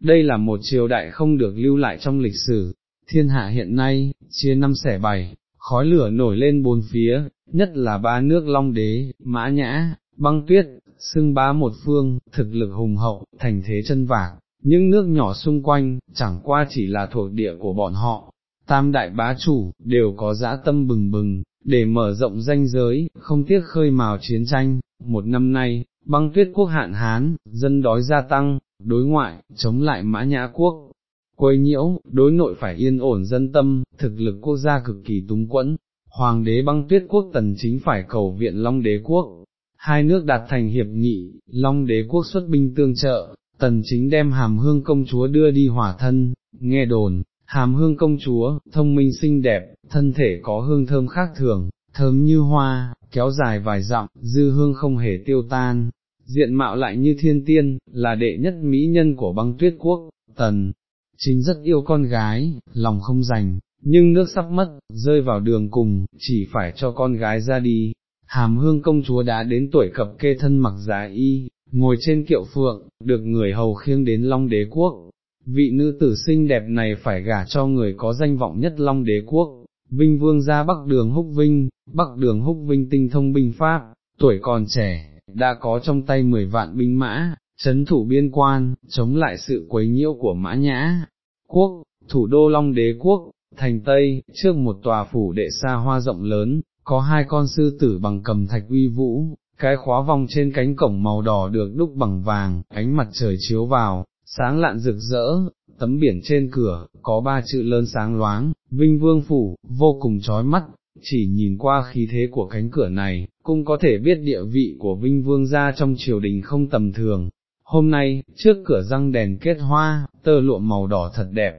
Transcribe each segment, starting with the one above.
đây là một triều đại không được lưu lại trong lịch sử, thiên hạ hiện nay, chia năm xẻ bảy, khói lửa nổi lên bốn phía, nhất là ba nước long đế, mã nhã, băng tuyết, xưng bá một phương, thực lực hùng hậu, thành thế chân vạc, những nước nhỏ xung quanh, chẳng qua chỉ là thuộc địa của bọn họ. Tam đại bá chủ, đều có dã tâm bừng bừng, để mở rộng danh giới, không tiếc khơi mào chiến tranh, một năm nay, băng tuyết quốc hạn hán, dân đói gia tăng, đối ngoại, chống lại mã nhã quốc, quấy nhiễu, đối nội phải yên ổn dân tâm, thực lực quốc gia cực kỳ túng quẫn, hoàng đế băng tuyết quốc tần chính phải cầu viện Long đế quốc, hai nước đạt thành hiệp nghị, Long đế quốc xuất binh tương trợ, tần chính đem hàm hương công chúa đưa đi hỏa thân, nghe đồn, hàm hương công chúa, thông minh xinh đẹp, thân thể có hương thơm khác thường, thơm như hoa, kéo dài vài dặm, dư hương không hề tiêu tan, diện mạo lại như thiên tiên, là đệ nhất mỹ nhân của băng tuyết quốc, tần, chính rất yêu con gái, lòng không dành, nhưng nước sắp mất, rơi vào đường cùng, chỉ phải cho con gái ra đi. Hàm hương công chúa đã đến tuổi cập kê thân mặc giá y, ngồi trên kiệu phượng, được người hầu khiêng đến Long đế quốc. Vị nữ tử xinh đẹp này phải gả cho người có danh vọng nhất Long đế quốc, Vinh Vương ra Bắc Đường Húc Vinh, Bắc Đường Húc Vinh tinh thông binh pháp, tuổi còn trẻ, đã có trong tay 10 vạn binh mã, chấn thủ biên quan, chống lại sự quấy nhiễu của mã nhã. Quốc, thủ đô Long đế quốc, thành Tây, trước một tòa phủ đệ xa hoa rộng lớn, có hai con sư tử bằng cầm thạch uy vũ, cái khóa vòng trên cánh cổng màu đỏ được đúc bằng vàng, ánh mặt trời chiếu vào, sáng lạn rực rỡ, tấm biển trên cửa, có ba chữ lớn sáng loáng, Vinh Vương Phủ, vô cùng chói mắt, chỉ nhìn qua khí thế của cánh cửa này, cũng có thể biết địa vị của Vinh Vương gia trong triều đình không tầm thường. Hôm nay, trước cửa răng đèn kết hoa, tơ lụa màu đỏ thật đẹp.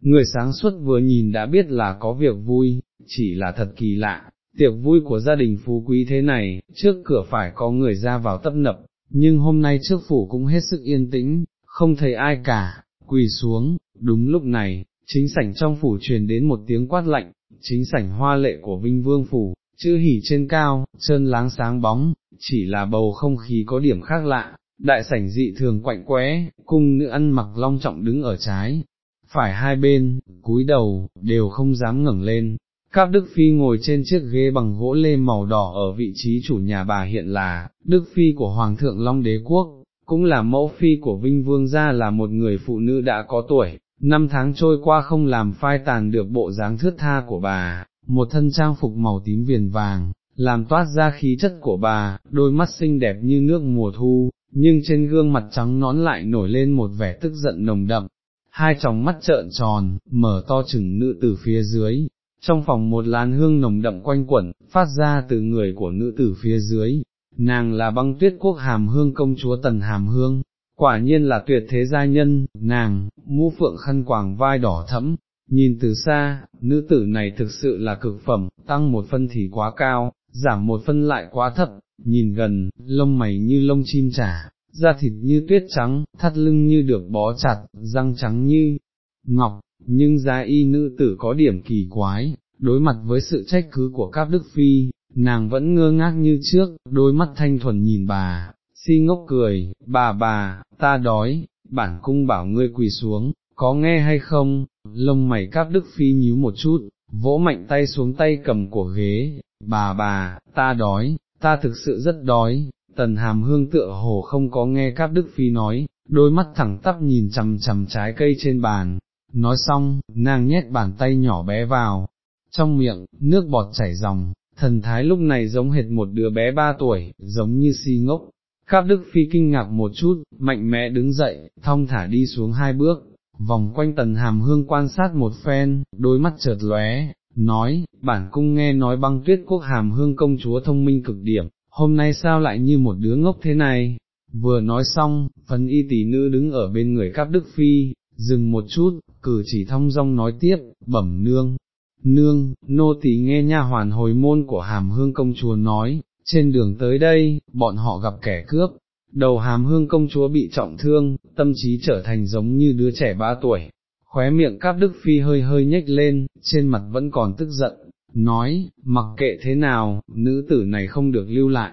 Người sáng suốt vừa nhìn đã biết là có việc vui, chỉ là thật kỳ lạ, tiệc vui của gia đình phú quý thế này, trước cửa phải có người ra vào tấp nập, nhưng hôm nay trước phủ cũng hết sức yên tĩnh, không thấy ai cả, quỳ xuống, đúng lúc này, chính sảnh trong phủ truyền đến một tiếng quát lạnh, chính sảnh hoa lệ của Vinh Vương Phủ, chữ hỉ trên cao, chân láng sáng bóng, chỉ là bầu không khí có điểm khác lạ, đại sảnh dị thường quạnh quẽ, cung nữ ăn mặc long trọng đứng ở trái, phải hai bên, cúi đầu, đều không dám ngẩng lên. Các Đức Phi ngồi trên chiếc ghế bằng gỗ lê màu đỏ ở vị trí chủ nhà bà hiện là, Đức Phi của Hoàng thượng Long Đế Quốc, cũng là mẫu phi của Vinh Vương gia là một người phụ nữ đã có tuổi, năm tháng trôi qua không làm phai tàn được bộ dáng thướt tha của bà, một thân trang phục màu tím viền vàng, làm toát ra khí chất của bà, đôi mắt xinh đẹp như nước mùa thu, nhưng trên gương mặt trắng nón lại nổi lên một vẻ tức giận nồng đậm, hai tròng mắt trợn tròn, mở to chừng nữ từ phía dưới. Trong phòng một làn hương nồng đậm quanh quẩn, phát ra từ người của nữ tử phía dưới, nàng là băng tuyết quốc hàm hương công chúa tần hàm hương, quả nhiên là tuyệt thế gia nhân, nàng, mũ phượng khăn quàng vai đỏ thẫm, nhìn từ xa, nữ tử này thực sự là cực phẩm, tăng một phân thì quá cao, giảm một phân lại quá thấp, nhìn gần, lông mày như lông chim trả, da thịt như tuyết trắng, thắt lưng như được bó chặt, răng trắng như ngọc, nhưng giá y nữ tử có điểm kỳ quái, đối mặt với sự trách cứ của các đức phi, nàng vẫn ngơ ngác như trước, đôi mắt thanh thuần nhìn bà, si ngốc cười, bà bà, ta đói, bản cung bảo ngươi quỳ xuống, có nghe hay không, lông mày cáp đức phi nhíu một chút, vỗ mạnh tay xuống tay cầm của ghế, bà bà, ta đói, ta thực sự rất đói, tần hàm hương tựa hồ không có nghe cáp đức phi nói, đôi mắt thẳng tắp nhìn chằm chằm trái cây trên bàn, nói xong, nàng nhét bàn tay nhỏ bé vào, trong miệng, nước bọt chảy ròng, thần thái lúc này giống hệt một đứa bé ba tuổi, giống như si ngốc. Các Đức Phi kinh ngạc một chút, mạnh mẽ đứng dậy, thong thả đi xuống hai bước, vòng quanh tần hàm hương quan sát một phen, đôi mắt chợt lóe, nói, bản cung nghe nói băng tuyết quốc hàm hương công chúa thông minh cực điểm, hôm nay sao lại như một đứa ngốc thế này, vừa nói xong, phần y tỷ nữ đứng ở bên người các Đức Phi, dừng một chút, cử chỉ thong dong nói tiếp, bẩm nương, nương, nô tỳ nghe nha hoàn hồi môn của hàm hương công chúa nói, trên đường tới đây, bọn họ gặp kẻ cướp, đầu hàm hương công chúa bị trọng thương, tâm trí trở thành giống như đứa trẻ ba tuổi, khóe miệng cáp đức phi hơi hơi nhếch lên, trên mặt vẫn còn tức giận, nói, mặc kệ thế nào, nữ tử này không được lưu lại.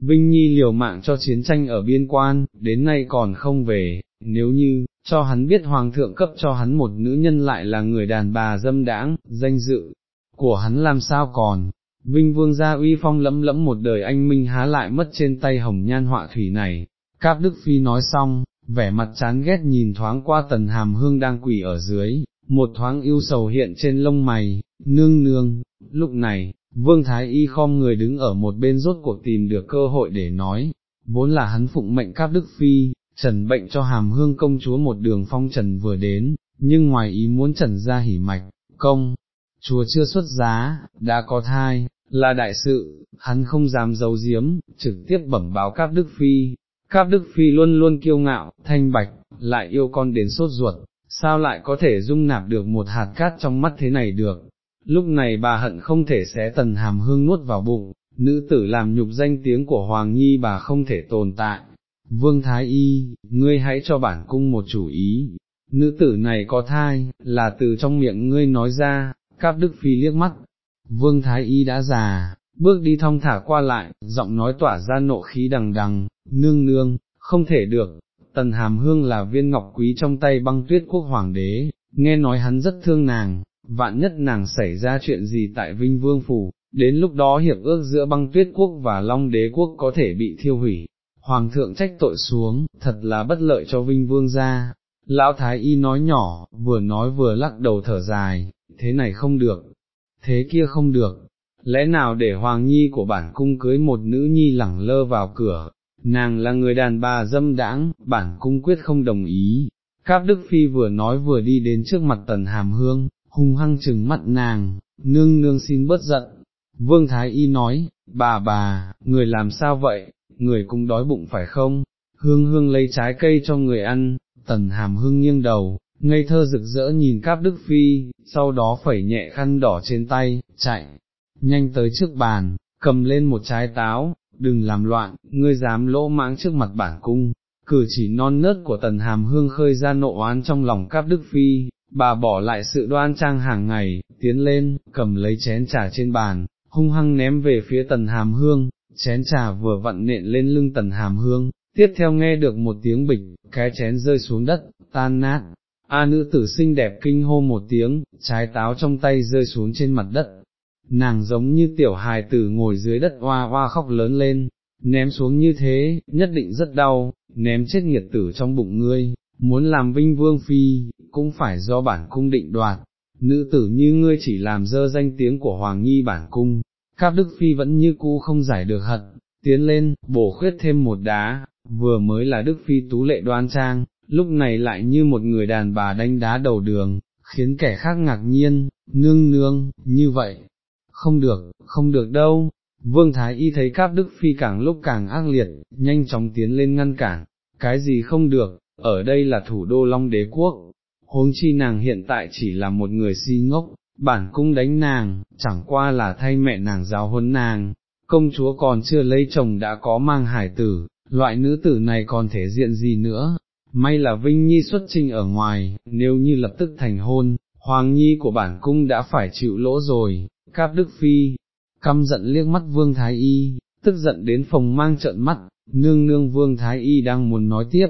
Vinh Nhi liều mạng cho chiến tranh ở biên quan, đến nay còn không về, nếu như, cho hắn biết hoàng thượng cấp cho hắn một nữ nhân lại là người đàn bà dâm đãng, danh dự của hắn làm sao còn. Vinh vương gia uy phong lẫm lẫm một đời anh minh há lại mất trên tay hồng nhan họa thủy này, Cáp Đức Phi nói xong, vẻ mặt chán ghét nhìn thoáng qua tần hàm hương đang quỳ ở dưới, một thoáng yêu sầu hiện trên lông mày, nương nương, lúc này, Vương Thái Y khom người đứng ở một bên rốt cuộc tìm được cơ hội để nói, vốn là hắn phụng mệnh Cáp Đức Phi, trần bệnh cho hàm hương công chúa một đường phong trần vừa đến, nhưng ngoài ý muốn trần ra hỉ mạch, công, chúa chưa xuất giá, đã có thai, là đại sự, hắn không dám giấu giếm, trực tiếp bẩm báo các Đức Phi. các Đức Phi luôn luôn kiêu ngạo, thanh bạch, lại yêu con đến sốt ruột, sao lại có thể dung nạp được một hạt cát trong mắt thế này được. Lúc này bà hận không thể xé tần hàm hương nuốt vào bụng, nữ tử làm nhục danh tiếng của Hoàng Nhi bà không thể tồn tại, Vương Thái Y, ngươi hãy cho bản cung một chủ ý, nữ tử này có thai, là từ trong miệng ngươi nói ra, các Đức Phi liếc mắt, Vương Thái Y đã già, bước đi thong thả qua lại, giọng nói tỏa ra nộ khí đằng đằng, nương nương, không thể được, tần hàm hương là viên ngọc quý trong tay băng tuyết quốc hoàng đế, nghe nói hắn rất thương nàng, vạn nhất nàng xảy ra chuyện gì tại Vinh Vương Phủ, đến lúc đó hiệp ước giữa băng tuyết quốc và Long đế quốc có thể bị thiêu hủy, hoàng thượng trách tội xuống, thật là bất lợi cho vinh vương gia. Lão Thái Y nói nhỏ, vừa nói vừa lắc đầu thở dài, thế này không được, thế kia không được, lẽ nào để Hoàng Nhi của bản cung cưới một nữ nhi lẳng lơ vào cửa, nàng là người đàn bà dâm đãng, bản cung quyết không đồng ý. Các Đức Phi vừa nói vừa đi đến trước mặt tần hàm hương, hung hăng chừng mắt nàng, nương nương xin bớt giận. Vương Thái Y nói, bà bà, người làm sao vậy, người cũng đói bụng phải không, hương hương lấy trái cây cho người ăn, tần hàm hương nghiêng đầu, ngây thơ rực rỡ nhìn cáp đức phi, sau đó phẩy nhẹ khăn đỏ trên tay, chạy, nhanh tới trước bàn, cầm lên một trái táo, đừng làm loạn, ngươi dám lỗ mãng trước mặt bản cung. Cử chỉ non nớt của tần hàm hương khơi ra nộ oán trong lòng cáp đức phi, bà bỏ lại sự đoan trang hàng ngày, tiến lên, cầm lấy chén trà trên bàn, hung hăng ném về phía tần hàm hương, chén trà vừa vặn nện lên lưng tần hàm hương, tiếp theo nghe được một tiếng bịch, cái chén rơi xuống đất, tan nát. A nữ tử xinh đẹp kinh hô một tiếng, trái táo trong tay rơi xuống trên mặt đất. Nàng giống như tiểu hài tử ngồi dưới đất hoa hoa khóc lớn lên, ném xuống như thế, nhất định rất đau, ném chết nghiệt tử trong bụng ngươi, muốn làm vinh vương phi, cũng phải do bản cung định đoạt, nữ tử như ngươi chỉ làm dơ danh tiếng của Hoàng Nhi bản cung, Cáp Đức Phi vẫn như cũ không giải được hận, tiến lên, bổ khuyết thêm một đá, vừa mới là Đức Phi tú lệ đoan trang, lúc này lại như một người đàn bà đánh đá đầu đường, khiến kẻ khác ngạc nhiên, nương nương, như vậy, không được, không được đâu. Vương Thái Y thấy Cáp Đức Phi càng lúc càng ác liệt, nhanh chóng tiến lên ngăn cản, cái gì không được, ở đây là thủ đô Long Đế Quốc, huống chi nàng hiện tại chỉ là một người si ngốc, bản cung đánh nàng, chẳng qua là thay mẹ nàng giáo huấn nàng, công chúa còn chưa lấy chồng đã có mang hải tử, loại nữ tử này còn thể diện gì nữa, may là Vinh Nhi xuất trình ở ngoài, nếu như lập tức thành hôn, Hoàng Nhi của bản cung đã phải chịu lỗ rồi, Cáp Đức Phi, căm giận liếc mắt Vương Thái Y, tức giận đến phòng mang trợn mắt, nương nương Vương Thái Y đang muốn nói tiếp,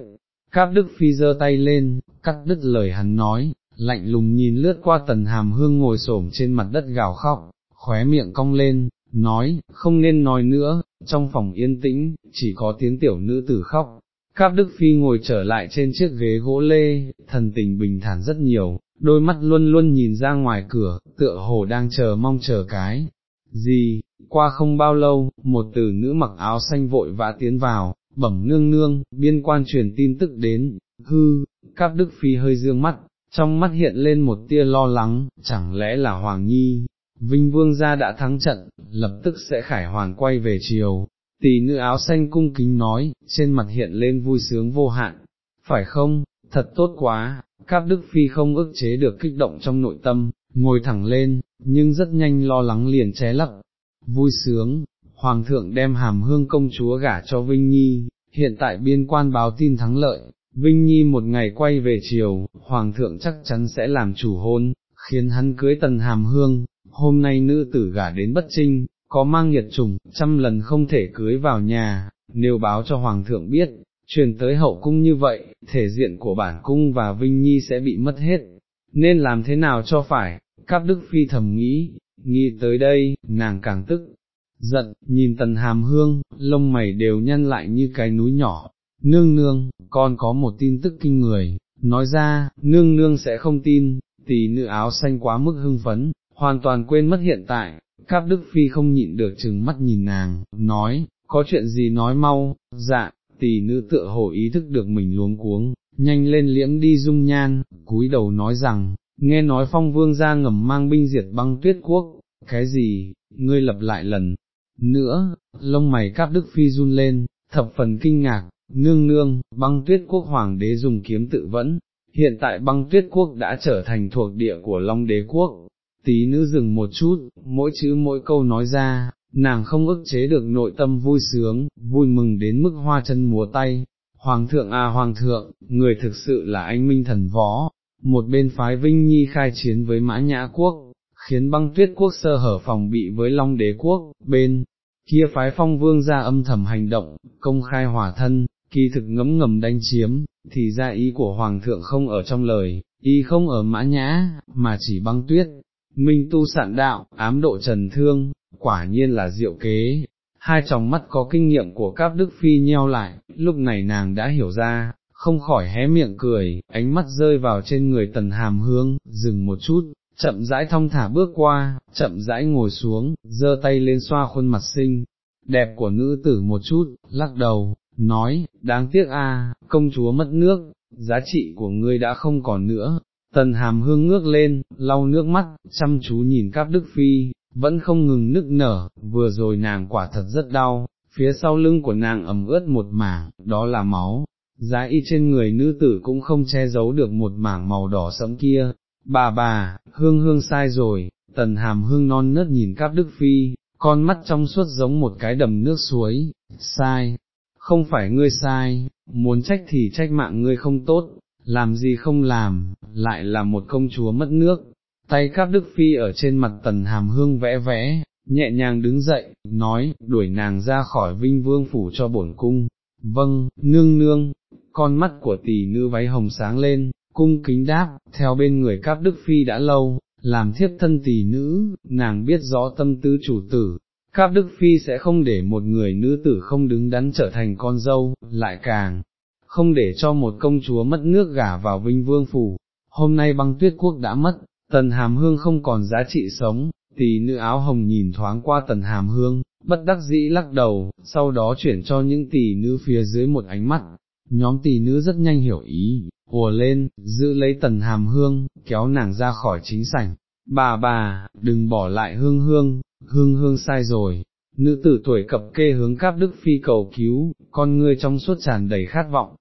Cáp Đức Phi giơ tay lên, cắt đứt lời hắn nói, lạnh lùng nhìn lướt qua tần hàm hương ngồi xổm trên mặt đất gào khóc, khóe miệng cong lên, nói, không nên nói nữa, trong phòng yên tĩnh, chỉ có tiếng tiểu nữ tử khóc. Cáp Đức Phi ngồi trở lại trên chiếc ghế gỗ lê, thần tình bình thản rất nhiều, đôi mắt luôn luôn nhìn ra ngoài cửa, tựa hồ đang chờ mong chờ cái. Gì, qua không bao lâu, một tử nữ mặc áo xanh vội vã tiến vào, bẩm nương nương, biên quan truyền tin tức đến, hư, Cáp Đức Phi hơi dương mắt, trong mắt hiện lên một tia lo lắng, chẳng lẽ là Hoàng Nhi, Vinh Vương gia đã thắng trận, lập tức sẽ khải hoàn quay về chiều, tỷ nữ áo xanh cung kính nói, trên mặt hiện lên vui sướng vô hạn, phải không, thật tốt quá, các Đức Phi không ức chế được kích động trong nội tâm, ngồi thẳng lên, nhưng rất nhanh lo lắng liền ché lắc, vui sướng, Hoàng thượng đem hàm hương công chúa gả cho Vinh Nhi, hiện tại biên quan báo tin thắng lợi, Vinh Nhi một ngày quay về chiều, Hoàng thượng chắc chắn sẽ làm chủ hôn, khiến hắn cưới tần hàm hương, hôm nay nữ tử gả đến bất trinh, có mang nhiệt trùng, trăm lần không thể cưới vào nhà, nếu báo cho Hoàng thượng biết, truyền tới hậu cung như vậy, thể diện của bản cung và Vinh Nhi sẽ bị mất hết, nên làm thế nào cho phải, các Đức Phi thầm nghĩ, nghĩ tới đây, nàng càng tức, giận, nhìn tần hàm hương, lông mày đều nhăn lại như cái núi nhỏ, nương nương, con có một tin tức kinh người, nói ra, nương nương sẽ không tin, tỷ nữ áo xanh quá mức hưng phấn, hoàn toàn quên mất hiện tại, các Đức Phi không nhịn được chừng mắt nhìn nàng, nói, có chuyện gì nói mau, dạ, tỷ nữ tựa hồ ý thức được mình luống cuống, nhanh lên liễm đi dung nhan, cúi đầu nói rằng, nghe nói phong vương ra ngầm mang binh diệt băng tuyết quốc, cái gì, ngươi lập lại lần nữa, lông mày cáp đức phi run lên, thập phần kinh ngạc, nương nương, băng tuyết quốc hoàng đế dùng kiếm tự vẫn, hiện tại băng tuyết quốc đã trở thành thuộc địa của Long đế quốc, tí nữ dừng một chút, mỗi chữ mỗi câu nói ra, nàng không ức chế được nội tâm vui sướng, vui mừng đến mức hoa chân múa tay. Hoàng thượng à hoàng thượng, người thực sự là anh minh thần võ, một bên phái Vinh Nhi khai chiến với Mã Nhã Quốc, khiến băng tuyết quốc sơ hở phòng bị với Long Đế Quốc, bên kia phái phong vương ra âm thầm hành động, công khai hỏa thân, kỳ thực ngấm ngầm đánh chiếm, thì ra ý của Hoàng thượng không ở trong lời, ý không ở Mã Nhã, mà chỉ băng tuyết. Minh tu sạn đạo, ám độ trần thương, quả nhiên là diệu kế, hai tròng mắt có kinh nghiệm của các đức phi nheo lại, lúc này nàng đã hiểu ra, không khỏi hé miệng cười, ánh mắt rơi vào trên người tần hàm hương, dừng một chút, chậm rãi thong thả bước qua, chậm rãi ngồi xuống, giơ tay lên xoa khuôn mặt xinh, đẹp của nữ tử một chút, lắc đầu, nói, đáng tiếc a, công chúa mất nước, giá trị của ngươi đã không còn nữa. Tần hàm hương ngước lên, lau nước mắt, chăm chú nhìn các đức phi, vẫn không ngừng nức nở, vừa rồi nàng quả thật rất đau, phía sau lưng của nàng ẩm ướt một mảng, đó là máu, giá y trên người nữ tử cũng không che giấu được một mảng màu đỏ sẫm kia, bà bà, hương hương sai rồi, tần hàm hương non nớt nhìn cáp đức phi, con mắt trong suốt giống một cái đầm nước suối, sai, không phải ngươi sai, muốn trách thì trách mạng ngươi không tốt, làm gì không làm, lại là một công chúa mất nước, tay các đức phi ở trên mặt tần hàm hương vẽ vẽ, nhẹ nhàng đứng dậy, nói, đuổi nàng ra khỏi vinh vương phủ cho bổn cung, vâng, nương nương, con mắt của tỷ nữ váy hồng sáng lên, cung kính đáp, theo bên người các đức phi đã lâu, làm thiếp thân tỷ nữ, nàng biết rõ tâm tư chủ tử, Các đức phi sẽ không để một người nữ tử không đứng đắn trở thành con dâu, lại càng không để cho một công chúa mất nước gả vào vinh vương phủ, hôm nay băng tuyết quốc đã mất, tần hàm hương không còn giá trị sống, tỷ nữ áo hồng nhìn thoáng qua tần hàm hương, bất đắc dĩ lắc đầu, sau đó chuyển cho những tỷ nữ phía dưới một ánh mắt, nhóm tỷ nữ rất nhanh hiểu ý, hùa lên, giữ lấy tần hàm hương, kéo nàng ra khỏi chính sảnh, bà bà, đừng bỏ lại hương hương, hương hương sai rồi. Nữ tử tuổi cập kê hướng Cáp Đức Phi cầu cứu, con ngươi trong suốt tràn đầy khát vọng.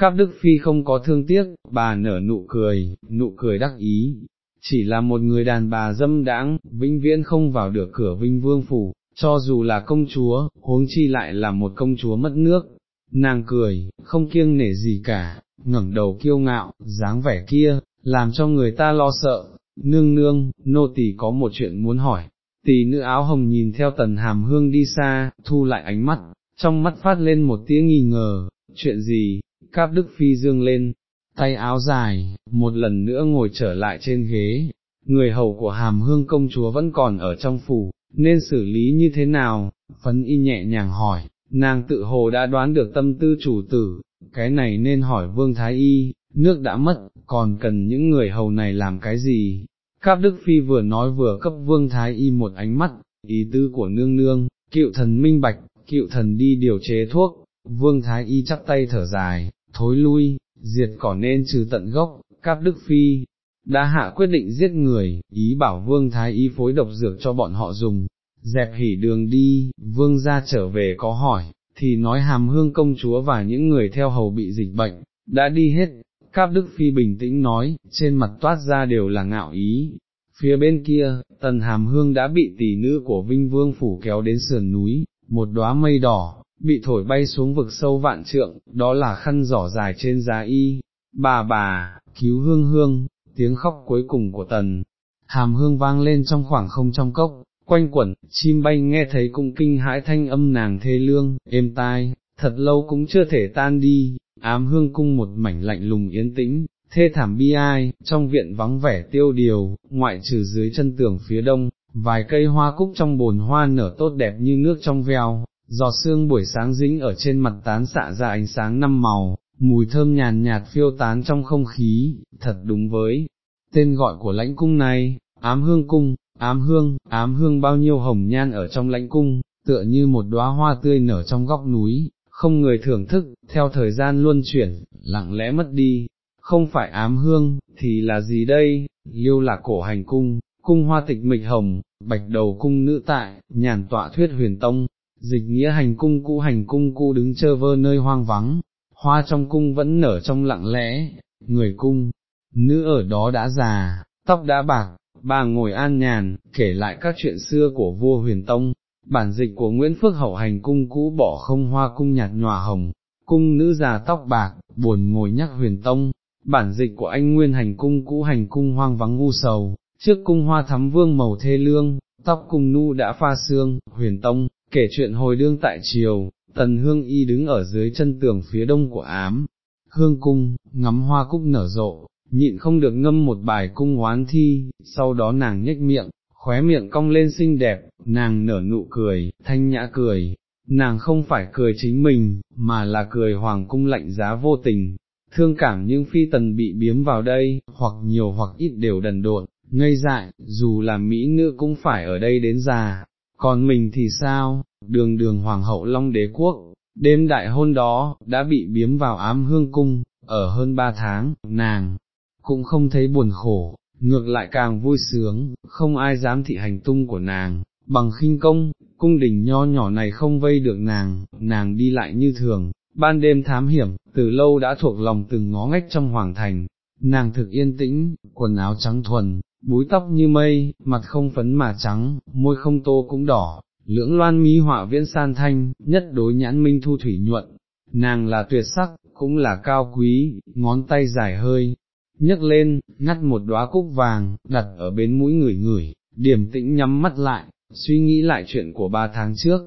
Cáp Đức Phi không có thương tiếc, bà nở nụ cười, nụ cười đắc ý, chỉ là một người đàn bà dâm đãng, vĩnh viễn không vào được cửa vinh vương phủ, cho dù là công chúa, huống chi lại là một công chúa mất nước, nàng cười, không kiêng nể gì cả, ngẩng đầu kiêu ngạo, dáng vẻ kia, làm cho người ta lo sợ, nương nương, nô tỳ có một chuyện muốn hỏi, tỷ nữ áo hồng nhìn theo tần hàm hương đi xa, thu lại ánh mắt, trong mắt phát lên một tiếng nghi ngờ, chuyện gì, cáp đức phi dương lên, tay áo dài, một lần nữa ngồi trở lại trên ghế, người hầu của hàm hương công chúa vẫn còn ở trong phủ, nên xử lý như thế nào, phấn y nhẹ nhàng hỏi, nàng tự hồ đã đoán được tâm tư chủ tử, cái này nên hỏi vương thái y, nước đã mất, còn cần những người hầu này làm cái gì? Cáp Đức Phi vừa nói vừa cấp vương thái y một ánh mắt, ý tư của nương nương, cựu thần minh bạch, cựu thần đi điều chế thuốc, vương thái y chắp tay thở dài, thối lui, diệt cỏ nên trừ tận gốc, các Đức Phi, đã hạ quyết định giết người, ý bảo vương thái y phối độc dược cho bọn họ dùng, dẹp hỉ đường đi, vương ra trở về có hỏi, thì nói hàm hương công chúa và những người theo hầu bị dịch bệnh, đã đi hết, các Đức Phi bình tĩnh nói, trên mặt toát ra đều là ngạo ý. Phía bên kia, tần hàm hương đã bị tỷ nữ của Vinh Vương Phủ kéo đến sườn núi, một đóa mây đỏ, bị thổi bay xuống vực sâu vạn trượng, đó là khăn giỏ dài trên giá y. Bà bà, cứu hương hương, tiếng khóc cuối cùng của tần, hàm hương vang lên trong khoảng không trong cốc, quanh quẩn, chim bay nghe thấy cũng kinh hãi thanh âm nàng thê lương, êm tai, thật lâu cũng chưa thể tan đi, ám hương cung một mảnh lạnh lùng yên tĩnh, thê thảm bi ai, trong viện vắng vẻ tiêu điều, ngoại trừ dưới chân tường phía đông, vài cây hoa cúc trong bồn hoa nở tốt đẹp như nước trong veo, giọt sương buổi sáng dính ở trên mặt tán xạ ra ánh sáng năm màu, mùi thơm nhàn nhạt phiêu tán trong không khí, thật đúng với tên gọi của lãnh cung này, ám hương cung, ám hương, ám hương bao nhiêu hồng nhan ở trong lãnh cung, tựa như một đóa hoa tươi nở trong góc núi, không người thưởng thức, theo thời gian luân chuyển, lặng lẽ mất đi, không phải ám hương, thì là gì đây, liêu là cổ hành cung, cung hoa tịch mịch hồng, bạch đầu cung nữ tại, nhàn tọa thuyết huyền tông, dịch nghĩa hành cung cũ hành cung cũ đứng chơ vơ nơi hoang vắng, hoa trong cung vẫn nở trong lặng lẽ, người cung, nữ ở đó đã già, tóc đã bạc, bà ngồi an nhàn, kể lại các chuyện xưa của vua huyền tông, bản dịch của Nguyễn Phước Hậu hành cung cũ bỏ không hoa cung nhạt nhòa hồng, cung nữ già tóc bạc, buồn ngồi nhắc huyền tông, bản dịch của anh Nguyên hành cung cũ hành cung hoang vắng ngu sầu, trước cung hoa thắm vương màu thê lương, tóc cung nu đã pha xương, huyền tông, kể chuyện hồi đương tại triều, tần hương y đứng ở dưới chân tường phía đông của ám, hương cung, ngắm hoa cúc nở rộ, nhịn không được ngâm một bài cung hoán thi, sau đó nàng nhếch miệng, khóe miệng cong lên xinh đẹp, nàng nở nụ cười, thanh nhã cười, nàng không phải cười chính mình, mà là cười hoàng cung lạnh giá vô tình, thương cảm nhưng phi tần bị biếm vào đây, hoặc nhiều hoặc ít đều đần độn, ngây dại, dù là mỹ nữ cũng phải ở đây đến già, còn mình thì sao, đường đường hoàng hậu long đế quốc, đêm đại hôn đó, đã bị biếm vào ám hương cung, ở hơn ba tháng, nàng, cũng không thấy buồn khổ, ngược lại càng vui sướng, không ai dám thị hành tung của nàng, bằng khinh công, cung đình nho nhỏ này không vây được nàng, nàng đi lại như thường, ban đêm thám hiểm, từ lâu đã thuộc lòng từng ngó ngách trong hoàng thành, nàng thực yên tĩnh, quần áo trắng thuần, búi tóc như mây, mặt không phấn mà trắng, môi không tô cũng đỏ, lưỡng loan mi họa viễn san thanh, nhất đối nhãn minh thu thủy nhuận, nàng là tuyệt sắc, cũng là cao quý, ngón tay dài hơi, nhấc lên, ngắt một đóa cúc vàng, đặt ở bên mũi người người, điểm tĩnh nhắm mắt lại, suy nghĩ lại chuyện của ba tháng trước.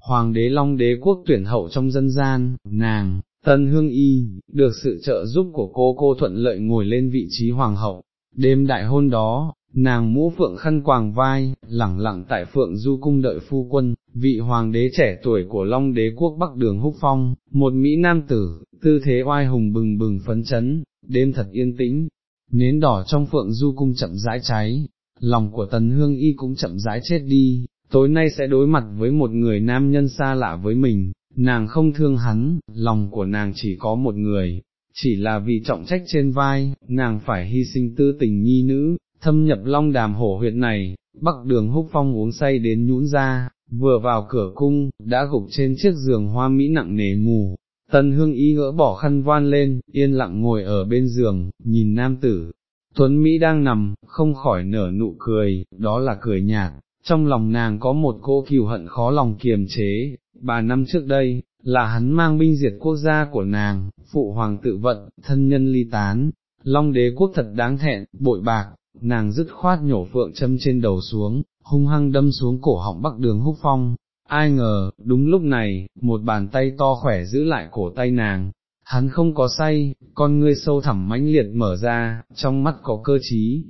Hoàng đế Long đế quốc tuyển hậu trong dân gian, nàng, Tân Hương Y, được sự trợ giúp của cô cô thuận lợi ngồi lên vị trí hoàng hậu. Đêm đại hôn đó, nàng mũ phượng khăn quàng vai, lẳng lặng tại phượng du cung đợi phu quân, vị hoàng đế trẻ tuổi của Long đế quốc Bắc Đường Húc Phong, một Mỹ nam tử, tư thế oai hùng bừng bừng phấn chấn, đêm thật yên tĩnh, nến đỏ trong phượng du cung chậm rãi cháy, lòng của tần hương y cũng chậm rãi chết đi, tối nay sẽ đối mặt với một người nam nhân xa lạ với mình, nàng không thương hắn, lòng của nàng chỉ có một người, chỉ là vì trọng trách trên vai, nàng phải hy sinh tư tình nhi nữ, thâm nhập long đàm hổ huyệt này, bắc đường húc phong uống say đến nhũn ra, vừa vào cửa cung, đã gục trên chiếc giường hoa mỹ nặng nề ngủ, Tần hương y gỡ bỏ khăn voan lên, yên lặng ngồi ở bên giường, nhìn nam tử, Tuấn Mỹ đang nằm, không khỏi nở nụ cười, đó là cười nhạt, trong lòng nàng có một cô kiều hận khó lòng kiềm chế, ba năm trước đây, là hắn mang binh diệt quốc gia của nàng, phụ hoàng tự vận, thân nhân ly tán, long đế quốc thật đáng thẹn, bội bạc, nàng dứt khoát nhổ phượng châm trên đầu xuống, hung hăng đâm xuống cổ họng bắc đường húc phong, ai ngờ, đúng lúc này, một bàn tay to khỏe giữ lại cổ tay nàng, hắn không có say, con ngươi sâu thẳm mãnh liệt mở ra, trong mắt có cơ trí.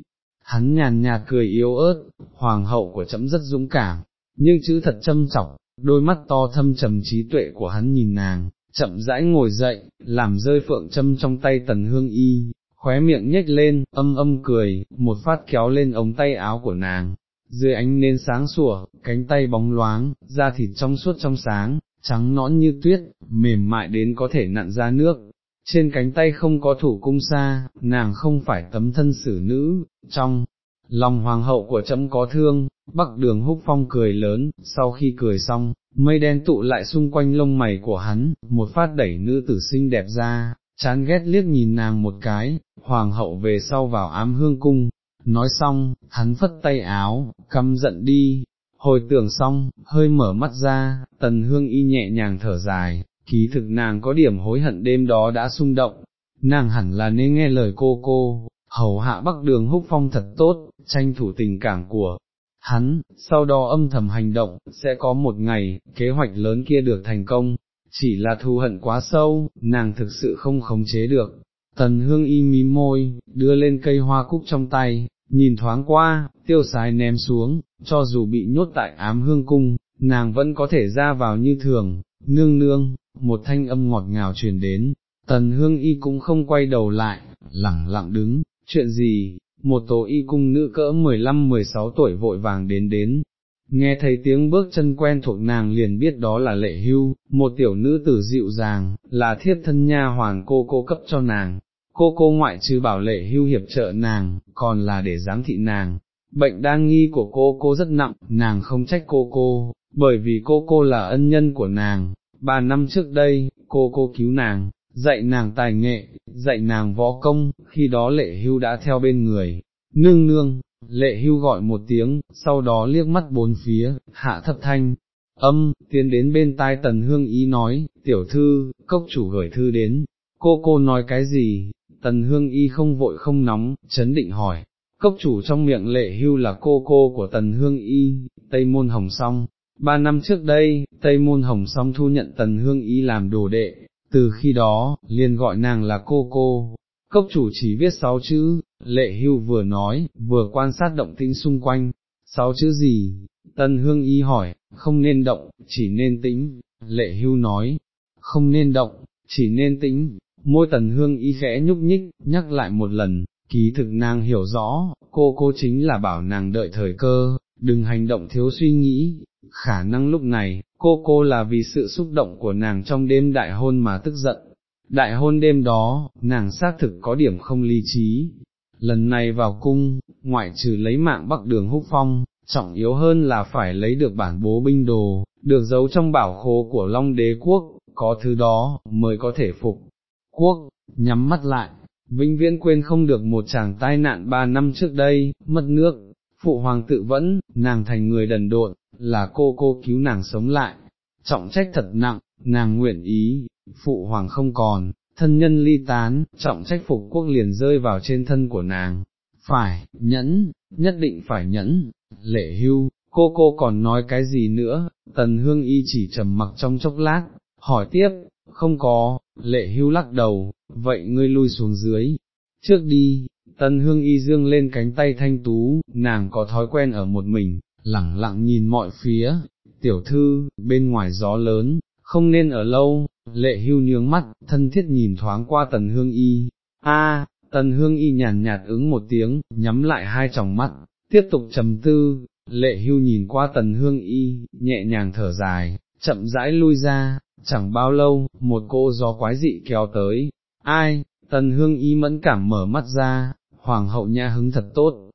Hắn nhàn nhạt cười yếu ớt, hoàng hậu của chấm rất dũng cảm, nhưng chữ thật châm chọc, đôi mắt to thâm trầm trí tuệ của hắn nhìn nàng, chậm rãi ngồi dậy, làm rơi phượng châm trong tay tần hương y, khóe miệng nhếch lên, âm âm cười, một phát kéo lên ống tay áo của nàng, dưới ánh nến sáng sủa, cánh tay bóng loáng, da thịt trong suốt trong sáng, trắng nõn như tuyết, mềm mại đến có thể nặn ra nước. Trên cánh tay không có thủ cung xa, nàng không phải tấm thân xử nữ, trong lòng hoàng hậu của trẫm có thương, bắc đường húc phong cười lớn, sau khi cười xong, mây đen tụ lại xung quanh lông mày của hắn, một phát đẩy nữ tử xinh đẹp ra, chán ghét liếc nhìn nàng một cái, hoàng hậu về sau vào ám hương cung, nói xong, hắn phất tay áo, căm giận đi, hồi tưởng xong, hơi mở mắt ra, tần hương y nhẹ nhàng thở dài, ký thực nàng có điểm hối hận đêm đó đã xung động, nàng hẳn là nên nghe lời cô cô, hầu hạ bắc đường húc phong thật tốt, tranh thủ tình cảm của hắn, sau đó âm thầm hành động, sẽ có một ngày, kế hoạch lớn kia được thành công, chỉ là thù hận quá sâu, nàng thực sự không khống chế được. Tần hương y mí môi, đưa lên cây hoa cúc trong tay, nhìn thoáng qua, tiêu sái ném xuống, cho dù bị nhốt tại ám hương cung, nàng vẫn có thể ra vào như thường, nương nương, một thanh âm ngọt ngào truyền đến, tần hương y cũng không quay đầu lại, lẳng lặng đứng, chuyện gì, một tổ y cung nữ cỡ 15-16 tuổi vội vàng đến đến, nghe thấy tiếng bước chân quen thuộc nàng liền biết đó là lệ hưu, một tiểu nữ tử dịu dàng, là thiết thân nha hoàng cô cô cấp cho nàng, cô cô ngoại trừ bảo lệ hưu hiệp trợ nàng, còn là để giám thị nàng. Bệnh đa nghi của cô cô rất nặng, nàng không trách cô cô, bởi vì cô cô là ân nhân của nàng, ba năm trước đây, cô cô cứu nàng, dạy nàng tài nghệ, dạy nàng võ công, khi đó lệ hưu đã theo bên người, nương nương, lệ hưu gọi một tiếng, sau đó liếc mắt bốn phía, hạ thấp thanh, âm, tiến đến bên tai tần hương ý nói, tiểu thư, cốc chủ gửi thư đến, cô cô nói cái gì, tần hương y không vội không nóng, chấn định hỏi, cốc chủ trong miệng lệ hưu là cô cô của tần hương y, tây môn hồng song, ba năm trước đây, tây môn hồng song thu nhận tần hương y làm đồ đệ, từ khi đó, liền gọi nàng là cô cô. Cốc chủ chỉ viết sáu chữ, lệ hưu vừa nói, vừa quan sát động tĩnh xung quanh, sáu chữ gì, tân hương y hỏi, không nên động, chỉ nên tĩnh, lệ hưu nói, không nên động, chỉ nên tĩnh, môi tần hương y khẽ nhúc nhích, nhắc lại một lần, ký thực nàng hiểu rõ, cô cô chính là bảo nàng đợi thời cơ, đừng hành động thiếu suy nghĩ, khả năng lúc này, cô cô là vì sự xúc động của nàng trong đêm đại hôn mà tức giận. Đại hôn đêm đó, nàng xác thực có điểm không lý trí. Lần này vào cung, ngoại trừ lấy mạng bắc đường húc phong, trọng yếu hơn là phải lấy được bản bố binh đồ, được giấu trong bảo khố của Long đế quốc, có thứ đó, mới có thể phục. Quốc, nhắm mắt lại, vĩnh viễn quên không được một chàng tai nạn ba năm trước đây, mất nước, phụ hoàng tự vẫn, nàng thành người đần độn, là cô cô cứu nàng sống lại, trọng trách thật nặng, nàng nguyện ý, phụ hoàng không còn, thân nhân ly tán, trọng trách phục quốc liền rơi vào trên thân của nàng, phải, nhẫn, nhất định phải nhẫn, lệ hưu, cô cô còn nói cái gì nữa, tần hương y chỉ trầm mặc trong chốc lát, hỏi tiếp, không có, lệ hưu lắc đầu, vậy ngươi lui xuống dưới, trước đi, tần hương y dương lên cánh tay thanh tú, nàng có thói quen ở một mình, lẳng lặng nhìn mọi phía, tiểu thư, bên ngoài gió lớn, không nên ở lâu, lệ hưu nhướng mắt, thân thiết nhìn thoáng qua tần hương y, a, tần hương y nhàn nhạt ứng một tiếng, nhắm lại hai tròng mắt, tiếp tục trầm tư, lệ hưu nhìn qua tần hương y, nhẹ nhàng thở dài, chậm rãi lui ra, chẳng bao lâu, một cô gió quái dị kéo tới, ai, tần hương y mẫn cảm mở mắt ra, hoàng hậu nha hứng thật tốt,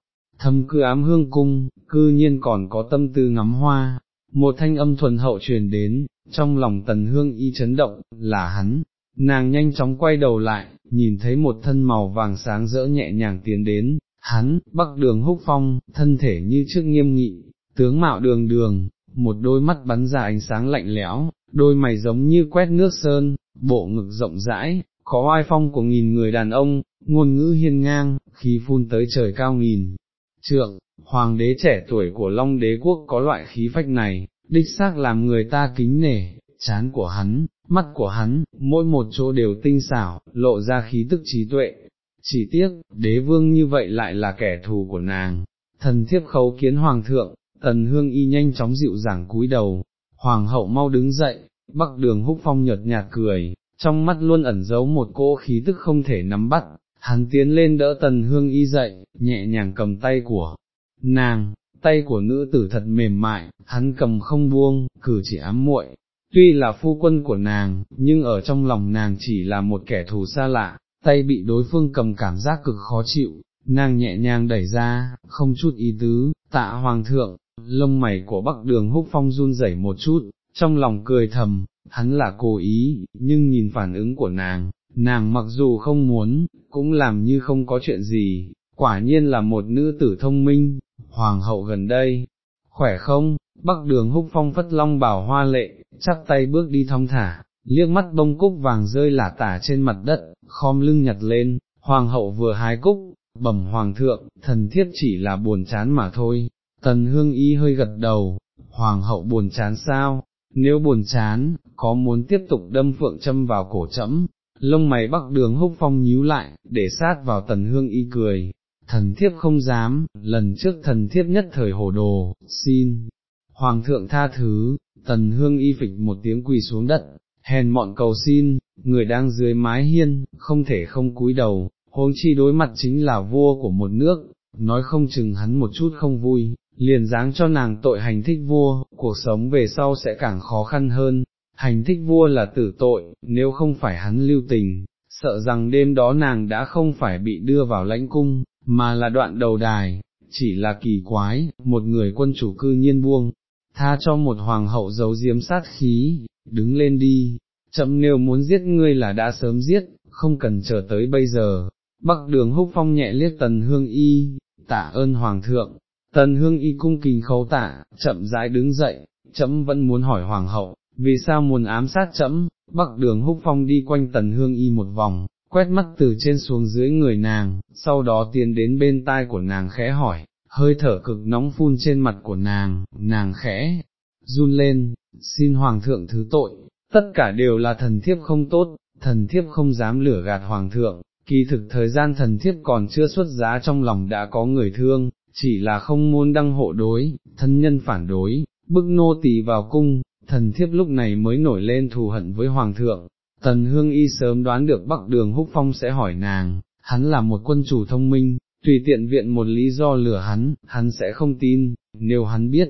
thâm cư ám hương cung, cư nhiên còn có tâm tư ngắm hoa, một thanh âm thuần hậu truyền đến, trong lòng tần hương y chấn động, là hắn, nàng nhanh chóng quay đầu lại, nhìn thấy một thân màu vàng sáng rỡ nhẹ nhàng tiến đến, hắn, bắc đường húc phong, thân thể như trước nghiêm nghị, tướng mạo đường đường, một đôi mắt bắn ra ánh sáng lạnh lẽo, đôi mày giống như quét nước sơn, bộ ngực rộng rãi, có oai phong của nghìn người đàn ông, ngôn ngữ hiên ngang, khí phun tới trời cao nghìn, trượng, hoàng đế trẻ tuổi của Long đế quốc có loại khí phách này, đích xác làm người ta kính nể, chán của hắn, mắt của hắn, mỗi một chỗ đều tinh xảo, lộ ra khí tức trí tuệ. Chỉ tiếc, đế vương như vậy lại là kẻ thù của nàng, thần thiếp khấu kiến hoàng thượng, tần hương y nhanh chóng dịu dàng cúi đầu, hoàng hậu mau đứng dậy, bắc đường húc phong nhợt nhạt cười, trong mắt luôn ẩn giấu một cỗ khí tức không thể nắm bắt, hắn tiến lên đỡ tần hương y dậy, nhẹ nhàng cầm tay của nàng, tay của nữ tử thật mềm mại, hắn cầm không buông, cử chỉ ám muội. Tuy là phu quân của nàng, nhưng ở trong lòng nàng chỉ là một kẻ thù xa lạ, tay bị đối phương cầm cảm giác cực khó chịu, nàng nhẹ nhàng đẩy ra, không chút ý tứ, tạ hoàng thượng, lông mày của bắc đường húc phong run rẩy một chút, trong lòng cười thầm, hắn là cố ý, nhưng nhìn phản ứng của nàng, nàng mặc dù không muốn, cũng làm như không có chuyện gì, quả nhiên là một nữ tử thông minh, hoàng hậu gần đây, khỏe không, bắc đường húc phong phất long bảo hoa lệ, chắc tay bước đi thong thả, liếc mắt bông cúc vàng rơi lả tả trên mặt đất, khom lưng nhặt lên, hoàng hậu vừa hái cúc, bẩm hoàng thượng, thần thiết chỉ là buồn chán mà thôi, tần hương y hơi gật đầu, hoàng hậu buồn chán sao, nếu buồn chán, có muốn tiếp tục đâm phượng châm vào cổ chấm, lông mày bắc đường húc phong nhíu lại, để sát vào tần hương y cười, thần thiếp không dám, lần trước thần thiếp nhất thời hồ đồ, xin, hoàng thượng tha thứ, tần hương y phịch một tiếng quỳ xuống đất, hèn mọn cầu xin, người đang dưới mái hiên, không thể không cúi đầu, huống chi đối mặt chính là vua của một nước, nói không chừng hắn một chút không vui, liền dáng cho nàng tội hành thích vua, cuộc sống về sau sẽ càng khó khăn hơn, hành thích vua là tử tội, nếu không phải hắn lưu tình, sợ rằng đêm đó nàng đã không phải bị đưa vào lãnh cung, mà là đoạn đầu đài, chỉ là kỳ quái, một người quân chủ cư nhiên buông, tha cho một hoàng hậu giấu diếm sát khí, đứng lên đi, chậm nếu muốn giết ngươi là đã sớm giết, không cần chờ tới bây giờ. Bắc đường húc phong nhẹ liếc tần hương y, tạ ơn hoàng thượng, tần hương y cung kình khấu tạ, chậm rãi đứng dậy, chậm vẫn muốn hỏi hoàng hậu, vì sao muốn ám sát chẫm bắc đường húc phong đi quanh tần hương y một vòng, quét mắt từ trên xuống dưới người nàng, sau đó tiến đến bên tai của nàng khẽ hỏi, hơi thở cực nóng phun trên mặt của nàng, nàng khẽ, run lên, xin hoàng thượng thứ tội, tất cả đều là thần thiếp không tốt, thần thiếp không dám lửa gạt hoàng thượng, kỳ thực thời gian thần thiếp còn chưa xuất giá trong lòng đã có người thương, chỉ là không muốn đăng hộ đối, thân nhân phản đối, bức nô tỳ vào cung, thần thiếp lúc này mới nổi lên thù hận với hoàng thượng. Tần Hương Y sớm đoán được Bắc Đường Húc Phong sẽ hỏi nàng, hắn là một quân chủ thông minh, tùy tiện viện một lý do lừa hắn, hắn sẽ không tin, nếu hắn biết,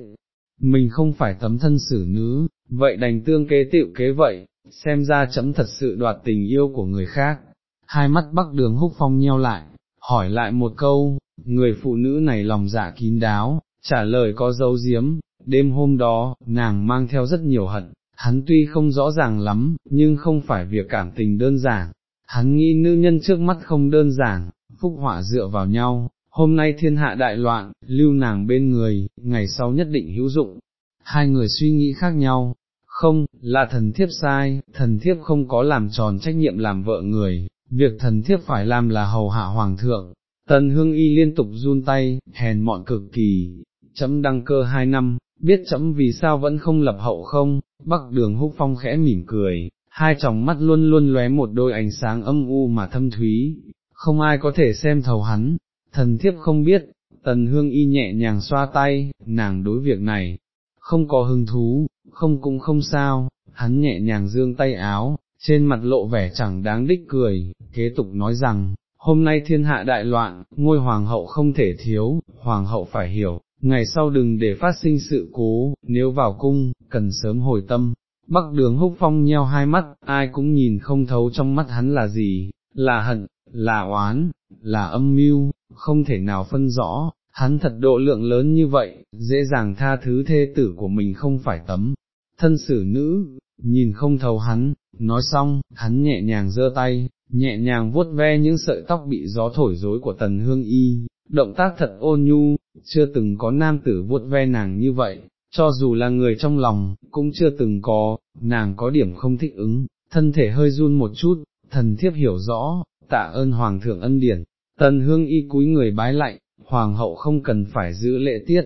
mình không phải tấm thân xử nữ, vậy đành tương kế tiệu kế vậy, xem ra chấm thật sự đoạt tình yêu của người khác. Hai mắt bắc đường húc phong nheo lại, hỏi lại một câu, người phụ nữ này lòng dạ kín đáo, trả lời có dấu diếm, đêm hôm đó, nàng mang theo rất nhiều hận, hắn tuy không rõ ràng lắm, nhưng không phải việc cảm tình đơn giản, hắn nghĩ nữ nhân trước mắt không đơn giản, phúc họa dựa vào nhau, hôm nay thiên hạ đại loạn, lưu nàng bên người, ngày sau nhất định hữu dụng. Hai người suy nghĩ khác nhau, không, là thần thiếp sai, thần thiếp không có làm tròn trách nhiệm làm vợ người, việc thần thiếp phải làm là hầu hạ hoàng thượng. Tần hương y liên tục run tay, hèn mọn cực kỳ, chấm đăng cơ hai năm, biết chấm vì sao vẫn không lập hậu không, bắc đường húc phong khẽ mỉm cười, hai tròng mắt luôn luôn lóe một đôi ánh sáng âm u mà thâm thúy, không ai có thể xem thầu hắn, thần thiếp không biết, tần hương y nhẹ nhàng xoa tay, nàng đối việc này, không có hứng thú, không cũng không sao, hắn nhẹ nhàng dương tay áo, trên mặt lộ vẻ chẳng đáng đích cười, kế tục nói rằng, hôm nay thiên hạ đại loạn, ngôi hoàng hậu không thể thiếu, hoàng hậu phải hiểu, ngày sau đừng để phát sinh sự cố, nếu vào cung, cần sớm hồi tâm. Bắc đường húc phong nheo hai mắt, ai cũng nhìn không thấu trong mắt hắn là gì, là hận, là oán, là âm mưu, không thể nào phân rõ, hắn thật độ lượng lớn như vậy, dễ dàng tha thứ thê tử của mình không phải tấm, thân xử nữ, nhìn không thấu hắn, nói xong, hắn nhẹ nhàng giơ tay, nhẹ nhàng vuốt ve những sợi tóc bị gió thổi rối của tần hương y, động tác thật ôn nhu, chưa từng có nam tử vuốt ve nàng như vậy, cho dù là người trong lòng, cũng chưa từng có, nàng có điểm không thích ứng, thân thể hơi run một chút, thần thiếp hiểu rõ, tạ ơn hoàng thượng ân điển, tần hương y cúi người bái lạnh, hoàng hậu không cần phải giữ lệ tiết,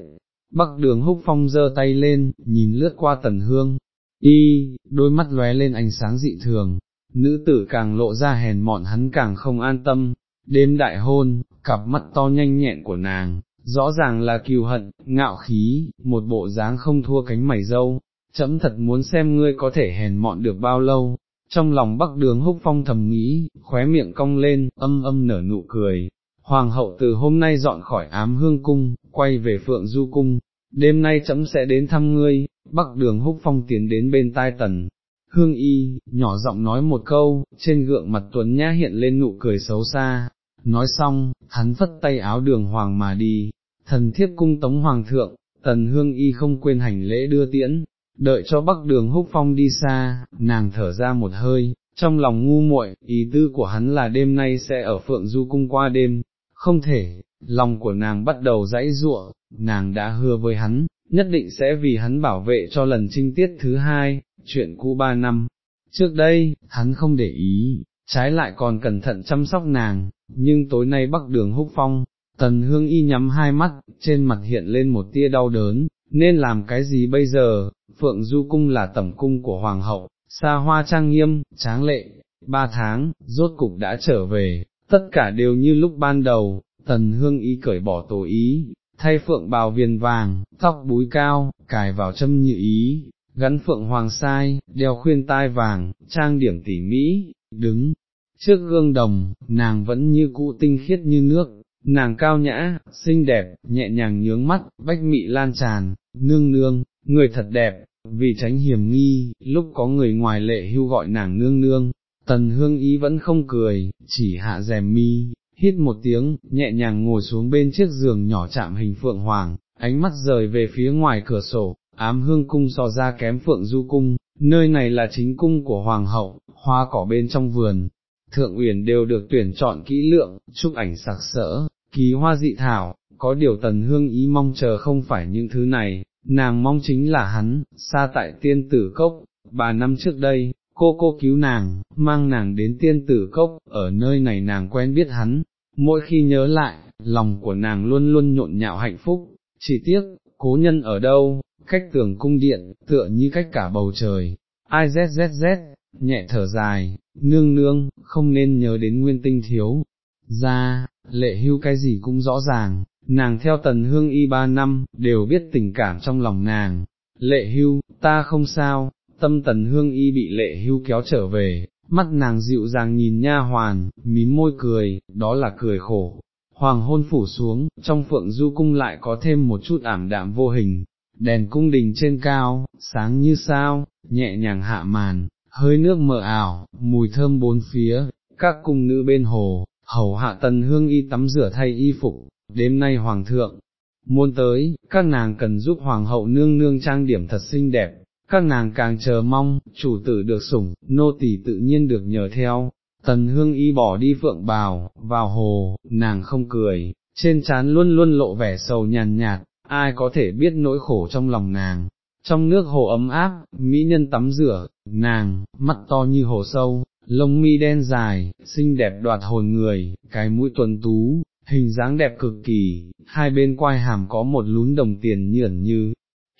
bắc đường húc phong giơ tay lên, nhìn lướt qua tần hương, y, đôi mắt lóe lên ánh sáng dị thường, nữ tử càng lộ ra hèn mọn hắn càng không an tâm, đêm đại hôn, cặp mắt to nhanh nhẹn của nàng, rõ ràng là kiều hận, ngạo khí, một bộ dáng không thua cánh mày dâu, chấm thật muốn xem ngươi có thể hèn mọn được bao lâu, trong lòng bắc đường húc phong thầm nghĩ, khóe miệng cong lên, âm âm nở nụ cười. Hoàng hậu từ hôm nay dọn khỏi ám hương cung, quay về phượng du cung, đêm nay chấm sẽ đến thăm ngươi, bắc đường húc phong tiến đến bên tai tần. Hương y, nhỏ giọng nói một câu, trên gượng mặt tuấn nhã hiện lên nụ cười xấu xa, nói xong, hắn phất tay áo đường hoàng mà đi, thần thiếp cung tống hoàng thượng, tần hương y không quên hành lễ đưa tiễn, đợi cho bắc đường húc phong đi xa, nàng thở ra một hơi, trong lòng ngu muội, ý tư của hắn là đêm nay sẽ ở phượng du cung qua đêm, không thể, lòng của nàng bắt đầu dãy ruộng, nàng đã hứa với hắn, nhất định sẽ vì hắn bảo vệ cho lần trinh tiết thứ hai, chuyện cũ ba năm. Trước đây, hắn không để ý, trái lại còn cẩn thận chăm sóc nàng, nhưng tối nay bắc đường húc phong, tần hương y nhắm hai mắt, trên mặt hiện lên một tia đau đớn, nên làm cái gì bây giờ, Phượng Du Cung là tẩm cung của Hoàng hậu, xa hoa trang nghiêm, tráng lệ, ba tháng, rốt cục đã trở về, tất cả đều như lúc ban đầu, tần hương Y cởi bỏ tổ ý, thay phượng bào viền vàng, tóc búi cao, cài vào châm như ý, gắn phượng hoàng sai, đeo khuyên tai vàng, trang điểm tỉ mỹ, đứng, trước gương đồng, nàng vẫn như cũ tinh khiết như nước, nàng cao nhã, xinh đẹp, nhẹ nhàng nhướng mắt, bách mị lan tràn, nương nương, người thật đẹp, vì tránh hiểm nghi, lúc có người ngoài lệ hưu gọi nàng nương nương, tần hương ý vẫn không cười, chỉ hạ rèm mi, hít một tiếng, nhẹ nhàng ngồi xuống bên chiếc giường nhỏ chạm hình phượng hoàng, ánh mắt rời về phía ngoài cửa sổ, ám hương cung so ra kém phượng du cung, nơi này là chính cung của hoàng hậu, hoa cỏ bên trong vườn, thượng uyển đều được tuyển chọn kỹ lượng, chụp ảnh sặc sỡ, ký hoa dị thảo, có điều tần hương ý mong chờ không phải những thứ này, nàng mong chính là hắn, xa tại tiên tử cốc, ba năm trước đây, cô cô cứu nàng, mang nàng đến tiên tử cốc, ở nơi này nàng quen biết hắn, mỗi khi nhớ lại, lòng của nàng luôn luôn nhộn nhạo hạnh phúc, chỉ tiếc, cố nhân ở đâu, cách tường cung điện, tựa như cách cả bầu trời, ai zzz, nhẹ thở dài, nương nương, không nên nhớ đến nguyên tinh thiếu, ra, lệ hưu cái gì cũng rõ ràng, nàng theo tần hương y ba năm, đều biết tình cảm trong lòng nàng, lệ hưu, ta không sao, tâm tần hương y bị lệ hưu kéo trở về, mắt nàng dịu dàng nhìn nha hoàn, mím môi cười, đó là cười khổ. Hoàng hôn phủ xuống, trong phượng du cung lại có thêm một chút ảm đạm vô hình, đèn cung đình trên cao, sáng như sao, nhẹ nhàng hạ màn, hơi nước mờ ảo, mùi thơm bốn phía, các cung nữ bên hồ, hầu hạ tần hương y tắm rửa thay y phục, đêm nay hoàng thượng, muôn tới, các nàng cần giúp hoàng hậu nương nương trang điểm thật xinh đẹp, các nàng càng chờ mong, chủ tử được sủng, nô tỳ tự nhiên được nhờ theo, tần hương y bỏ đi phượng bào, vào hồ, nàng không cười, trên trán luôn luôn lộ vẻ sầu nhàn nhạt, ai có thể biết nỗi khổ trong lòng nàng. Trong nước hồ ấm áp, mỹ nhân tắm rửa, nàng, mắt to như hồ sâu, lông mi đen dài, xinh đẹp đoạt hồn người, cái mũi tuần tú, hình dáng đẹp cực kỳ, hai bên quai hàm có một lún đồng tiền nhuyễn như,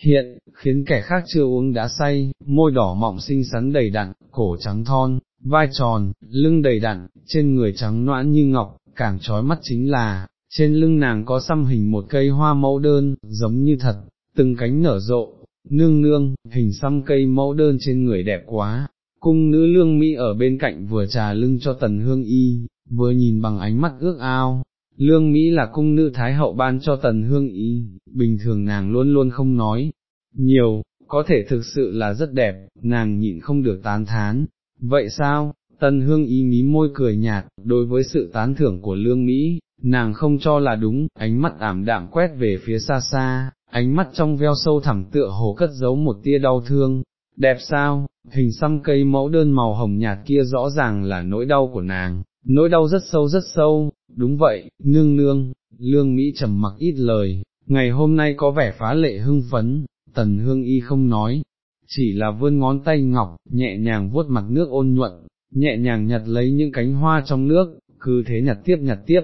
hiện, khiến kẻ khác chưa uống đã say, môi đỏ mọng xinh xắn đầy đặn, cổ trắng thon, vai tròn, lưng đầy đặn, trên người trắng noãn như ngọc, càng trói mắt chính là, trên lưng nàng có xăm hình một cây hoa mẫu đơn, giống như thật, từng cánh nở rộ, nương nương, hình xăm cây mẫu đơn trên người đẹp quá. Cung nữ lương Mỹ ở bên cạnh vừa trà lưng cho tần hương y, vừa nhìn bằng ánh mắt ước ao, Lương Mỹ là cung nữ Thái hậu ban cho tần hương y bình thường nàng luôn luôn không nói, nhiều, có thể thực sự là rất đẹp, nàng nhịn không được tán thán, vậy sao, tần hương y mí môi cười nhạt, đối với sự tán thưởng của lương Mỹ, nàng không cho là đúng, ánh mắt ảm đạm quét về phía xa xa, ánh mắt trong veo sâu thẳm tựa hồ cất giấu một tia đau thương, đẹp sao, hình xăm cây mẫu đơn màu hồng nhạt kia rõ ràng là nỗi đau của nàng, nỗi đau rất sâu rất sâu, đúng vậy, nương nương, lương Mỹ trầm mặc ít lời, ngày hôm nay có vẻ phá lệ hưng phấn, tần hương y không nói, chỉ là vươn ngón tay ngọc, nhẹ nhàng vuốt mặt nước ôn nhuận, nhẹ nhàng nhặt lấy những cánh hoa trong nước, cứ thế nhặt tiếp nhặt tiếp.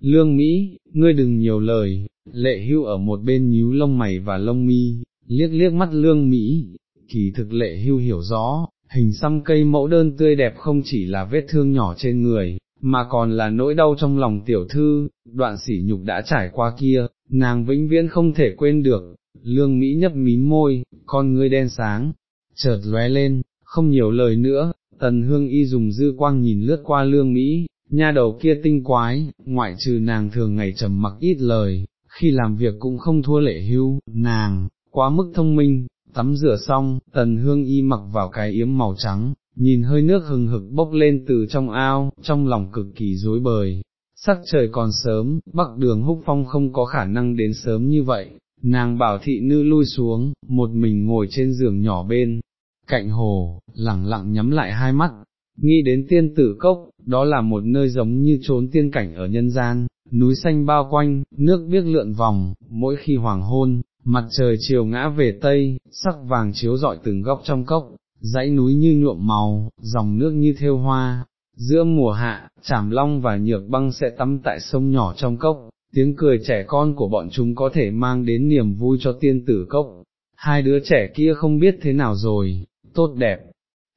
Lương Mỹ, ngươi đừng nhiều lời, lệ hưu ở một bên nhíu lông mày và lông mi, liếc liếc mắt lương Mỹ, kỳ thực lệ hưu hiểu rõ, hình xăm cây mẫu đơn tươi đẹp không chỉ là vết thương nhỏ trên người, mà còn là nỗi đau trong lòng tiểu thư, đoạn sỉ nhục đã trải qua kia, nàng vĩnh viễn không thể quên được, lương Mỹ nhấp mím môi, con ngươi đen sáng, chợt lóe lên, không nhiều lời nữa, tần hương y dùng dư quang nhìn lướt qua lương Mỹ, nha đầu kia tinh quái, ngoại trừ nàng thường ngày trầm mặc ít lời, khi làm việc cũng không thua lệ hưu, nàng, quá mức thông minh, tắm rửa xong, tần hương y mặc vào cái yếm màu trắng, nhìn hơi nước hừng hực bốc lên từ trong ao, trong lòng cực kỳ dối bời. Sắc trời còn sớm, bắc đường húc phong không có khả năng đến sớm như vậy, nàng bảo thị nữ lui xuống, một mình ngồi trên giường nhỏ bên, cạnh hồ, lặng lặng nhắm lại hai mắt, nghĩ đến tiên tử cốc, đó là một nơi giống như trốn tiên cảnh ở nhân gian, núi xanh bao quanh, nước biếc lượn vòng, mỗi khi hoàng hôn, mặt trời chiều ngã về tây, sắc vàng chiếu rọi từng góc trong cốc, dãy núi như nhuộm màu, dòng nước như thêu hoa, giữa mùa hạ, chảm long và nhược băng sẽ tắm tại sông nhỏ trong cốc, tiếng cười trẻ con của bọn chúng có thể mang đến niềm vui cho tiên tử cốc, hai đứa trẻ kia không biết thế nào rồi, tốt đẹp,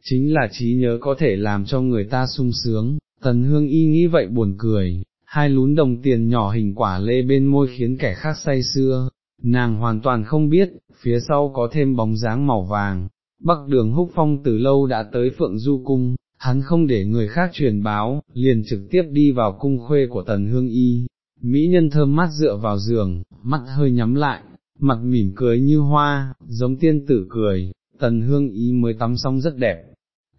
chính là trí nhớ có thể làm cho người ta sung sướng, tần hương y nghĩ vậy buồn cười, hai lún đồng tiền nhỏ hình quả lê bên môi khiến kẻ khác say xưa, nàng hoàn toàn không biết, phía sau có thêm bóng dáng màu vàng, bắc đường húc phong từ lâu đã tới phượng du cung, hắn không để người khác truyền báo, liền trực tiếp đi vào cung khuê của tần hương y, mỹ nhân thơm mát dựa vào giường, mắt hơi nhắm lại, mặt mỉm cười như hoa, giống tiên tử cười, tần hương y mới tắm xong rất đẹp,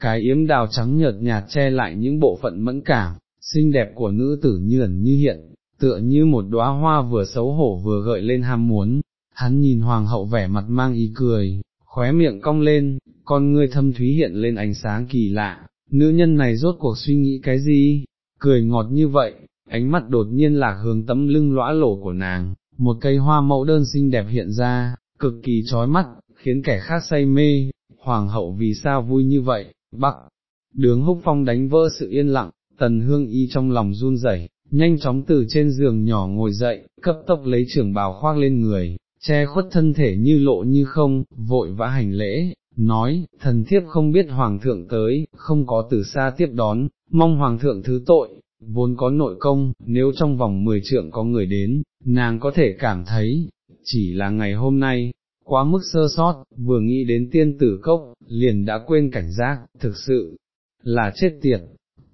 cái yếm đào trắng nhợt nhạt che lại những bộ phận mẫn cảm, xinh đẹp của nữ tử như ẩn như hiện, tựa như một đóa hoa vừa xấu hổ vừa gợi lên ham muốn, hắn nhìn hoàng hậu vẻ mặt mang ý cười, khóe miệng cong lên, con ngươi thâm thúy hiện lên ánh sáng kỳ lạ, nữ nhân này rốt cuộc suy nghĩ cái gì, cười ngọt như vậy, ánh mắt đột nhiên lạc hướng tấm lưng lõa lổ của nàng, một cây hoa mẫu đơn xinh đẹp hiện ra, cực kỳ chói mắt, khiến kẻ khác say mê, hoàng hậu vì sao vui như vậy, bắc, đường húc phong đánh vỡ sự yên lặng, tần hương y trong lòng run rẩy, nhanh chóng từ trên giường nhỏ ngồi dậy, cấp tốc lấy trưởng bào khoác lên người, che khuất thân thể như lộ như không, vội vã hành lễ, nói, thần thiếp không biết hoàng thượng tới, không có từ xa tiếp đón, mong hoàng thượng thứ tội, vốn có nội công, nếu trong vòng 10 trượng có người đến, nàng có thể cảm thấy, chỉ là ngày hôm nay, quá mức sơ sót, vừa nghĩ đến tiên tử cốc, liền đã quên cảnh giác, thực sự, là chết tiệt,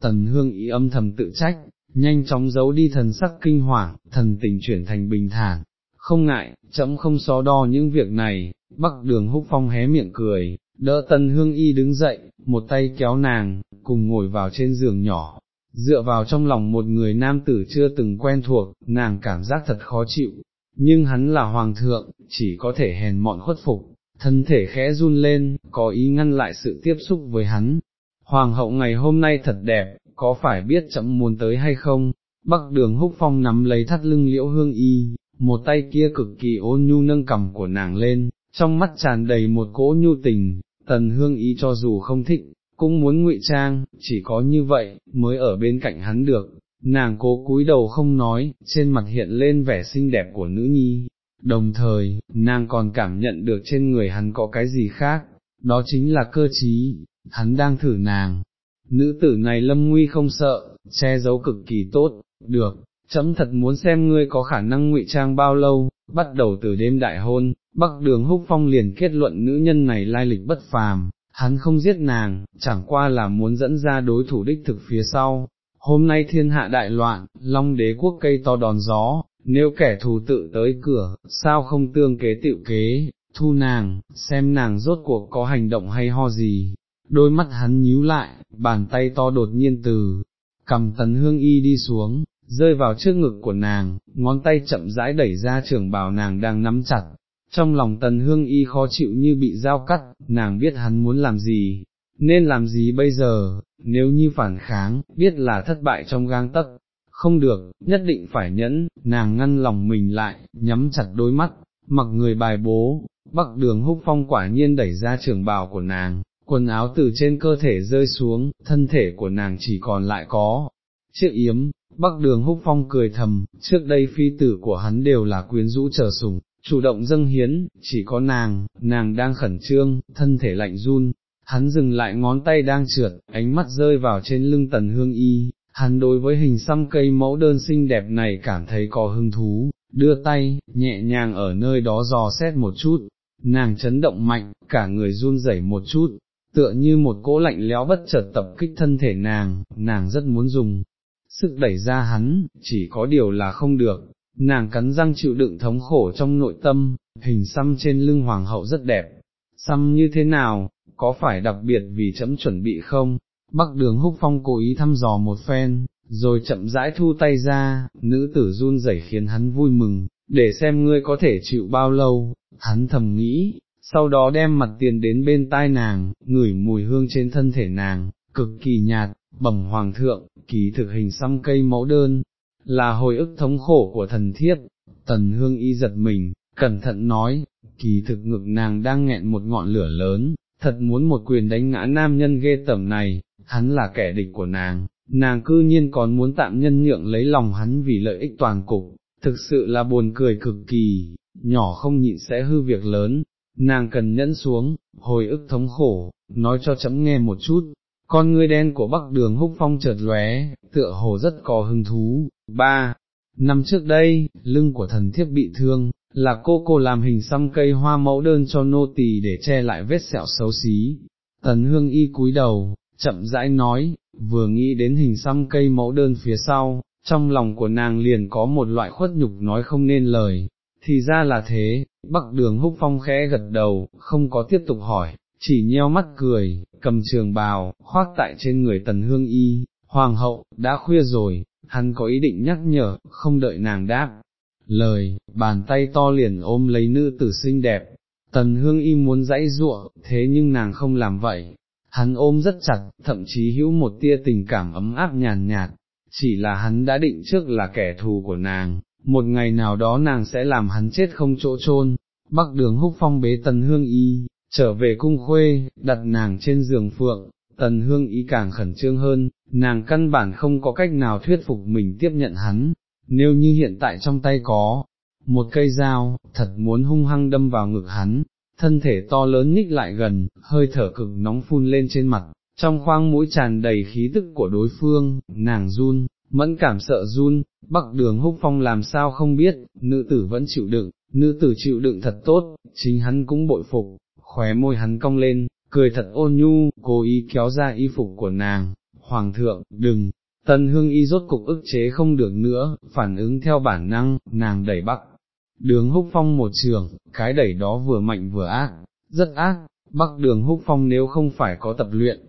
tần hương ý âm thầm tự trách, nhanh chóng giấu đi thần sắc kinh hoàng, thần tình chuyển thành bình thản, không ngại, chấm không so đo những việc này, bắc đường húc phong hé miệng cười, đỡ tần hương y đứng dậy, một tay kéo nàng, cùng ngồi vào trên giường nhỏ, dựa vào trong lòng một người nam tử chưa từng quen thuộc, nàng cảm giác thật khó chịu, nhưng hắn là hoàng thượng, chỉ có thể hèn mọn khuất phục, thân thể khẽ run lên, có ý ngăn lại sự tiếp xúc với hắn. Hoàng hậu ngày hôm nay thật đẹp, có phải biết chậm muốn tới hay không? Bắc đường húc phong nắm lấy thắt lưng liễu hương y, một tay kia cực kỳ ôn nhu nâng cầm của nàng lên, trong mắt tràn đầy một cỗ nhu tình, tần hương y cho dù không thích, cũng muốn ngụy trang, chỉ có như vậy, mới ở bên cạnh hắn được, nàng cố cúi đầu không nói, trên mặt hiện lên vẻ xinh đẹp của nữ nhi, đồng thời, nàng còn cảm nhận được trên người hắn có cái gì khác, đó chính là cơ trí, hắn đang thử nàng. Nữ tử này lâm nguy không sợ, che giấu cực kỳ tốt, được, chấm thật muốn xem ngươi có khả năng ngụy trang bao lâu, bắt đầu từ đêm đại hôn, Bắc Đường Húc Phong liền kết luận nữ nhân này lai lịch bất phàm, hắn không giết nàng, chẳng qua là muốn dẫn ra đối thủ đích thực phía sau. Hôm nay thiên hạ đại loạn, long đế quốc cây to đòn gió, nếu kẻ thù tự tới cửa, sao không tương kế tiệu kế, thu nàng, xem nàng rốt cuộc có hành động hay ho gì. Đôi mắt hắn nhíu lại, bàn tay to đột nhiên từ, cầm tấn hương y đi xuống, rơi vào trước ngực của nàng, ngón tay chậm rãi đẩy ra trường bào nàng đang nắm chặt, trong lòng tần hương y khó chịu như bị dao cắt, nàng biết hắn muốn làm gì, nên làm gì bây giờ, nếu như phản kháng, biết là thất bại trong gang tấc, không được, nhất định phải nhẫn, nàng ngăn lòng mình lại, nhắm chặt đôi mắt, mặc người bài bố, bắc đường húc phong quả nhiên đẩy ra trường bào của nàng, quần áo từ trên cơ thể rơi xuống, thân thể của nàng chỉ còn lại có, chiếc yếm, bắc đường húc phong cười thầm, trước đây phi tử của hắn đều là quyến rũ trở sùng, chủ động dâng hiến, chỉ có nàng, nàng đang khẩn trương, thân thể lạnh run, hắn dừng lại ngón tay đang trượt, ánh mắt rơi vào trên lưng tần hương y, hắn đối với hình xăm cây mẫu đơn xinh đẹp này cảm thấy có hứng thú, đưa tay, nhẹ nhàng ở nơi đó dò xét một chút, nàng chấn động mạnh, cả người run rẩy một chút, tựa như một cỗ lạnh lẽo bất chợt tập kích thân thể nàng, nàng rất muốn dùng. Sức đẩy ra hắn, chỉ có điều là không được, nàng cắn răng chịu đựng thống khổ trong nội tâm, hình xăm trên lưng hoàng hậu rất đẹp, xăm như thế nào, có phải đặc biệt vì chấm chuẩn bị không? Bắc đường húc phong cố ý thăm dò một phen, rồi chậm rãi thu tay ra, nữ tử run rẩy khiến hắn vui mừng, để xem ngươi có thể chịu bao lâu, hắn thầm nghĩ, sau đó đem mặt tiền đến bên tai nàng, ngửi mùi hương trên thân thể nàng, cực kỳ nhạt, bẩm hoàng thượng, kỳ thực hình xăm cây mẫu đơn, là hồi ức thống khổ của thần thiếp, tần hương y giật mình, cẩn thận nói, kỳ thực ngực nàng đang nghẹn một ngọn lửa lớn, thật muốn một quyền đánh ngã nam nhân ghê tởm này, hắn là kẻ địch của nàng, nàng cư nhiên còn muốn tạm nhân nhượng lấy lòng hắn vì lợi ích toàn cục, thực sự là buồn cười cực kỳ, nhỏ không nhịn sẽ hư việc lớn, nàng cần nhẫn xuống, hồi ức thống khổ, nói cho chấm nghe một chút. Con ngươi đen của bắc đường húc phong chợt lóe, tựa hồ rất có hứng thú. Ba, năm trước đây, lưng của thần thiếp bị thương, là cô cô làm hình xăm cây hoa mẫu đơn cho nô tỳ để che lại vết sẹo xấu xí. Tần hương y cúi đầu, chậm rãi nói, vừa nghĩ đến hình xăm cây mẫu đơn phía sau, trong lòng của nàng liền có một loại khuất nhục nói không nên lời, thì ra là thế, bắc đường húc phong khẽ gật đầu, không có tiếp tục hỏi, chỉ nheo mắt cười, cầm trường bào, khoác tại trên người tần hương y, hoàng hậu, đã khuya rồi, hắn có ý định nhắc nhở, không đợi nàng đáp. Lời, bàn tay to liền ôm lấy nữ tử xinh đẹp, tần hương y muốn dãy ruộng, thế nhưng nàng không làm vậy, hắn ôm rất chặt, thậm chí hữu một tia tình cảm ấm áp nhàn nhạt, chỉ là hắn đã định trước là kẻ thù của nàng, một ngày nào đó nàng sẽ làm hắn chết không chỗ chôn. Bắc đường húc phong bế tần hương y, trở về cung khuê, đặt nàng trên giường phượng, tần hương y càng khẩn trương hơn, nàng căn bản không có cách nào thuyết phục mình tiếp nhận hắn, nếu như hiện tại trong tay có, một cây dao, thật muốn hung hăng đâm vào ngực hắn, thân thể to lớn nhích lại gần, hơi thở cực nóng phun lên trên mặt, trong khoang mũi tràn đầy khí tức của đối phương, nàng run, mẫn cảm sợ run, bắc đường húc phong làm sao không biết, nữ tử vẫn chịu đựng, nữ tử chịu đựng thật tốt, chính hắn cũng bội phục, khóe môi hắn cong lên, cười thật ôn nhu, cố ý kéo ra y phục của nàng, hoàng thượng, đừng, tân hương y rốt cục ức chế không được nữa, phản ứng theo bản năng, nàng đẩy bắc. Đường húc phong một trường, cái đẩy đó vừa mạnh vừa ác, rất ác, bắc đường húc phong nếu không phải có tập luyện,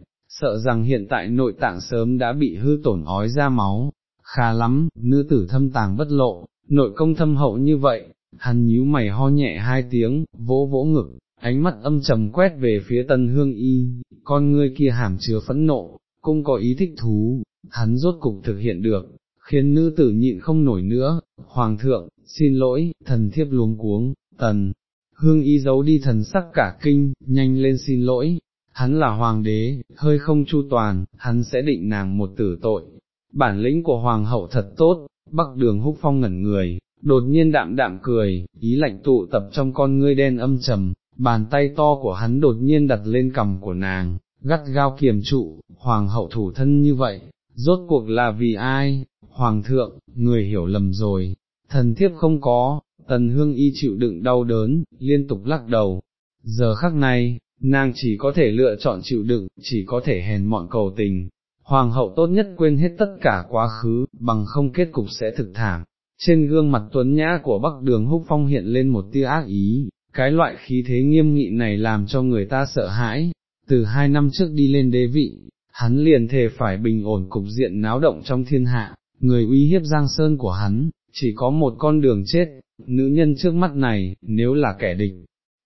sợ rằng hiện tại nội tạng sớm đã bị hư tổn ói ra máu, khá lắm, nữ tử thâm tàng bất lộ, nội công thâm hậu như vậy, hắn nhíu mày ho nhẹ hai tiếng, vỗ vỗ ngực, ánh mắt âm trầm quét về phía tân hương y, con ngươi kia hàm chứa phẫn nộ, cũng có ý thích thú, hắn rốt cục thực hiện được, khiến nữ tử nhịn không nổi nữa, hoàng thượng, xin lỗi, thần thiếp luống cuống, tần, hương y giấu đi thần sắc cả kinh, nhanh lên xin lỗi, hắn là hoàng đế, hơi không chu toàn, hắn sẽ định nàng một tử tội. Bản lĩnh của hoàng hậu thật tốt, bắc đường húc phong ngẩn người, đột nhiên đạm đạm cười, ý lạnh tụ tập trong con ngươi đen âm trầm, bàn tay to của hắn đột nhiên đặt lên cầm của nàng, gắt gao kiềm trụ, hoàng hậu thủ thân như vậy, rốt cuộc là vì ai, hoàng thượng, người hiểu lầm rồi, thần thiếp không có, tần hương y chịu đựng đau đớn, liên tục lắc đầu, giờ khắc này, nàng chỉ có thể lựa chọn chịu đựng, chỉ có thể hèn mọn cầu tình. Hoàng hậu tốt nhất quên hết tất cả quá khứ, bằng không kết cục sẽ thực thảm. Trên gương mặt tuấn nhã của Bắc Đường Húc Phong hiện lên một tia ác ý, cái loại khí thế nghiêm nghị này làm cho người ta sợ hãi. Từ hai năm trước đi lên đế vị, hắn liền thề phải bình ổn cục diện náo động trong thiên hạ, người uy hiếp Giang Sơn của hắn, chỉ có một con đường chết, nữ nhân trước mắt này, nếu là kẻ địch,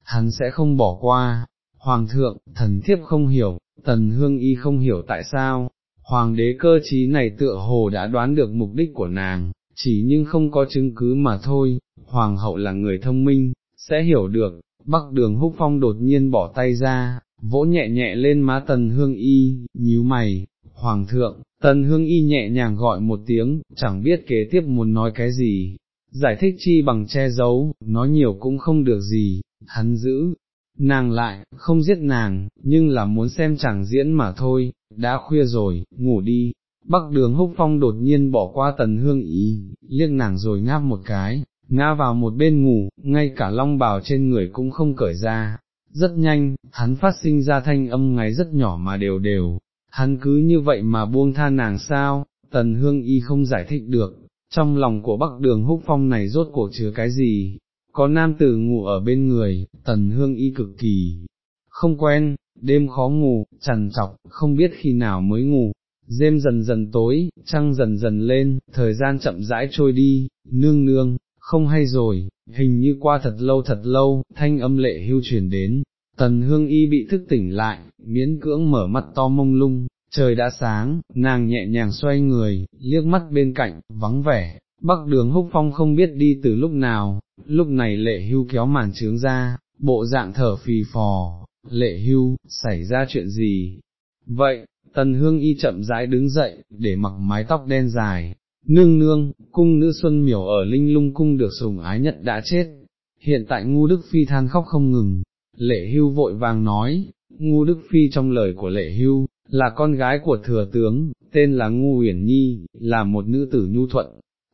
hắn sẽ không bỏ qua, Hoàng thượng, thần thiếp không hiểu, tần hương y không hiểu tại sao, hoàng đế cơ trí này tựa hồ đã đoán được mục đích của nàng, chỉ nhưng không có chứng cứ mà thôi, hoàng hậu là người thông minh, sẽ hiểu được, bắc đường húc phong đột nhiên bỏ tay ra, vỗ nhẹ nhẹ lên má tần hương y, nhíu mày, hoàng thượng, tần hương y nhẹ nhàng gọi một tiếng, chẳng biết kế tiếp muốn nói cái gì, giải thích chi bằng che giấu, nói nhiều cũng không được gì, hắn giữ, nàng lại, không giết nàng, nhưng là muốn xem chẳng diễn mà thôi, đã khuya rồi, ngủ đi. Bắc đường húc phong đột nhiên bỏ qua tần hương ý, liếc nàng rồi ngáp một cái, ngã vào một bên ngủ, ngay cả long bào trên người cũng không cởi ra. Rất nhanh, hắn phát sinh ra thanh âm ngáy rất nhỏ mà đều đều, hắn cứ như vậy mà buông tha nàng sao, tần hương y không giải thích được, trong lòng của bắc đường húc phong này rốt cuộc chứa cái gì, có nam tử ngủ ở bên người, tần hương y cực kỳ, không quen, đêm khó ngủ, trằn trọc, không biết khi nào mới ngủ, đêm dần dần tối, trăng dần dần lên, thời gian chậm rãi trôi đi, nương nương, không hay rồi, hình như qua thật lâu thật lâu, thanh âm lệ hưu chuyển đến, tần hương y bị thức tỉnh lại, miễn cưỡng mở mắt to mông lung, trời đã sáng, nàng nhẹ nhàng xoay người, liếc mắt bên cạnh, vắng vẻ, bắc đường húc phong không biết đi từ lúc nào, lúc này lệ hưu kéo màn trướng ra, bộ dạng thở phì phò, lệ hưu, xảy ra chuyện gì? Vậy, tần hương y chậm rãi đứng dậy, để mặc mái tóc đen dài, nương nương, cung nữ Xuân Miểu ở Linh Lung Cung được sủng ái nhất đã chết, hiện tại ngu Đức Phi than khóc không ngừng, lệ hưu vội vàng nói, ngu Đức Phi trong lời của lệ hưu, là con gái của thừa tướng, tên là Ngu Uyển Nhi, là một nữ tử nhu thuận.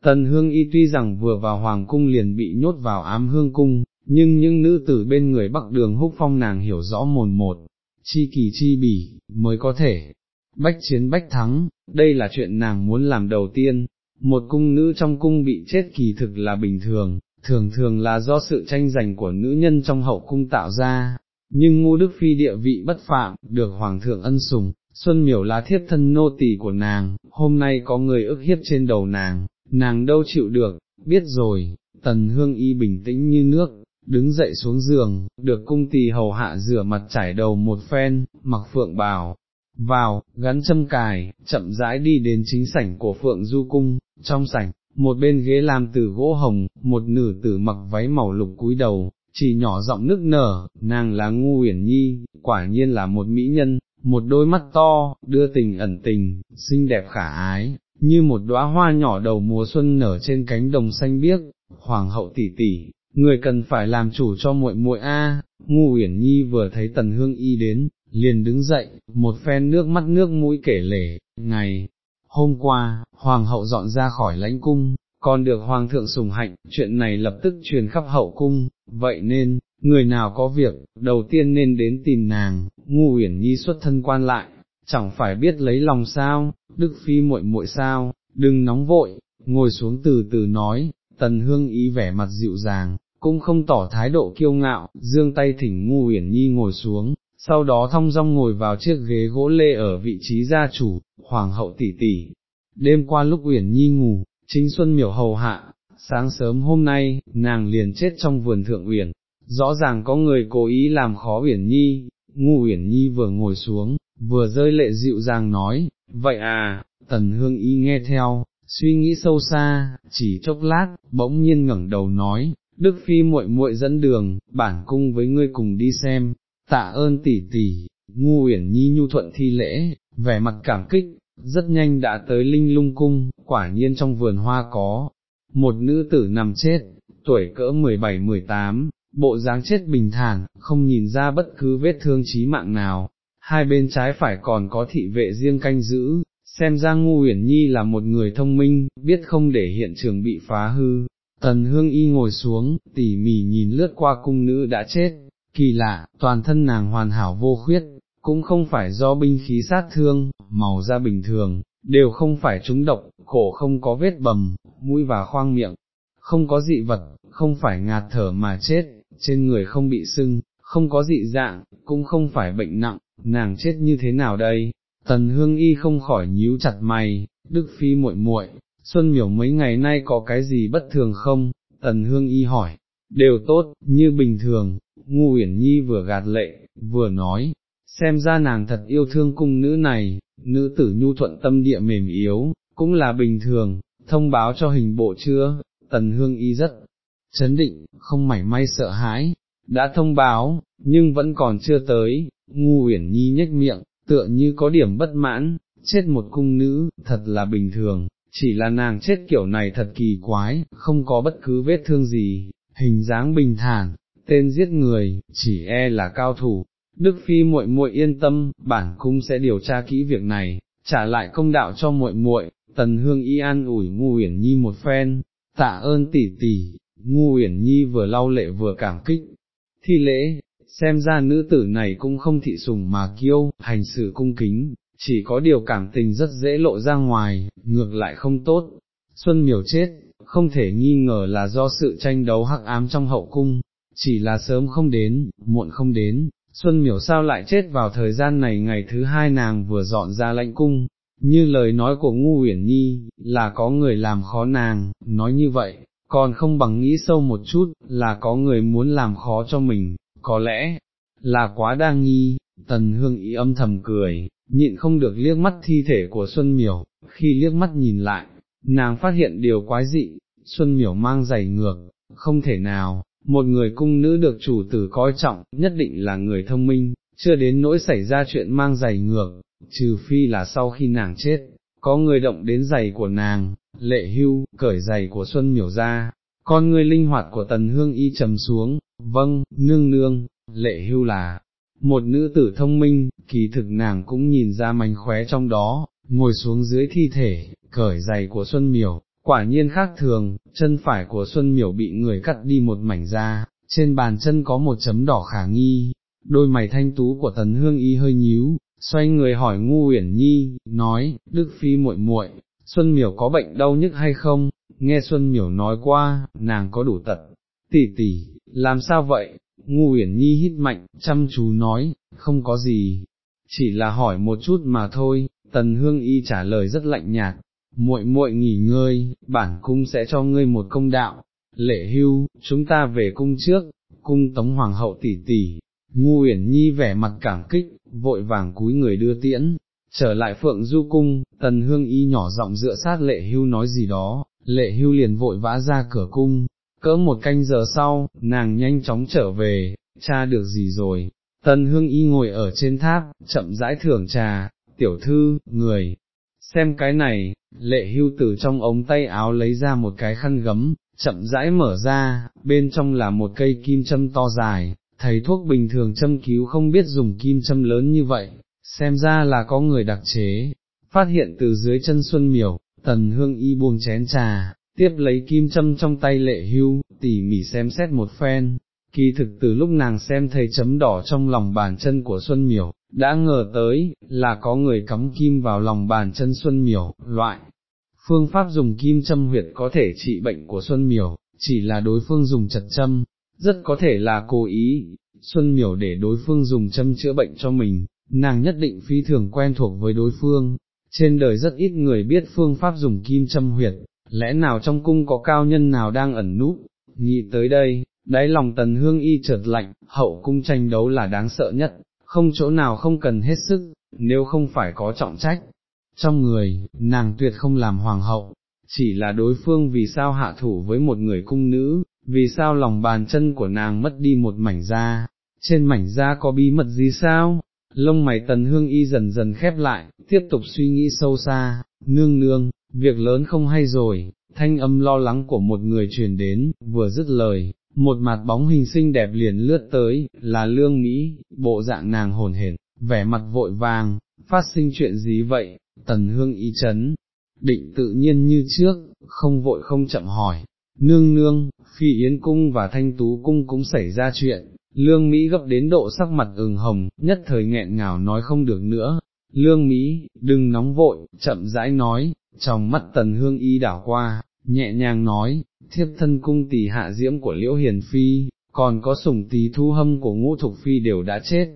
Tần Hương Y tuy rằng vừa vào Hoàng Cung liền bị nhốt vào ám hương cung, nhưng những nữ tử bên người Bắc Đường húc phong nàng hiểu rõ mồn một, chi kỳ chi bỉ, mới có thể, bách chiến bách thắng, đây là chuyện nàng muốn làm đầu tiên, một cung nữ trong cung bị chết kỳ thực là bình thường, thường thường là do sự tranh giành của nữ nhân trong hậu cung tạo ra, nhưng ngu đức phi địa vị bất phạm, được hoàng thượng ân sủng, xuân miểu là thiết thân nô tỳ của nàng, hôm nay có người ức hiếp trên đầu nàng, nàng đâu chịu được, biết rồi, tần hương y bình tĩnh như nước, đứng dậy xuống giường, được cung tỳ hầu hạ rửa mặt trải đầu một phen, mặc phượng bào, vào, gắn châm cài, chậm rãi đi đến chính sảnh của phượng du cung, trong sảnh, một bên ghế làm từ gỗ hồng, một nữ tử mặc váy màu lục cúi đầu, chỉ nhỏ giọng nức nở, nàng là ngu uyển nhi, quả nhiên là một mỹ nhân, một đôi mắt to, đưa tình ẩn tình, xinh đẹp khả ái, như một đóa hoa nhỏ đầu mùa xuân nở trên cánh đồng xanh biếc, hoàng hậu tỷ tỷ, người cần phải làm chủ cho muội muội a. Ngu Uyển Nhi vừa thấy Tần Hương Y đến, liền đứng dậy, một phen nước mắt nước mũi kể lể, ngày, hôm qua, Hoàng hậu dọn ra khỏi lãnh cung, còn được Hoàng thượng sủng hạnh, chuyện này lập tức truyền khắp hậu cung, vậy nên, người nào có việc, đầu tiên nên đến tìm nàng, ngu uyển nhi xuất thân quan lại, chẳng phải biết lấy lòng sao, đức phi muội muội sao, đừng nóng vội, ngồi xuống từ từ nói, tần hương ý vẻ mặt dịu dàng, cũng không tỏ thái độ kiêu ngạo, dương tay thỉnh ngu uyển nhi ngồi xuống, sau đó thong dong ngồi vào chiếc ghế gỗ lê ở vị trí gia chủ, hoàng hậu tỷ tỷ. Đêm qua lúc Uyển Nhi ngủ, chính Xuân miểu hầu hạ, sáng sớm hôm nay, nàng liền chết trong vườn thượng Uyển, rõ ràng có người cố ý làm khó Uyển Nhi, ngu Uyển Nhi vừa ngồi xuống, vừa rơi lệ dịu dàng nói, vậy à, tần hương y nghe theo, suy nghĩ sâu xa, chỉ chốc lát, bỗng nhiên ngẩng đầu nói, Đức Phi muội muội dẫn đường, bản cung với ngươi cùng đi xem, tạ ơn tỷ tỷ, ngu uyển nhi nhu thuận thi lễ, vẻ mặt cảm kích, rất nhanh đã tới linh lung cung, quả nhiên trong vườn hoa có, một nữ tử nằm chết, tuổi cỡ 17-18, bộ dáng chết bình thản, không nhìn ra bất cứ vết thương chí mạng nào, hai bên trái phải còn có thị vệ riêng canh giữ, xem ra ngu uyển nhi là một người thông minh, biết không để hiện trường bị phá hư. Tần hương y ngồi xuống, tỉ mỉ nhìn lướt qua cung nữ đã chết, kỳ lạ, toàn thân nàng hoàn hảo vô khuyết, cũng không phải do binh khí sát thương, màu da bình thường, đều không phải trúng độc, cổ không có vết bầm, mũi và khoang miệng, không có dị vật, không phải ngạt thở mà chết, trên người không bị sưng, không có dị dạng, cũng không phải bệnh nặng, nàng chết như thế nào đây? Tần Hương Y không khỏi nhíu chặt mày, Đức Phi muội muội, Xuân Miểu mấy ngày nay có cái gì bất thường không? Tần Hương Y hỏi, đều tốt, như bình thường, ngu uyển nhi vừa gạt lệ, vừa nói, xem ra nàng thật yêu thương cung nữ này, nữ tử nhu thuận tâm địa mềm yếu, cũng là bình thường, thông báo cho hình bộ chưa, tần hương y rất chấn định, không mảy may sợ hãi, đã thông báo, nhưng vẫn còn chưa tới, ngu uyển nhi nhếch miệng, tựa như có điểm bất mãn, chết một cung nữ, thật là bình thường, chỉ là nàng chết kiểu này thật kỳ quái, không có bất cứ vết thương gì, hình dáng bình thản, tên giết người, chỉ e là cao thủ. Đức Phi muội muội yên tâm, bản cung sẽ điều tra kỹ việc này, trả lại công đạo cho muội muội. Tần Hương Y an ủi Ngu Uyển Nhi một phen, tạ ơn tỷ tỷ, Ngu Uyển Nhi vừa lau lệ vừa cảm kích. Thi lễ, xem ra nữ tử này cũng không thị sùng mà kiêu, hành xử cung kính, chỉ có điều cảm tình rất dễ lộ ra ngoài, ngược lại không tốt. Xuân miểu chết, không thể nghi ngờ là do sự tranh đấu hắc ám trong hậu cung, chỉ là sớm không đến, muộn không đến, Xuân miểu sao lại chết vào thời gian này ngày thứ hai nàng vừa dọn ra lãnh cung, như lời nói của Ngu Uyển Nhi, là có người làm khó nàng, nói như vậy, còn không bằng nghĩ sâu một chút, là có người muốn làm khó cho mình, có lẽ, là quá đa nghi, tần hương ý âm thầm cười, nhịn không được liếc mắt thi thể của Xuân miểu, khi liếc mắt nhìn lại, nàng phát hiện điều quái dị, Xuân miểu mang giày ngược, không thể nào, một người cung nữ được chủ tử coi trọng, nhất định là người thông minh, chưa đến nỗi xảy ra chuyện mang giày ngược, trừ phi là sau khi nàng chết, có người động đến giày của nàng, lệ hưu, cởi giày của Xuân miểu ra, con người linh hoạt của tần hương y trầm xuống, vâng, nương nương, lệ hưu là, một nữ tử thông minh, kỳ thực nàng cũng nhìn ra mánh khóe trong đó, ngồi xuống dưới thi thể, cởi giày của Xuân miểu, quả nhiên khác thường, chân phải của Xuân miểu bị người cắt đi một mảnh da, trên bàn chân có một chấm đỏ khả nghi, đôi mày thanh tú của tần hương y hơi nhíu, xoay người hỏi ngu uyển nhi, nói, Đức Phi muội muội, Xuân miểu có bệnh đau nhức hay không, nghe Xuân miểu nói qua, nàng có đủ tật, tỷ tỷ, làm sao vậy, ngu uyển nhi hít mạnh, chăm chú nói, không có gì, chỉ là hỏi một chút mà thôi, tần hương y trả lời rất lạnh nhạt, muội muội nghỉ ngơi, bản cung sẽ cho ngươi một công đạo, lệ hưu, chúng ta về cung trước, cung tống hoàng hậu tỷ tỷ, ngu uyển nhi vẻ mặt cảm kích, vội vàng cúi người đưa tiễn, trở lại phượng du cung, tần hương y nhỏ giọng dựa sát lệ hưu nói gì đó, lệ hưu liền vội vã ra cửa cung, cỡ một canh giờ sau, nàng nhanh chóng trở về, cha được gì rồi, tần hương y ngồi ở trên tháp, chậm rãi thưởng trà, tiểu thư, người, xem cái này, lệ hưu từ trong ống tay áo lấy ra một cái khăn gấm, chậm rãi mở ra, bên trong là một cây kim châm to dài, thầy thuốc bình thường châm cứu không biết dùng kim châm lớn như vậy, xem ra là có người đặc chế, phát hiện từ dưới chân xuân miểu, tần hương y buông chén trà, tiếp lấy kim châm trong tay lệ hưu, tỉ mỉ xem xét một phen, kỳ thực từ lúc nàng xem thấy chấm đỏ trong lòng bàn chân của Xuân Miểu, đã ngờ tới, là có người cắm kim vào lòng bàn chân Xuân Miểu, loại. Phương pháp dùng kim châm huyệt có thể trị bệnh của Xuân Miểu, chỉ là đối phương dùng chật châm, rất có thể là cố ý, Xuân Miểu để đối phương dùng châm chữa bệnh cho mình, nàng nhất định phi thường quen thuộc với đối phương, trên đời rất ít người biết phương pháp dùng kim châm huyệt, lẽ nào trong cung có cao nhân nào đang ẩn núp, nghĩ tới đây, đáy lòng tần hương y chợt lạnh, hậu cung tranh đấu là đáng sợ nhất, không chỗ nào không cần hết sức, nếu không phải có trọng trách. Trong người, nàng tuyệt không làm hoàng hậu, chỉ là đối phương vì sao hạ thủ với một người cung nữ, vì sao lòng bàn chân của nàng mất đi một mảnh da, trên mảnh da có bí mật gì sao? Lông mày tần hương y dần dần khép lại, tiếp tục suy nghĩ sâu xa, nương nương, việc lớn không hay rồi, thanh âm lo lắng của một người truyền đến, vừa dứt lời, một mặt bóng hình xinh đẹp liền lướt tới, là lương Mỹ, bộ dạng nàng hồn hển, vẻ mặt vội vàng, phát sinh chuyện gì vậy, tần hương y chấn, định tự nhiên như trước, không vội không chậm hỏi, nương nương, phi yến cung và thanh tú cung cũng xảy ra chuyện, lương Mỹ gấp đến độ sắc mặt ửng hồng, nhất thời nghẹn ngào nói không được nữa, lương Mỹ, đừng nóng vội, chậm rãi nói, trong mắt tần hương y đảo qua, nhẹ nhàng nói, thiếp thân cung tỷ hạ diễm của liễu hiền phi, còn có sủng tì thu hâm của ngũ thục phi đều đã chết.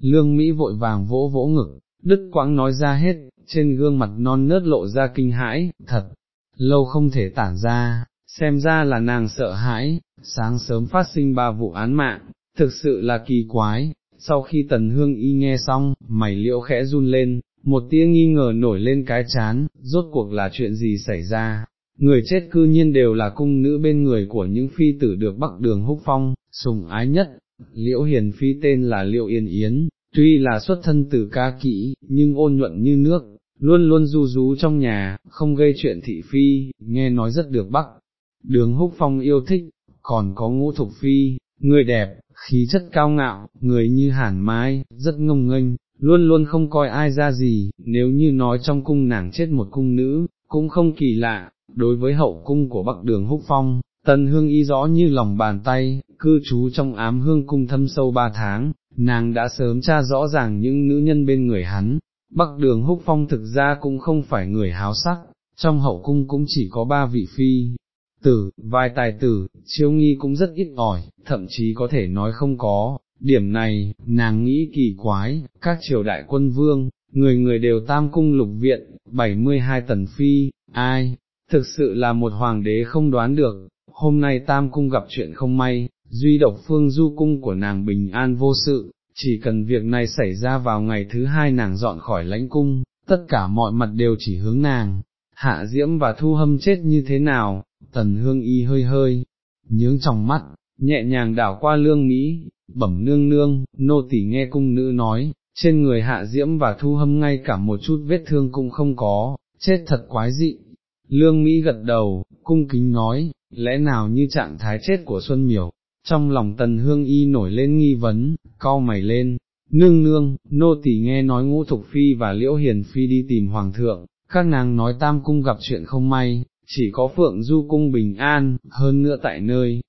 Lương Mỹ vội vàng vỗ vỗ ngực, đứt quãng nói ra hết, trên gương mặt non nớt lộ ra kinh hãi, thật, lâu không thể tản ra, xem ra là nàng sợ hãi, sáng sớm phát sinh ba vụ án mạng, thực sự là kỳ quái, sau khi tần hương y nghe xong, mày liễu khẽ run lên, một tia nghi ngờ nổi lên cái chán, rốt cuộc là chuyện gì xảy ra, người chết cư nhiên đều là cung nữ bên người của những phi tử được bắc đường húc phong, sùng ái nhất, liễu hiền phi tên là liễu yên yến, tuy là xuất thân từ ca kỹ, nhưng ôn nhuận như nước, luôn luôn du rú trong nhà, không gây chuyện thị phi, nghe nói rất được bắc. Đường húc phong yêu thích, còn có ngũ thục phi, người đẹp, khí chất cao ngạo, người như hàn mai, rất ngông nghênh, luôn luôn không coi ai ra gì, nếu như nói trong cung nàng chết một cung nữ, cũng không kỳ lạ, đối với hậu cung của Bắc Đường Húc Phong, Tân Hương y rõ như lòng bàn tay, cư trú trong ám hương cung thâm sâu ba tháng, nàng đã sớm tra rõ ràng những nữ nhân bên người hắn, Bắc Đường Húc Phong thực ra cũng không phải người háo sắc, trong hậu cung cũng chỉ có ba vị phi. Tử, vài tài tử, chiêu nghi cũng rất ít ỏi, thậm chí có thể nói không có, điểm này, nàng nghĩ kỳ quái, các triều đại quân vương, người người đều tam cung lục viện, 72 tần phi, ai, thực sự là một hoàng đế không đoán được, hôm nay tam cung gặp chuyện không may, duy độc phương du cung của nàng bình an vô sự, chỉ cần việc này xảy ra vào ngày thứ hai nàng dọn khỏi lãnh cung, tất cả mọi mặt đều chỉ hướng nàng, hạ diễm và thu hâm chết như thế nào, tần hương y hơi hơi, nhướng trong mắt, nhẹ nhàng đảo qua lương Mỹ, bẩm nương nương, nô tỳ nghe cung nữ nói, trên người hạ diễm và thu hâm ngay cả một chút vết thương cũng không có, chết thật quái dị. Lương Mỹ gật đầu, cung kính nói, lẽ nào như trạng thái chết của Xuân Miểu, trong lòng tần hương y nổi lên nghi vấn, cau mày lên, nương nương, nô tỳ nghe nói ngũ thục phi và liễu hiền phi đi tìm hoàng thượng, các nàng nói tam cung gặp chuyện không may, chỉ có phượng du cung bình an, hơn nữa tại nơi,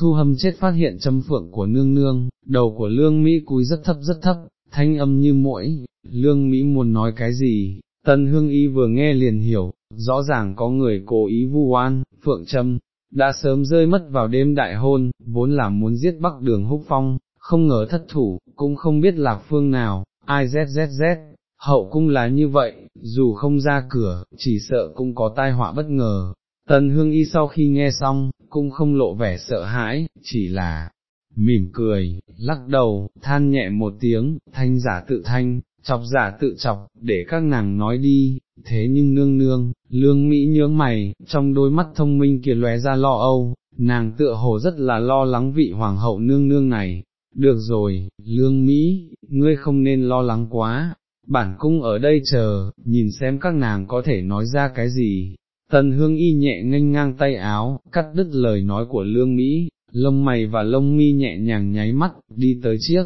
thu hâm chết phát hiện châm phượng của nương nương, đầu của lương Mỹ cúi rất thấp rất thấp, thanh âm như mũi, lương Mỹ muốn nói cái gì, tân hương y vừa nghe liền hiểu, rõ ràng có người cố ý vu oan, phượng châm, đã sớm rơi mất vào đêm đại hôn, vốn là muốn giết bắc đường húc phong, không ngờ thất thủ, cũng không biết lạc phương nào, ai zzz, hậu cung là như vậy, dù không ra cửa, chỉ sợ cũng có tai họa bất ngờ. Tần hương y sau khi nghe xong, cũng không lộ vẻ sợ hãi, chỉ là mỉm cười, lắc đầu, than nhẹ một tiếng, thanh giả tự thanh, chọc giả tự chọc, để các nàng nói đi, thế nhưng nương nương, lương Mỹ nhướng mày, trong đôi mắt thông minh kia lóe ra lo âu, nàng tựa hồ rất là lo lắng vị hoàng hậu nương nương này, được rồi, lương Mỹ, ngươi không nên lo lắng quá, bản cung ở đây chờ, nhìn xem các nàng có thể nói ra cái gì. Tần hương y nhẹ nghênh ngang tay áo, cắt đứt lời nói của lương Mỹ, lông mày và lông mi nhẹ nhàng nháy mắt, đi tới chiếc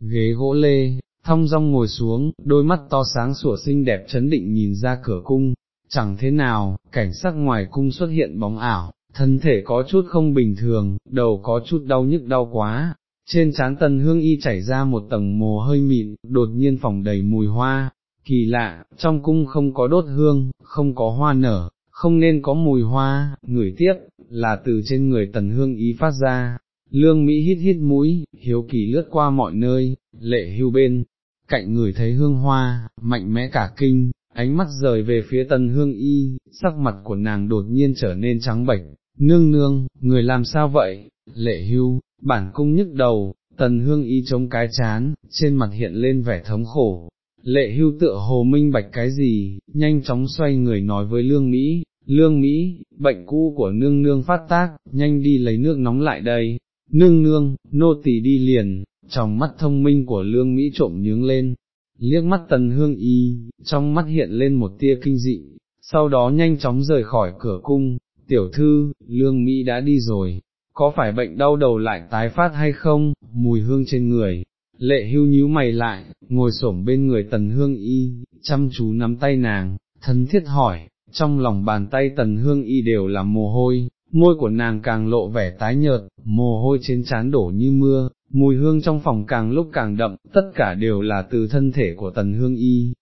ghế gỗ lê, thong dong ngồi xuống, đôi mắt to sáng sủa xinh đẹp chấn định nhìn ra cửa cung, chẳng thế nào, cảnh sắc ngoài cung xuất hiện bóng ảo, thân thể có chút không bình thường, đầu có chút đau nhức đau quá, trên trán tần hương y chảy ra một tầng mồ hơi mịn, đột nhiên phòng đầy mùi hoa, kỳ lạ, trong cung không có đốt hương, không có hoa nở, không nên có mùi hoa, ngửi tiếp, là từ trên người tần hương y phát ra. Lương Mỹ hít hít mũi, hiếu kỳ lướt qua mọi nơi, lệ hưu bên, cạnh người thấy hương hoa, mạnh mẽ cả kinh, ánh mắt rời về phía tần hương y, sắc mặt của nàng đột nhiên trở nên trắng bệch, nương nương, người làm sao vậy, lệ hưu, bản cung nhức đầu, tần hương y chống cái chán, trên mặt hiện lên vẻ thống khổ. Lệ hưu tựa hồ minh bạch cái gì, nhanh chóng xoay người nói với lương Mỹ, lương Mỹ, bệnh cũ của nương nương phát tác, nhanh đi lấy nước nóng lại đây, nương nương, nô tỳ đi liền, trong mắt thông minh của lương Mỹ trộm nhướng lên, liếc mắt tần hương y, trong mắt hiện lên một tia kinh dị, sau đó nhanh chóng rời khỏi cửa cung, tiểu thư, lương Mỹ đã đi rồi, có phải bệnh đau đầu lại tái phát hay không, mùi hương trên người, lệ hưu nhíu mày lại, ngồi xổm bên người tần hương y, chăm chú nắm tay nàng, thân thiết hỏi, trong lòng bàn tay tần hương y đều là mồ hôi, môi của nàng càng lộ vẻ tái nhợt, mồ hôi trên trán đổ như mưa, mùi hương trong phòng càng lúc càng đậm, tất cả đều là từ thân thể của tần hương y.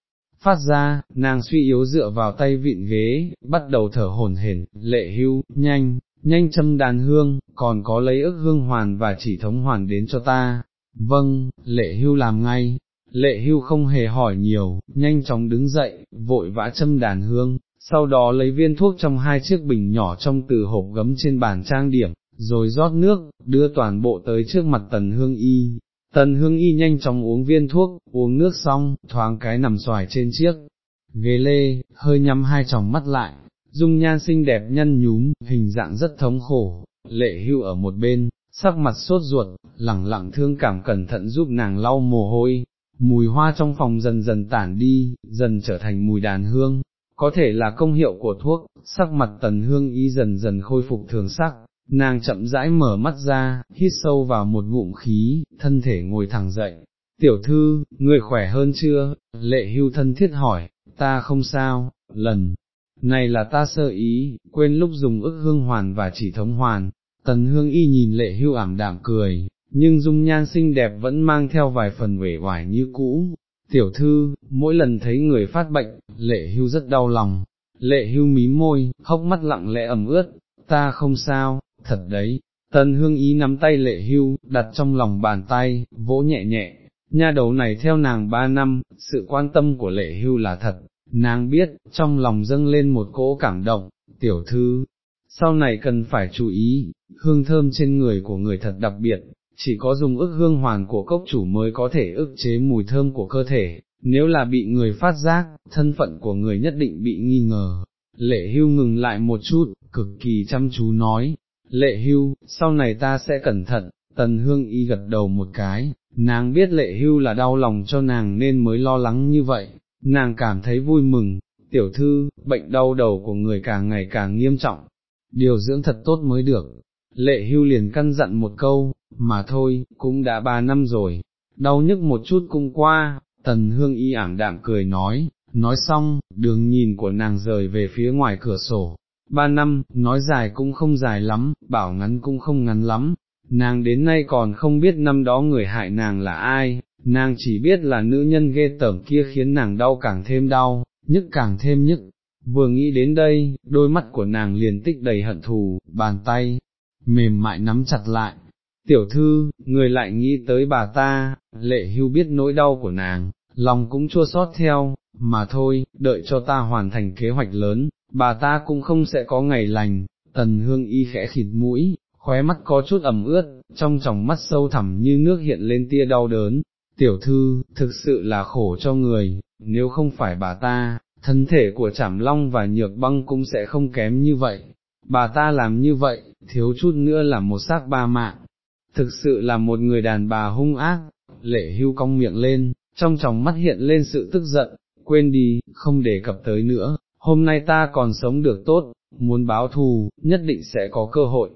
Phát ra, nàng suy yếu dựa vào tay vịn ghế, bắt đầu thở hổn hển, lệ hưu, nhanh, nhanh châm đàn hương, còn có lấy ức hương hoàn và chỉ thống hoàn đến cho ta. Vâng, lệ hưu làm ngay, lệ hưu không hề hỏi nhiều, nhanh chóng đứng dậy, vội vã châm đàn hương, sau đó lấy viên thuốc trong hai chiếc bình nhỏ trong từ hộp gấm trên bàn trang điểm, rồi rót nước, đưa toàn bộ tới trước mặt tần hương y. Tần hương y nhanh chóng uống viên thuốc, uống nước xong, thoáng cái nằm xoài trên chiếc ghế lê, hơi nhắm hai tròng mắt lại, dung nhan xinh đẹp nhăn nhúm, hình dạng rất thống khổ, lệ hưu ở một bên, sắc mặt sốt ruột, lẳng lặng thương cảm cẩn thận giúp nàng lau mồ hôi, mùi hoa trong phòng dần dần tản đi, dần trở thành mùi đàn hương, có thể là công hiệu của thuốc, sắc mặt tần hương y dần dần khôi phục thường sắc, nàng chậm rãi mở mắt ra, hít sâu vào một ngụm khí, thân thể ngồi thẳng dậy. Tiểu thư, người khỏe hơn chưa? Lệ hưu thân thiết hỏi, ta không sao, lần này là ta sơ ý, quên lúc dùng ức hương hoàn và chỉ thống hoàn, tần hương y nhìn lệ hưu ảm đạm cười, nhưng dung nhan xinh đẹp vẫn mang theo vài phần uể oải như cũ. Tiểu thư, mỗi lần thấy người phát bệnh, lệ hưu rất đau lòng, lệ hưu mí môi, hốc mắt lặng lẽ ẩm ướt, ta không sao, thật đấy, tần hương ý nắm tay lệ hưu, đặt trong lòng bàn tay, vỗ nhẹ nhẹ, nha đầu này theo nàng ba năm, sự quan tâm của lệ hưu là thật, nàng biết, trong lòng dâng lên một cỗ cảm động, tiểu thư, sau này cần phải chú ý, hương thơm trên người của người thật đặc biệt, chỉ có dùng ức hương hoàn của cốc chủ mới có thể ức chế mùi thơm của cơ thể, nếu là bị người phát giác, thân phận của người nhất định bị nghi ngờ. Lệ hưu ngừng lại một chút, cực kỳ chăm chú nói, lệ hưu, sau này ta sẽ cẩn thận, tần hương y gật đầu một cái, nàng biết lệ hưu là đau lòng cho nàng nên mới lo lắng như vậy, nàng cảm thấy vui mừng, tiểu thư, bệnh đau đầu của người càng ngày càng nghiêm trọng, điều dưỡng thật tốt mới được. Lệ hưu liền căn dặn một câu, mà thôi, cũng đã ba năm rồi, đau nhức một chút cũng qua, tần hương y ảm đạm cười nói, nói xong, đường nhìn của nàng rời về phía ngoài cửa sổ, ba năm, nói dài cũng không dài lắm, bảo ngắn cũng không ngắn lắm, nàng đến nay còn không biết năm đó người hại nàng là ai, nàng chỉ biết là nữ nhân ghê tởm kia khiến nàng đau càng thêm đau, nhức càng thêm nhức. Vừa nghĩ đến đây, đôi mắt của nàng liền tích đầy hận thù, bàn tay, mềm mại nắm chặt lại. Tiểu thư, người lại nghĩ tới bà ta, lệ hưu biết nỗi đau của nàng, lòng cũng chua xót theo, mà thôi, đợi cho ta hoàn thành kế hoạch lớn, bà ta cũng không sẽ có ngày lành, tần hương y khẽ khịt mũi, khóe mắt có chút ẩm ướt, trong tròng mắt sâu thẳm như nước hiện lên tia đau đớn, tiểu thư, thực sự là khổ cho người, nếu không phải bà ta, thân thể của Trảm Long và Nhược Băng cũng sẽ không kém như vậy, bà ta làm như vậy, thiếu chút nữa là một xác ba mạng, thực sự là một người đàn bà hung ác, lệ hưu cong miệng lên, trong tròng mắt hiện lên sự tức giận, quên đi, không đề cập tới nữa, hôm nay ta còn sống được tốt, muốn báo thù, nhất định sẽ có cơ hội.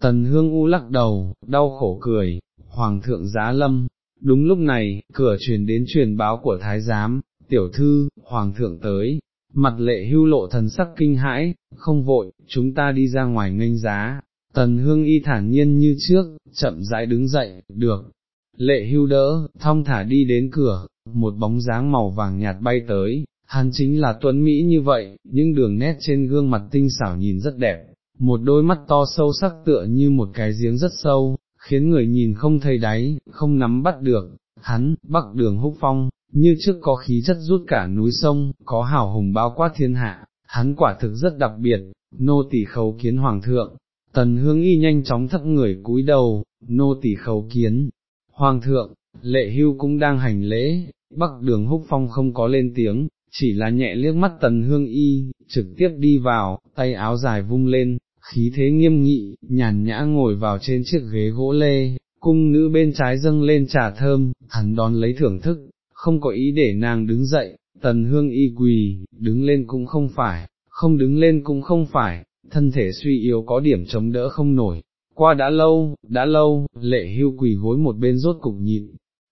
Tần hương u lắc đầu, đau khổ cười, Hoàng thượng giá lâm, đúng lúc này, cửa truyền đến truyền báo của Thái giám, tiểu thư, Hoàng thượng tới, mặt lệ hưu lộ thần sắc kinh hãi, không vội, chúng ta đi ra ngoài nghênh giá. Tần hương y thản nhiên như trước, chậm rãi đứng dậy, được. Lệ hưu đỡ, thong thả đi đến cửa, một bóng dáng màu vàng nhạt bay tới, hắn chính là tuấn Mỹ như vậy, những đường nét trên gương mặt tinh xảo nhìn rất đẹp, một đôi mắt to sâu sắc tựa như một cái giếng rất sâu, khiến người nhìn không thấy đáy, không nắm bắt được, hắn, bắc đường húc phong, như trước có khí chất rút cả núi sông, có hào hùng bao quát thiên hạ, hắn quả thực rất đặc biệt, nô tỳ khấu kiến hoàng thượng, tần hương y nhanh chóng thấp người cúi đầu, nô tỳ khấu kiến, hoàng thượng, lệ hưu cũng đang hành lễ, bắc đường húc phong không có lên tiếng, chỉ là nhẹ liếc mắt tần hương y, trực tiếp đi vào, tay áo dài vung lên, khí thế nghiêm nghị, nhàn nhã ngồi vào trên chiếc ghế gỗ lê, cung nữ bên trái dâng lên trà thơm, hắn đón lấy thưởng thức, không có ý để nàng đứng dậy, tần hương y quỳ, đứng lên cũng không phải, không đứng lên cũng không phải, thân thể suy yếu có điểm chống đỡ không nổi. Qua đã lâu, đã lâu, lệ hưu quỳ gối một bên rốt cục nhịn,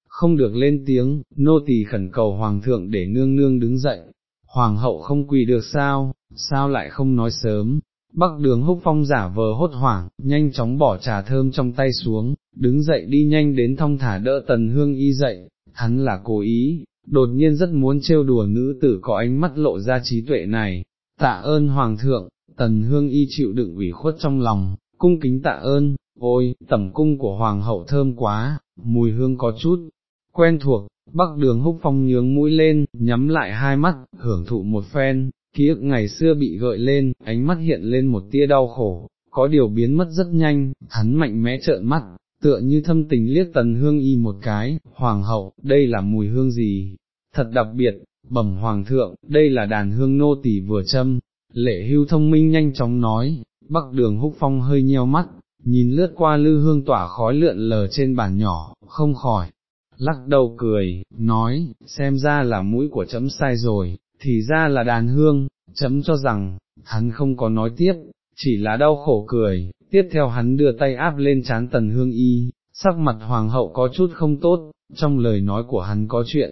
không được lên tiếng, nô tỳ khẩn cầu hoàng thượng để nương nương đứng dậy, hoàng hậu không quỳ được sao, sao lại không nói sớm, bắc đường húc phong giả vờ hốt hoảng, nhanh chóng bỏ trà thơm trong tay xuống, đứng dậy đi nhanh đến thong thả đỡ tần hương y dậy, hắn là cố ý, đột nhiên rất muốn trêu đùa nữ tử có ánh mắt lộ ra trí tuệ này, tạ ơn hoàng thượng, tần hương y chịu đựng ủy khuất trong lòng, cung kính tạ ơn, ôi, tẩm cung của hoàng hậu thơm quá, mùi hương có chút, quen thuộc, bắc đường húc phong nhướng mũi lên, nhắm lại hai mắt, hưởng thụ một phen, ký ức ngày xưa bị gợi lên, ánh mắt hiện lên một tia đau khổ, có điều biến mất rất nhanh, hắn mạnh mẽ trợn mắt, tựa như thâm tình liếc tần hương y một cái, hoàng hậu, đây là mùi hương gì, thật đặc biệt, bẩm hoàng thượng, đây là đàn hương nô tỳ vừa châm, lệ hưu thông minh nhanh chóng nói, bắc đường húc phong hơi nheo mắt, nhìn lướt qua lư hương tỏa khói lượn lờ trên bàn nhỏ, không khỏi, lắc đầu cười, nói, xem ra là mũi của chấm sai rồi, thì ra là đàn hương, chấm cho rằng, hắn không có nói tiếp, chỉ là đau khổ cười, tiếp theo hắn đưa tay áp lên chán tần hương y, sắc mặt hoàng hậu có chút không tốt, trong lời nói của hắn có chuyện.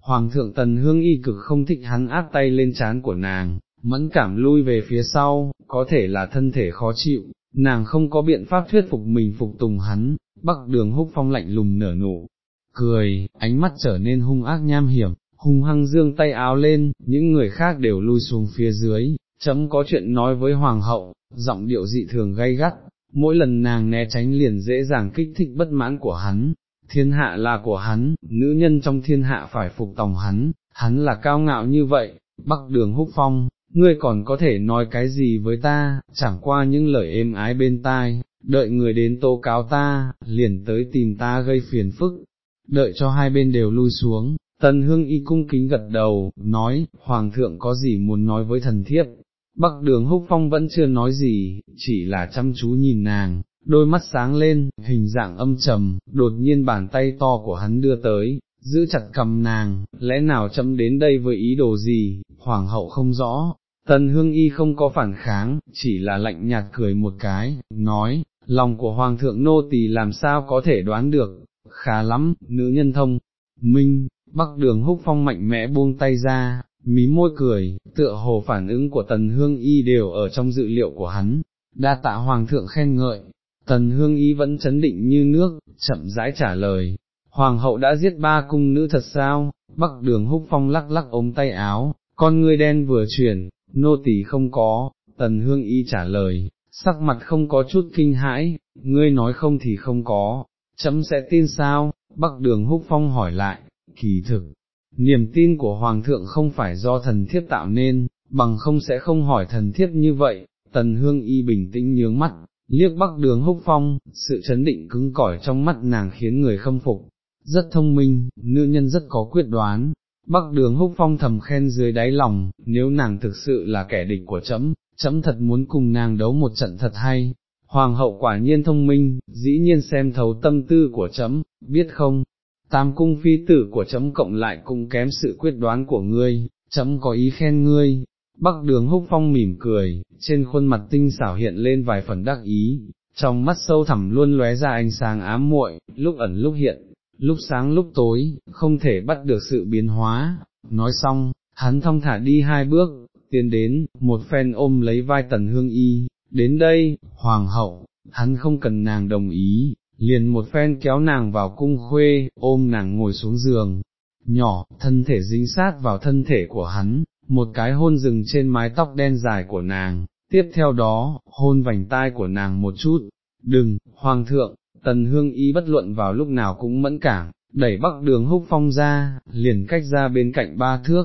Hoàng thượng tần hương y cực không thích hắn áp tay lên chán của nàng, mẫn cảm lui về phía sau, có thể là thân thể khó chịu, nàng không có biện pháp thuyết phục mình phục tùng hắn, bắc đường húc phong lạnh lùng nở nụ, cười, ánh mắt trở nên hung ác nham hiểm, hung hăng dương tay áo lên, những người khác đều lui xuống phía dưới, chấm có chuyện nói với hoàng hậu, giọng điệu dị thường gay gắt, mỗi lần nàng né tránh liền dễ dàng kích thích bất mãn của hắn, thiên hạ là của hắn, nữ nhân trong thiên hạ phải phục tòng hắn, hắn là cao ngạo như vậy, bắc đường húc phong, ngươi còn có thể nói cái gì với ta, chẳng qua những lời êm ái bên tai, đợi người đến tố cáo ta, liền tới tìm ta gây phiền phức, đợi cho hai bên đều lui xuống, tần hương y cung kính gật đầu, nói, Hoàng thượng có gì muốn nói với thần thiếp, Bắc đường húc phong vẫn chưa nói gì, chỉ là chăm chú nhìn nàng, đôi mắt sáng lên, hình dạng âm trầm, đột nhiên bàn tay to của hắn đưa tới, giữ chặt cầm nàng, lẽ nào chấm đến đây với ý đồ gì, hoàng hậu không rõ, tần hương y không có phản kháng, chỉ là lạnh nhạt cười một cái, nói, lòng của hoàng thượng nô tỳ làm sao có thể đoán được, khá lắm, nữ nhân thông, minh, bắc đường húc phong mạnh mẽ buông tay ra, mí môi cười, tựa hồ phản ứng của tần hương y đều ở trong dự liệu của hắn, đa tạ hoàng thượng khen ngợi, tần hương y vẫn chấn định như nước, chậm rãi trả lời, hoàng hậu đã giết ba cung nữ thật sao, bắc đường húc phong lắc lắc ống tay áo, con ngươi đen vừa chuyển, nô tỳ không có, tần hương y trả lời, sắc mặt không có chút kinh hãi, ngươi nói không thì không có, chấm sẽ tin sao, bắc đường húc phong hỏi lại, kỳ thực, niềm tin của Hoàng thượng không phải do thần thiếp tạo nên, bằng không sẽ không hỏi thần thiếp như vậy, tần hương y bình tĩnh nhướng mắt, liếc bắc đường húc phong, sự chấn định cứng cỏi trong mắt nàng khiến người khâm phục, rất thông minh, nữ nhân rất có quyết đoán. Bắc đường húc phong thầm khen dưới đáy lòng, nếu nàng thực sự là kẻ địch của chấm, chấm thật muốn cùng nàng đấu một trận thật hay, hoàng hậu quả nhiên thông minh, dĩ nhiên xem thấu tâm tư của chấm, biết không, tam cung phi tử của chấm cộng lại cũng kém sự quyết đoán của ngươi, chấm có ý khen ngươi. Bắc đường húc phong mỉm cười, trên khuôn mặt tinh xảo hiện lên vài phần đắc ý, trong mắt sâu thẳm luôn lóe ra ánh sáng ám muội, lúc ẩn lúc hiện, lúc sáng lúc tối, không thể bắt được sự biến hóa. Nói xong, hắn thong thả đi hai bước, tiến đến, một phen ôm lấy vai tần hương y, đến đây, hoàng hậu, hắn không cần nàng đồng ý, liền một phen kéo nàng vào cung khuê, ôm nàng ngồi xuống giường, nhỏ, thân thể dính sát vào thân thể của hắn, một cái hôn rừng trên mái tóc đen dài của nàng, tiếp theo đó, hôn vành tai của nàng một chút, đừng, hoàng thượng, tần hương y bất luận vào lúc nào cũng mẫn cảm, đẩy bắc đường húc phong ra, liền cách ra bên cạnh ba thước,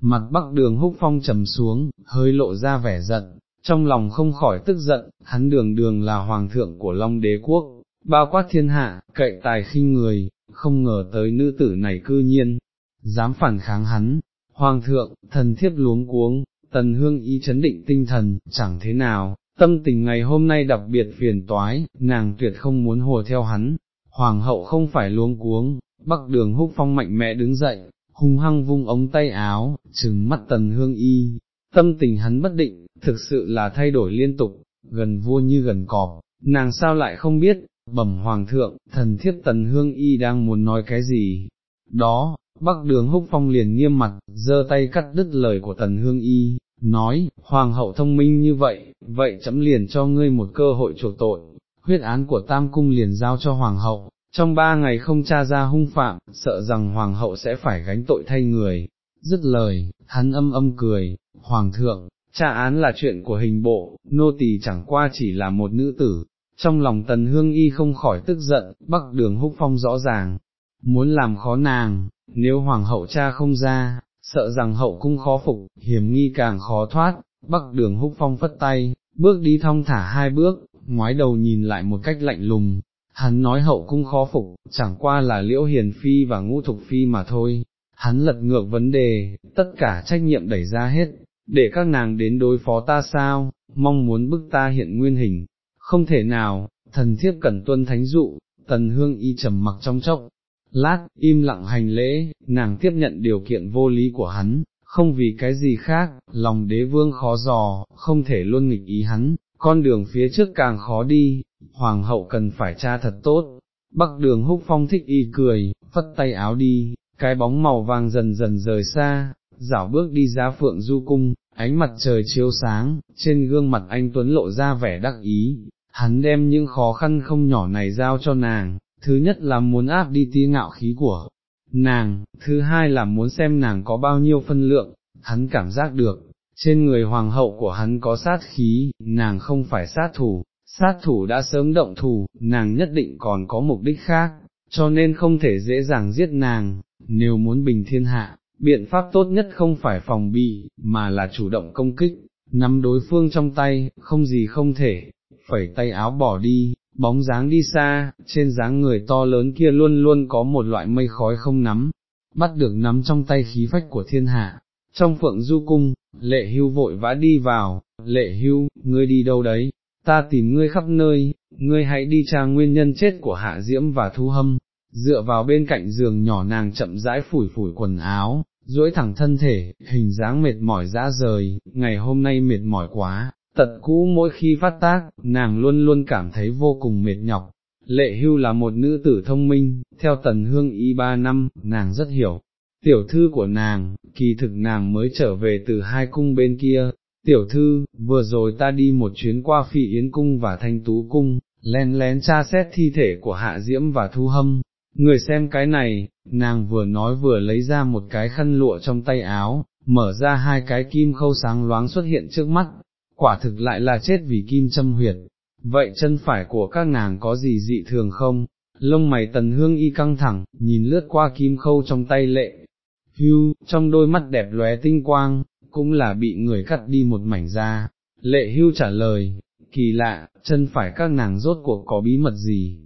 mặt bắc đường húc phong trầm xuống, hơi lộ ra vẻ giận, trong lòng không khỏi tức giận, hắn đường đường là hoàng thượng của Long đế quốc, bao quát thiên hạ, cậy tài khinh người, không ngờ tới nữ tử này cư nhiên, dám phản kháng hắn, hoàng thượng, thần thiếp luống cuống, tần hương ý chấn định tinh thần, chẳng thế nào, tâm tình ngày hôm nay đặc biệt phiền toái, nàng tuyệt không muốn hồ theo hắn, hoàng hậu không phải luống cuống, bắc đường húc phong mạnh mẽ đứng dậy, hung hăng vung ống tay áo, trừng mắt tần hương y, tâm tình hắn bất định, thực sự là thay đổi liên tục, gần vua như gần cọp, nàng sao lại không biết, bẩm hoàng thượng, thần thiếp tần hương y đang muốn nói cái gì, đó, bắc đường húc phong liền nghiêm mặt, giơ tay cắt đứt lời của tần hương y, nói, hoàng hậu thông minh như vậy, vậy chấm liền cho ngươi một cơ hội chuộc tội, huyết án của tam cung liền giao cho hoàng hậu, trong ba ngày không tra ra hung phạm, sợ rằng hoàng hậu sẽ phải gánh tội thay người, dứt lời, hắn âm âm cười, hoàng thượng, tra án là chuyện của hình bộ, nô tỳ chẳng qua chỉ là một nữ tử, trong lòng tần hương y không khỏi tức giận, bắc đường húc phong rõ ràng, muốn làm khó nàng, nếu hoàng hậu cha không ra, sợ rằng hậu cung khó phục, hiểm nghi càng khó thoát, bắc đường húc phong phất tay, bước đi thong thả hai bước, ngoái đầu nhìn lại một cách lạnh lùng, hắn nói hậu cung khó phục, chẳng qua là liễu hiền phi và ngũ thục phi mà thôi, hắn lật ngược vấn đề, tất cả trách nhiệm đẩy ra hết, để các nàng đến đối phó ta sao, mong muốn bức ta hiện nguyên hình, không thể nào, thần thiếp cần tuân thánh dụ, tần hương y trầm mặc trong chốc, lát, im lặng hành lễ, nàng tiếp nhận điều kiện vô lý của hắn, không vì cái gì khác, lòng đế vương khó dò, không thể luôn nghịch ý hắn, con đường phía trước càng khó đi, hoàng hậu cần phải tra thật tốt. Bắc đường húc phong thích y cười, phất tay áo đi, cái bóng màu vàng dần dần rời xa, dảo bước đi ra phượng du cung, ánh mặt trời chiếu sáng, trên gương mặt anh Tuấn lộ ra vẻ đắc ý, hắn đem những khó khăn không nhỏ này giao cho nàng, thứ nhất là muốn áp đi tí ngạo khí của nàng, thứ hai là muốn xem nàng có bao nhiêu phân lượng, hắn cảm giác được, trên người hoàng hậu của hắn có sát khí, nàng không phải sát thủ, sát thủ đã sớm động thủ, nàng nhất định còn có mục đích khác, cho nên không thể dễ dàng giết nàng, nếu muốn bình thiên hạ, biện pháp tốt nhất không phải phòng bị, mà là chủ động công kích, nắm đối phương trong tay, không gì không thể, phẩy tay áo bỏ đi, bóng dáng đi xa, trên dáng người to lớn kia luôn luôn có một loại mây khói không nắm, bắt được nắm trong tay khí phách của thiên hạ. Trong phượng du cung, lệ hưu vội vã đi vào, lệ hưu, ngươi đi đâu đấy, ta tìm ngươi khắp nơi, ngươi hãy đi tra nguyên nhân chết của hạ diễm và thu hâm, dựa vào bên cạnh giường nhỏ nàng chậm rãi phủi phủi quần áo, duỗi thẳng thân thể, hình dáng mệt mỏi dã rời, ngày hôm nay mệt mỏi quá, tật cũ mỗi khi phát tác, nàng luôn luôn cảm thấy vô cùng mệt nhọc. Lệ hưu là một nữ tử thông minh, theo tần hương y ba năm, nàng rất hiểu. Tiểu thư của nàng, kỳ thực nàng mới trở về từ hai cung bên kia, tiểu thư, vừa rồi ta đi một chuyến qua phi yến cung và thanh tú cung, len lén tra xét thi thể của hạ diễm và thu hâm, người xem cái này, nàng vừa nói vừa lấy ra một cái khăn lụa trong tay áo, mở ra hai cái kim khâu sáng loáng xuất hiện trước mắt, quả thực lại là chết vì kim châm huyệt, vậy chân phải của các nàng có gì dị thường không? Lông mày tần hương y căng thẳng, nhìn lướt qua kim khâu trong tay lệ, hưu, trong đôi mắt đẹp lóe tinh quang, cũng là bị người cắt đi một mảnh da. Lệ hưu trả lời, kỳ lạ, chân phải các nàng rốt cuộc có bí mật gì?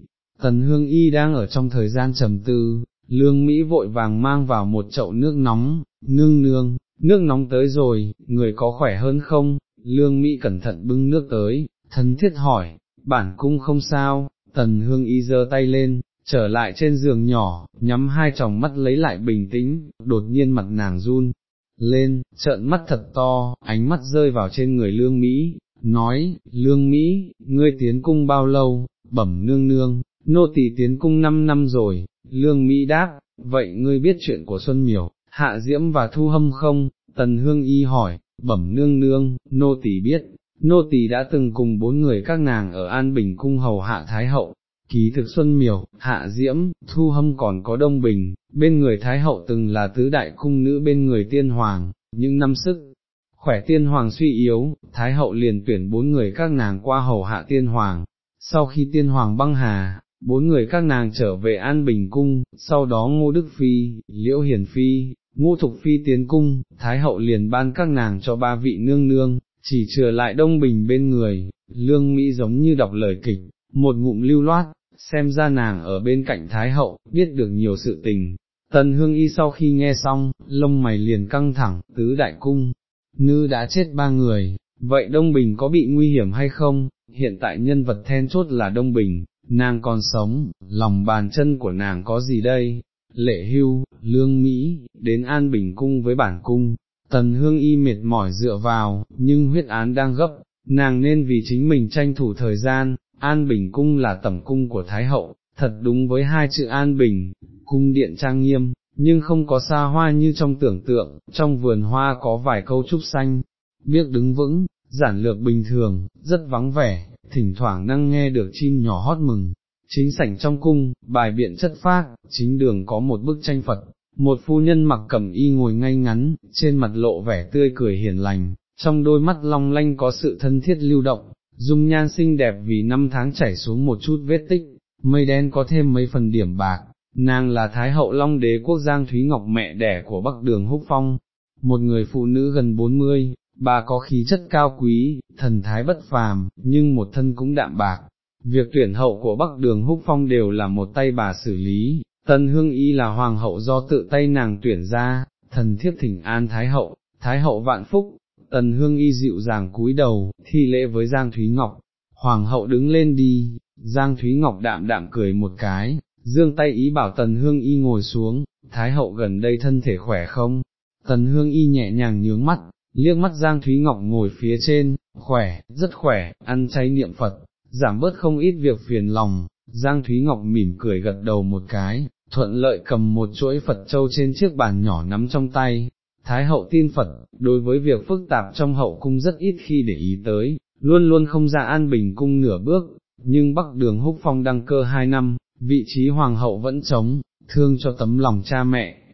Tần hương y đang ở trong thời gian trầm tư, lương Mỹ vội vàng mang vào một chậu nước nóng, nương nương, nước nóng tới rồi, người có khỏe hơn không? Lương Mỹ cẩn thận bưng nước tới, thân thiết hỏi, bản cung không sao, tần hương y giơ tay lên, trở lại trên giường nhỏ, nhắm hai tròng mắt lấy lại bình tĩnh, đột nhiên mặt nàng run, lên, trợn mắt thật to, ánh mắt rơi vào trên người lương Mỹ, nói, lương Mỹ, ngươi tiến cung bao lâu, bẩm nương nương, nô tỳ tiến cung năm năm rồi, lương Mỹ đáp, vậy ngươi biết chuyện của Xuân Miểu, Hạ Diễm và Thu Hâm không, Tần Hương Y hỏi, bẩm nương nương, nô tỳ biết, nô tỳ đã từng cùng bốn người các nàng ở An Bình cung hầu Hạ Thái Hậu, ký thực Xuân Miểu, Hạ Diễm, Thu Hâm còn có Đông Bình, bên người Thái Hậu từng là tứ đại cung nữ bên người tiên hoàng, Những năm sức, khỏe tiên hoàng suy yếu, Thái Hậu liền tuyển bốn người các nàng qua hầu hạ tiên hoàng, sau khi tiên hoàng băng hà, bốn người các nàng trở về An Bình Cung, sau đó Ngô Đức Phi, Liễu Hiền Phi, Ngô Thục Phi tiến cung, Thái Hậu liền ban các nàng cho ba vị nương nương, chỉ trừ lại Đông Bình bên người, Lương Mỹ giống như đọc lời kịch, một ngụm lưu loát, xem ra nàng ở bên cạnh Thái Hậu, biết được nhiều sự tình. Tần Hương Y sau khi nghe xong, lông mày liền căng thẳng, tứ đại cung, nư đã chết ba người, vậy Đông Bình có bị nguy hiểm hay không? Hiện tại nhân vật then chốt là Đông Bình, nàng còn sống, lòng bàn chân của nàng có gì đây? Lệ hưu, lương Mỹ, đến An Bình cung với bản cung, tần hương y mệt mỏi dựa vào, nhưng huyết án đang gấp, nàng nên vì chính mình tranh thủ thời gian, An Bình cung là tẩm cung của Thái Hậu, thật đúng với hai chữ An Bình, cung điện trang nghiêm, nhưng không có xa hoa như trong tưởng tượng, trong vườn hoa có vài câu trúc xanh, biết đứng vững, giản lược bình thường, rất vắng vẻ, thỉnh thoảng năng nghe được chim nhỏ hót mừng. Chính sảnh trong cung, bài biện chất phác, chính đường có một bức tranh Phật, một phu nhân mặc cẩm y ngồi ngay ngắn, trên mặt lộ vẻ tươi cười hiền lành, trong đôi mắt long lanh có sự thân thiết lưu động, dung nhan xinh đẹp vì năm tháng chảy xuống một chút vết tích, mây đen có thêm mấy phần điểm bạc, nàng là Thái hậu Long đế quốc Giang Thúy Ngọc mẹ đẻ của Bắc Đường Húc Phong, một người phụ nữ gần 40, bà có khí chất cao quý, thần thái bất phàm, nhưng một thân cũng đạm bạc. Việc tuyển hậu của Bắc Đường Húc Phong đều là một tay bà xử lý, Tân Hương Y là hoàng hậu do tự tay nàng tuyển ra, thần thiếp thỉnh an Thái hậu, Thái hậu vạn phúc, tân Hương Y dịu dàng cúi đầu, thi lễ với Giang Thúy Ngọc, Hoàng hậu đứng lên đi, Giang Thúy Ngọc đạm đạm cười một cái, dương tay ý bảo Tần Hương Y ngồi xuống, Thái hậu gần đây thân thể khỏe không? Tần Hương Y nhẹ nhàng nhướng mắt, liếc mắt Giang Thúy Ngọc ngồi phía trên, khỏe, rất khỏe, ăn chay niệm Phật, giảm bớt không ít việc phiền lòng, Giang Thúy Ngọc mỉm cười gật đầu một cái, thuận lợi cầm một chuỗi Phật châu trên chiếc bàn nhỏ nắm trong tay, Thái hậu tin Phật, đối với việc phức tạp trong hậu cung rất ít khi để ý tới, luôn luôn không ra an bình cung nửa bước, nhưng bắc đường húc phong đăng cơ hai năm, vị trí hoàng hậu vẫn trống, thương cho tấm lòng cha mẹ.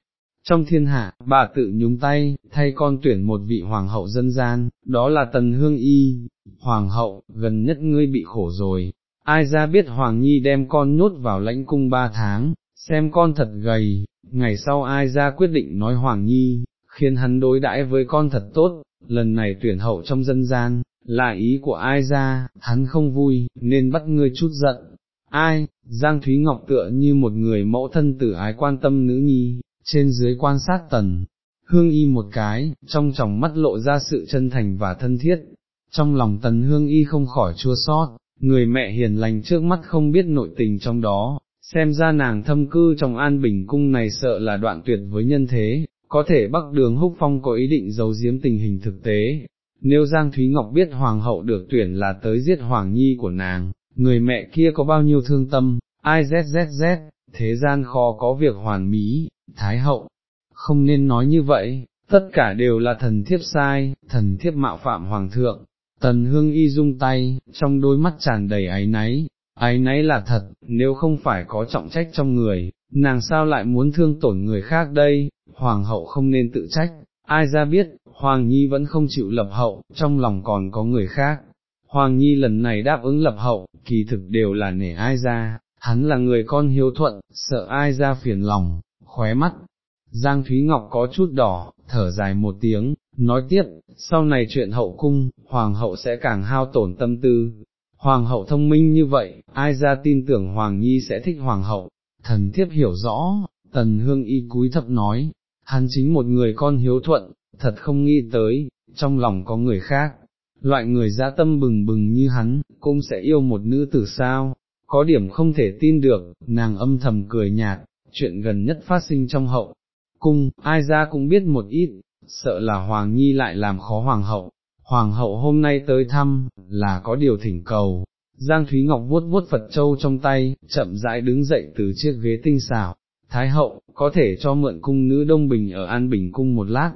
Trong thiên hạ, bà tự nhúng tay, thay con tuyển một vị hoàng hậu dân gian, đó là Tần Hương Y, hoàng hậu, gần nhất ngươi bị khổ rồi, ai ra biết Hoàng Nhi đem con nhốt vào lãnh cung ba tháng, xem con thật gầy, ngày sau ai ra quyết định nói Hoàng Nhi, khiến hắn đối đãi với con thật tốt, lần này tuyển hậu trong dân gian, là ý của ai ra, hắn không vui, nên bắt ngươi chút giận. Ai, Giang Thúy Ngọc tựa như một người mẫu thân tử ái quan tâm nữ nhi, trên dưới quan sát tần, hương y một cái, trong tròng mắt lộ ra sự chân thành và thân thiết, trong lòng tần hương y không khỏi chua sót, người mẹ hiền lành trước mắt không biết nội tình trong đó, xem ra nàng thâm cư trong an bình cung này sợ là đoạn tuyệt với nhân thế, có thể bắc đường húc phong có ý định giấu giếm tình hình thực tế. Nếu Giang Thúy Ngọc biết hoàng hậu được tuyển là tới giết hoàng nhi của nàng, người mẹ kia có bao nhiêu thương tâm, ai zzz, thế gian khó có việc hoàn mỹ, thái hậu, không nên nói như vậy, tất cả đều là thần thiếp sai, thần thiếp mạo phạm hoàng thượng, tần hương y dung tay, trong đôi mắt tràn đầy áy náy, áy náy là thật, nếu không phải có trọng trách trong người, nàng sao lại muốn thương tổn người khác đây, hoàng hậu không nên tự trách, ai ra biết, hoàng nhi vẫn không chịu lập hậu, trong lòng còn có người khác. Hoàng Nhi lần này đáp ứng lập hậu, kỳ thực đều là nể ai ra, hắn là người con hiếu thuận, sợ ai ra phiền lòng, khóe mắt. Giang Thúy Ngọc có chút đỏ, thở dài một tiếng, nói tiếp, sau này chuyện hậu cung, hoàng hậu sẽ càng hao tổn tâm tư. Hoàng hậu thông minh như vậy, ai ra tin tưởng Hoàng Nhi sẽ thích hoàng hậu, thần thiếp hiểu rõ, tần hương y cúi thấp nói, hắn chính một người con hiếu thuận, thật không nghĩ tới, trong lòng có người khác, loại người dã tâm bừng bừng như hắn, cũng sẽ yêu một nữ tử sao, có điểm không thể tin được, nàng âm thầm cười nhạt, chuyện gần nhất phát sinh trong hậu, cung, ai ra cũng biết một ít, sợ là Hoàng Nhi lại làm khó Hoàng hậu, Hoàng hậu hôm nay tới thăm, là có điều thỉnh cầu. Giang Thúy Ngọc vuốt vuốt Phật Châu trong tay, chậm rãi đứng dậy từ chiếc ghế tinh xảo, Thái hậu, có thể cho mượn cung nữ Đông Bình ở An Bình cung một lát,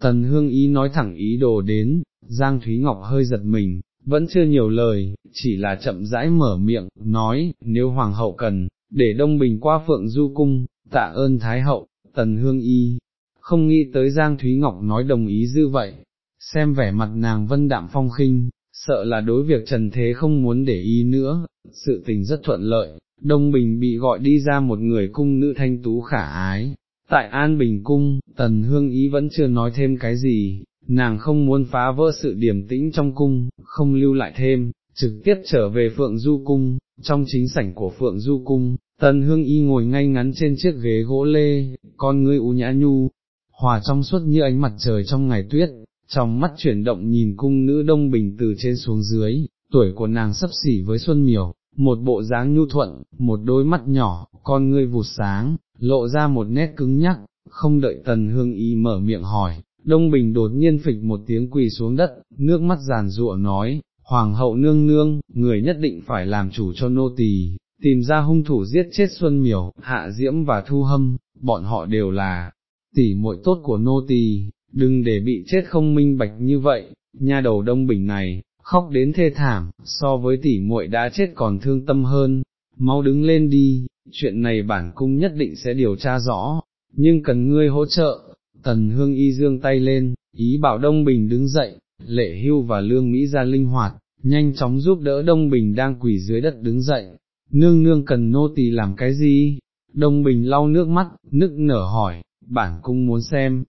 Tần Hương Ý nói thẳng ý đồ đến, Giang Thúy Ngọc hơi giật mình, vẫn chưa nhiều lời, chỉ là chậm rãi mở miệng, nói, nếu Hoàng hậu cần, để Đông Bình qua Phượng Du Cung, tạ ơn Thái hậu, Tần Hương Y, không nghĩ tới Giang Thúy Ngọc nói đồng ý dư vậy, xem vẻ mặt nàng vân đạm phong khinh, sợ là đối việc Trần Thế không muốn để ý nữa, sự tình rất thuận lợi, Đông Bình bị gọi đi ra một người cung nữ thanh tú khả ái. Tại An Bình Cung, Tần Hương Ý vẫn chưa nói thêm cái gì, nàng không muốn phá vỡ sự điềm tĩnh trong cung, không lưu lại thêm, trực tiếp trở về Phượng Du Cung, trong chính sảnh của Phượng Du Cung, Tần Hương Y ngồi ngay ngắn trên chiếc ghế gỗ lê, con ngươi u nhã nhu, hòa trong suốt như ánh mặt trời trong ngày tuyết, trong mắt chuyển động nhìn cung nữ đông bình từ trên xuống dưới, tuổi của nàng sấp xỉ với Xuân Miểu, một bộ dáng nhu thuận, một đôi mắt nhỏ, con ngươi vụt sáng, lộ ra một nét cứng nhắc, không đợi tần hương y mở miệng hỏi, đông bình đột nhiên phịch một tiếng quỳ xuống đất, nước mắt giàn rụa nói, hoàng hậu nương nương, người nhất định phải làm chủ cho nô tỳ, tìm ra hung thủ giết chết Xuân Miểu, Hạ Diễm và Thu Hâm, bọn họ đều là tỷ muội tốt của nô tỳ, đừng để bị chết không minh bạch như vậy, nha đầu đông bình này, khóc đến thê thảm, so với tỷ muội đã chết còn thương tâm hơn, mau đứng lên đi, chuyện này bản cung nhất định sẽ điều tra rõ, nhưng cần ngươi hỗ trợ, tần hương y dương tay lên, ý bảo Đông Bình đứng dậy, lệ hưu và lương Mỹ ra linh hoạt, nhanh chóng giúp đỡ Đông Bình đang quỳ dưới đất đứng dậy, nương nương cần nô tỳ làm cái gì? Đông Bình lau nước mắt, nức nở hỏi, bản cung muốn xem,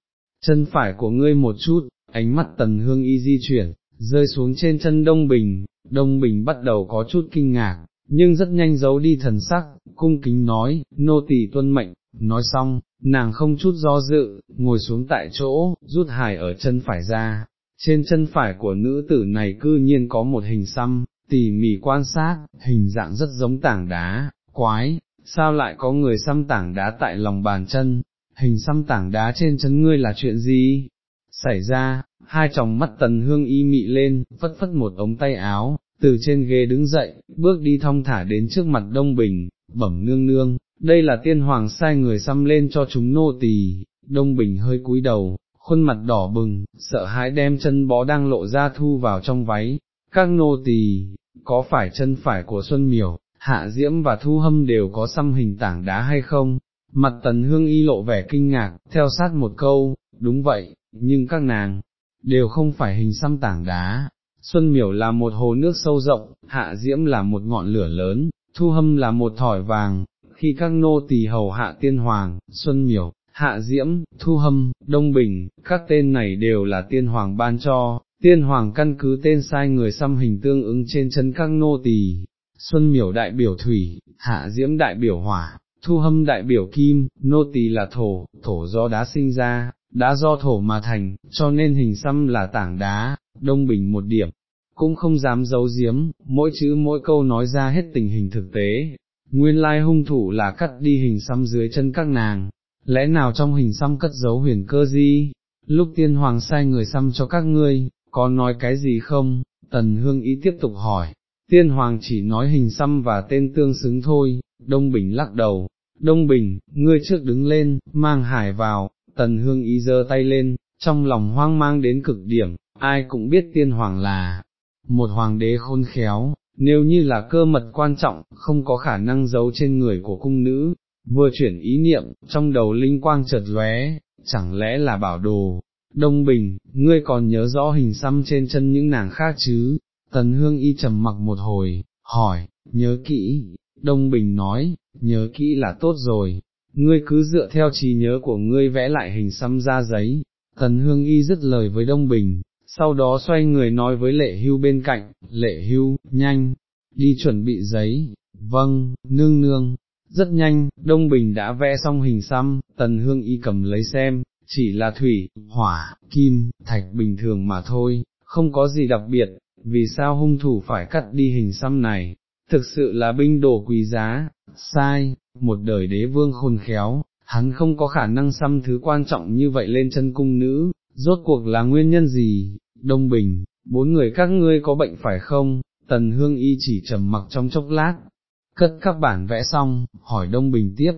chân phải của ngươi một chút, ánh mắt tần hương y di chuyển, rơi xuống trên chân Đông Bình, Đông Bình bắt đầu có chút kinh ngạc, nhưng rất nhanh giấu đi thần sắc, cung kính nói, nô tỳ tuân mệnh, nói xong, nàng không chút do dự, ngồi xuống tại chỗ, rút hài ở chân phải ra, trên chân phải của nữ tử này cư nhiên có một hình xăm, tỉ mỉ quan sát, hình dạng rất giống tảng đá, quái, sao lại có người xăm tảng đá tại lòng bàn chân, hình xăm tảng đá trên chân ngươi là chuyện gì? Xảy ra, hai tròng mắt tần hương y mị lên, phất phất một ống tay áo, từ trên ghế đứng dậy, bước đi thong thả đến trước mặt Đông Bình, bẩm nương nương, đây là tiên hoàng sai người xăm lên cho chúng nô tỳ. Đông Bình hơi cúi đầu, khuôn mặt đỏ bừng, sợ hãi đem chân bó đang lộ ra thu vào trong váy, các nô tỳ, có phải chân phải của Xuân Miểu, Hạ Diễm và Thu Hâm đều có xăm hình tảng đá hay không? Mặt tần hương y lộ vẻ kinh ngạc, theo sát một câu, đúng vậy, nhưng các nàng, đều không phải hình xăm tảng đá. Xuân miểu là một hồ nước sâu rộng, hạ diễm là một ngọn lửa lớn, thu hâm là một thỏi vàng, khi các nô tỳ hầu hạ tiên hoàng, xuân miểu, hạ diễm, thu hâm, đông bình, các tên này đều là tiên hoàng ban cho, tiên hoàng căn cứ tên sai người xăm hình tương ứng trên chân các nô tỳ. Xuân miểu đại biểu thủy, hạ diễm đại biểu hỏa, thu hâm đại biểu kim, nô tỳ là thổ, thổ do đá sinh ra, đá do thổ mà thành, cho nên hình xăm là tảng đá, đông bình một điểm, cũng không dám giấu giếm, mỗi chữ mỗi câu nói ra hết tình hình thực tế. nguyên lai hung thủ là cắt đi hình xăm dưới chân các nàng, lẽ nào trong hình xăm cất giấu huyền cơ gì, lúc tiên hoàng sai người xăm cho các ngươi, có nói cái gì không, tần hương ý tiếp tục hỏi, tiên hoàng chỉ nói hình xăm và tên tương xứng thôi, Đông Bình lắc đầu, Đông Bình, ngươi trước đứng lên, mang hải vào, tần hương ý giơ tay lên, trong lòng hoang mang đến cực điểm, ai cũng biết tiên hoàng là một hoàng đế khôn khéo, nếu như là cơ mật quan trọng, không có khả năng giấu trên người của cung nữ, vừa chuyển ý niệm, trong đầu linh quang chợt lóe, chẳng lẽ là bảo đồ, Đông Bình, ngươi còn nhớ rõ hình xăm trên chân những nàng khác chứ, Tần Hương Y trầm mặc một hồi, hỏi, nhớ kỹ, Đông Bình nói, nhớ kỹ là tốt rồi, ngươi cứ dựa theo trí nhớ của ngươi vẽ lại hình xăm ra giấy, Tần Hương Y dứt lời với Đông Bình, sau đó xoay người nói với lệ hưu bên cạnh, lệ hưu, nhanh, đi chuẩn bị giấy, vâng, nương nương, rất nhanh, Đông Bình đã vẽ xong hình xăm, Tần Hương Y cầm lấy xem, chỉ là thủy, hỏa, kim, thạch bình thường mà thôi, không có gì đặc biệt, vì sao hung thủ phải cắt đi hình xăm này, thực sự là binh đồ quý giá, sai, một đời đế vương khôn khéo, hắn không có khả năng xăm thứ quan trọng như vậy lên chân cung nữ, rốt cuộc là nguyên nhân gì, Đông Bình, bốn người các ngươi có bệnh phải không, Tần Hương Y chỉ trầm mặc trong chốc lát, cất các bản vẽ xong, hỏi Đông Bình tiếp,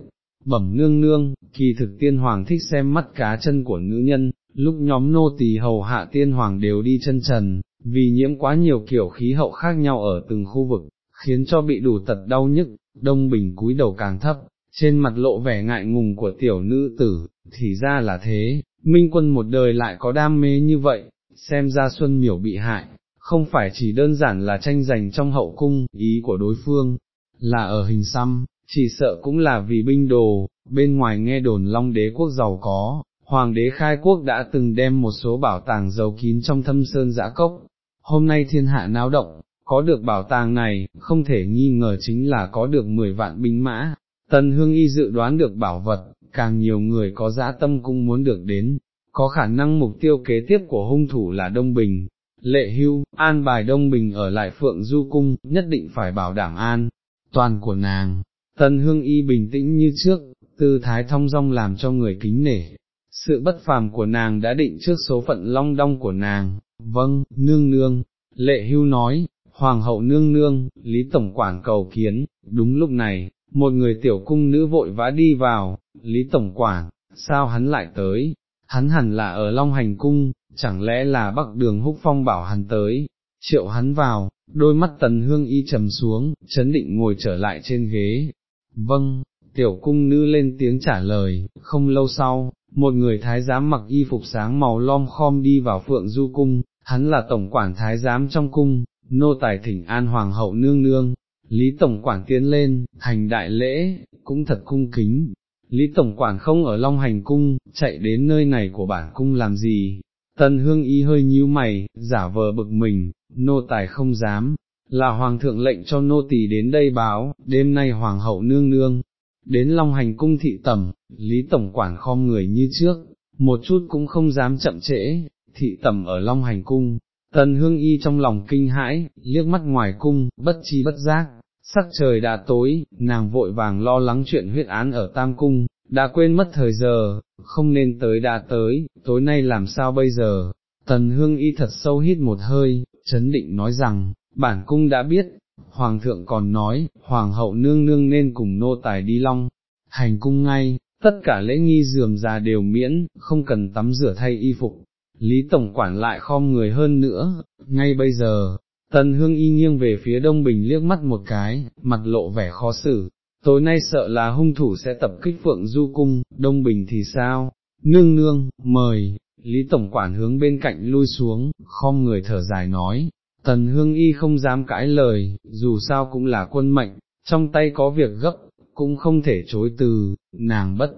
bẩm nương nương, kỳ thực tiên hoàng thích xem mắt cá chân của nữ nhân, lúc nhóm nô tỳ hầu hạ tiên hoàng đều đi chân trần, vì nhiễm quá nhiều kiểu khí hậu khác nhau ở từng khu vực, khiến cho bị đủ tật đau nhức, đông bình cúi đầu càng thấp, trên mặt lộ vẻ ngại ngùng của tiểu nữ tử, thì ra là thế, minh quân một đời lại có đam mê như vậy, xem ra xuân miểu bị hại, không phải chỉ đơn giản là tranh giành trong hậu cung, ý của đối phương, là ở hình xăm, chỉ sợ cũng là vì binh đồ, bên ngoài nghe đồn long đế quốc giàu có, hoàng đế khai quốc đã từng đem một số bảo tàng giấu kín trong thâm sơn giã cốc, hôm nay thiên hạ náo động, có được bảo tàng này, không thể nghi ngờ chính là có được 10 vạn binh mã, tần hương y dự đoán được bảo vật, càng nhiều người có dã tâm cũng muốn được đến, có khả năng mục tiêu kế tiếp của hung thủ là Đông Bình. Lệ hưu, an bài Đông Bình ở lại Phượng Du Cung, nhất định phải bảo đảm an, toàn của nàng, Tần hương y bình tĩnh như trước, tư thái thong dong làm cho người kính nể, sự bất phàm của nàng đã định trước số phận long đong của nàng, vâng, nương nương, lệ hưu nói, hoàng hậu nương nương, lý tổng quản cầu kiến, đúng lúc này, một người tiểu cung nữ vội vã đi vào, lý tổng quản, sao hắn lại tới, hắn hẳn là ở Long Hành Cung, chẳng lẽ là bắc đường húc phong bảo hắn tới, triệu hắn vào, đôi mắt tần hương y trầm xuống, chấn định ngồi trở lại trên ghế, Vâng, tiểu cung nữ lên tiếng trả lời, không lâu sau, một người thái giám mặc y phục sáng màu lom khom đi vào phượng du cung, hắn là tổng quản thái giám trong cung, nô tài thỉnh an hoàng hậu nương nương, Lý Tổng Quản tiến lên, hành đại lễ, cũng thật cung kính, Lý Tổng Quản không ở Long Hành Cung, chạy đến nơi này của bản cung làm gì, Tân Hương Y hơi nhíu mày, giả vờ bực mình, nô tài không dám, là hoàng thượng lệnh cho nô tỳ đến đây báo, đêm nay hoàng hậu nương nương, đến Long Hành cung thị tẩm, Lý Tổng quản khom người như trước, một chút cũng không dám chậm trễ, thị tẩm ở Long Hành cung, tần hương y trong lòng kinh hãi, liếc mắt ngoài cung, bất chi bất giác, sắc trời đã tối, nàng vội vàng lo lắng chuyện huyết án ở Tam Cung, đã quên mất thời giờ, không nên tới đã tới, tối nay làm sao bây giờ, tần hương y thật sâu hít một hơi, chấn định nói rằng, bản cung đã biết, hoàng thượng còn nói, hoàng hậu nương nương nên cùng nô tài đi long, hành cung ngay, tất cả lễ nghi dườm già đều miễn, không cần tắm rửa thay y phục. Lý Tổng quản lại khom người hơn nữa, ngay bây giờ, Tần Hương Y nghiêng về phía Đông Bình liếc mắt một cái, mặt lộ vẻ khó xử, tối nay sợ là hung thủ sẽ tập kích Phượng Du Cung, Đông Bình thì sao? Nương nương, mời, Lý Tổng quản hướng bên cạnh lui xuống, khom người thở dài nói, Tần hương y không dám cãi lời, dù sao cũng là quân mệnh, trong tay có việc gấp, cũng không thể chối từ, nàng bất,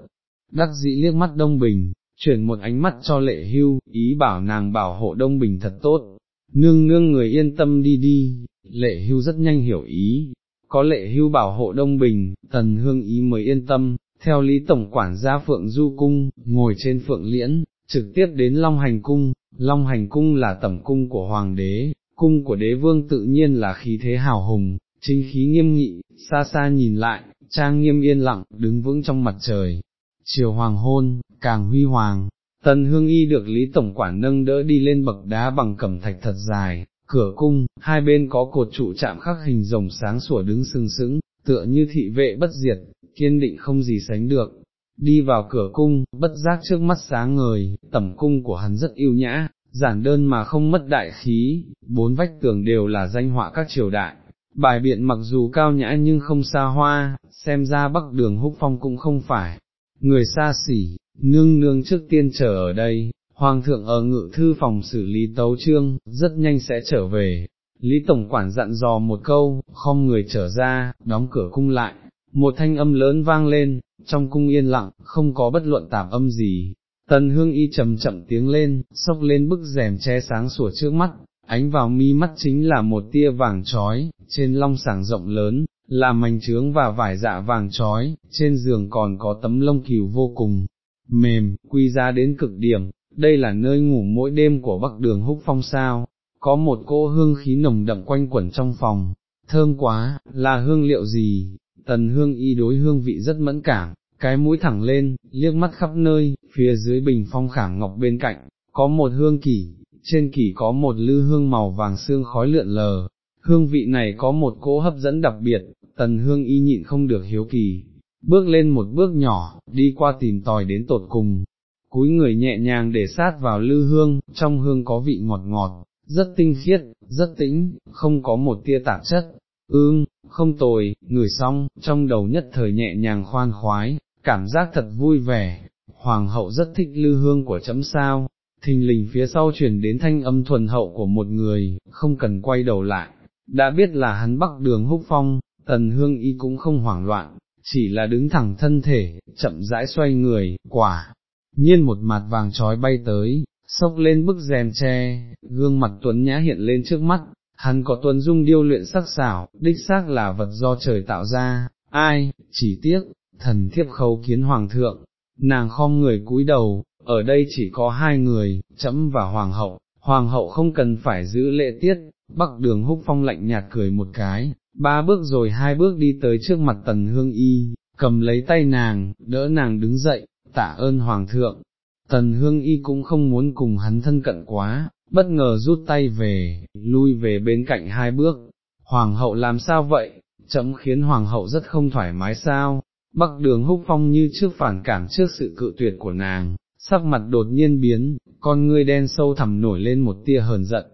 đắc dĩ liếc mắt Đông Bình, chuyển một ánh mắt cho lệ hưu, ý bảo nàng bảo hộ Đông Bình thật tốt, nương nương người yên tâm đi đi, lệ hưu rất nhanh hiểu ý, có lệ hưu bảo hộ Đông Bình, tần hương ý mới yên tâm, theo lý tổng quản gia Phượng Du Cung, ngồi trên Phượng Liễn, trực tiếp đến Long Hành Cung, Long Hành Cung là tẩm cung của Hoàng đế, cung của đế vương tự nhiên là khí thế hào hùng, chính khí nghiêm nghị, xa xa nhìn lại, trang nghiêm yên lặng, đứng vững trong mặt trời. Chiều hoàng hôn, càng huy hoàng, Tân hương y được Lý Tổng Quản nâng đỡ đi lên bậc đá bằng cẩm thạch thật dài, cửa cung, hai bên có cột trụ chạm khắc hình rồng sáng sủa đứng sừng sững, tựa như thị vệ bất diệt, kiên định không gì sánh được. Đi vào cửa cung, bất giác trước mắt sáng ngời, tẩm cung của hắn rất yêu nhã, giản đơn mà không mất đại khí, bốn vách tường đều là danh họa các triều đại. Bài biện mặc dù cao nhã nhưng không xa hoa, xem ra bắc đường húc phong cũng không phải. Người xa xỉ, nương nương trước tiên chờ ở đây, Hoàng thượng ở ngự thư phòng xử lý tấu trương, rất nhanh sẽ trở về. Lý Tổng Quản dặn dò một câu, không người trở ra, đóng cửa cung lại, một thanh âm lớn vang lên, trong cung yên lặng, không có bất luận tạp âm gì. Tần hương y chậm chậm tiếng lên, sốc lên bức rèm che sáng sủa trước mắt, ánh vào mi mắt chính là một tia vàng trói, trên long sàng rộng lớn, là mảnh trướng và vải dạ vàng trói, trên giường còn có tấm lông cừu vô cùng mềm, quy ra đến cực điểm, đây là nơi ngủ mỗi đêm của bắc đường húc phong sao, có một cô hương khí nồng đậm quanh quẩn trong phòng, thơm quá, là hương liệu gì, tần hương y đối hương vị rất mẫn cảm, cái mũi thẳng lên, liếc mắt khắp nơi, phía dưới bình phong khảm ngọc bên cạnh, có một hương kỷ, trên kỷ có một lư hương màu vàng xương khói lượn lờ, hương vị này có một cỗ hấp dẫn đặc biệt, tần hương y nhịn không được hiếu kỳ, bước lên một bước nhỏ, đi qua tìm tòi đến tột cùng, cúi người nhẹ nhàng để sát vào lư hương, trong hương có vị ngọt ngọt, rất tinh khiết, rất tĩnh, không có một tia tạp chất, ương, không tồi, ngửi xong, trong đầu nhất thời nhẹ nhàng khoan khoái, cảm giác thật vui vẻ, hoàng hậu rất thích lư hương của chấm sao, thình lình phía sau chuyển đến thanh âm thuần hậu của một người, không cần quay đầu lại, đã biết là hắn bắc đường húc phong, tần hương y cũng không hoảng loạn, chỉ là đứng thẳng thân thể, chậm rãi xoay người, quả, nhiên một mặt vàng trói bay tới, sốc lên bức rèm tre, gương mặt tuấn nhã hiện lên trước mắt, hắn có tuấn dung điêu luyện sắc xảo, đích xác là vật do trời tạo ra, ai, chỉ tiếc, thần thiếp khấu kiến hoàng thượng, nàng khom người cúi đầu, ở đây chỉ có hai người, chấm và hoàng hậu, hoàng hậu không cần phải giữ lệ tiết, bắc đường húc phong lạnh nhạt cười một cái, ba bước rồi hai bước đi tới trước mặt tần hương y, cầm lấy tay nàng, đỡ nàng đứng dậy, tạ ơn hoàng thượng, tần hương y cũng không muốn cùng hắn thân cận quá, bất ngờ rút tay về, lui về bên cạnh hai bước, hoàng hậu làm sao vậy, chấm khiến hoàng hậu rất không thoải mái sao, bắc đường húc phong như trước phản cảm trước sự cự tuyệt của nàng, sắc mặt đột nhiên biến, con ngươi đen sâu thẳm nổi lên một tia hờn giận.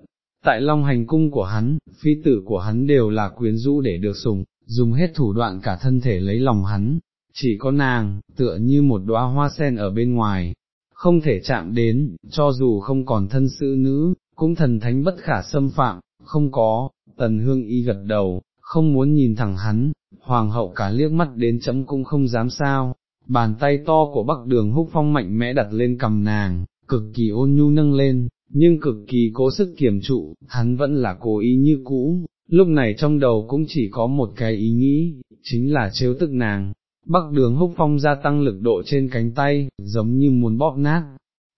Tại long hành cung của hắn, phi tử của hắn đều là quyến rũ để được sùng, dùng hết thủ đoạn cả thân thể lấy lòng hắn, chỉ có nàng, tựa như một đóa hoa sen ở bên ngoài, không thể chạm đến, cho dù không còn thân sự nữ, cũng thần thánh bất khả xâm phạm, không có, tần hương y gật đầu, không muốn nhìn thẳng hắn, hoàng hậu cả liếc mắt đến chấm cũng không dám sao, bàn tay to của bắc đường húc phong mạnh mẽ đặt lên cầm nàng, cực kỳ ôn nhu nâng lên, nhưng cực kỳ cố sức kiểm trụ, hắn vẫn là cố ý như cũ, lúc này trong đầu cũng chỉ có một cái ý nghĩ, chính là trêu tức nàng, Bắc đường húc phong gia tăng lực độ trên cánh tay, giống như muốn bóp nát,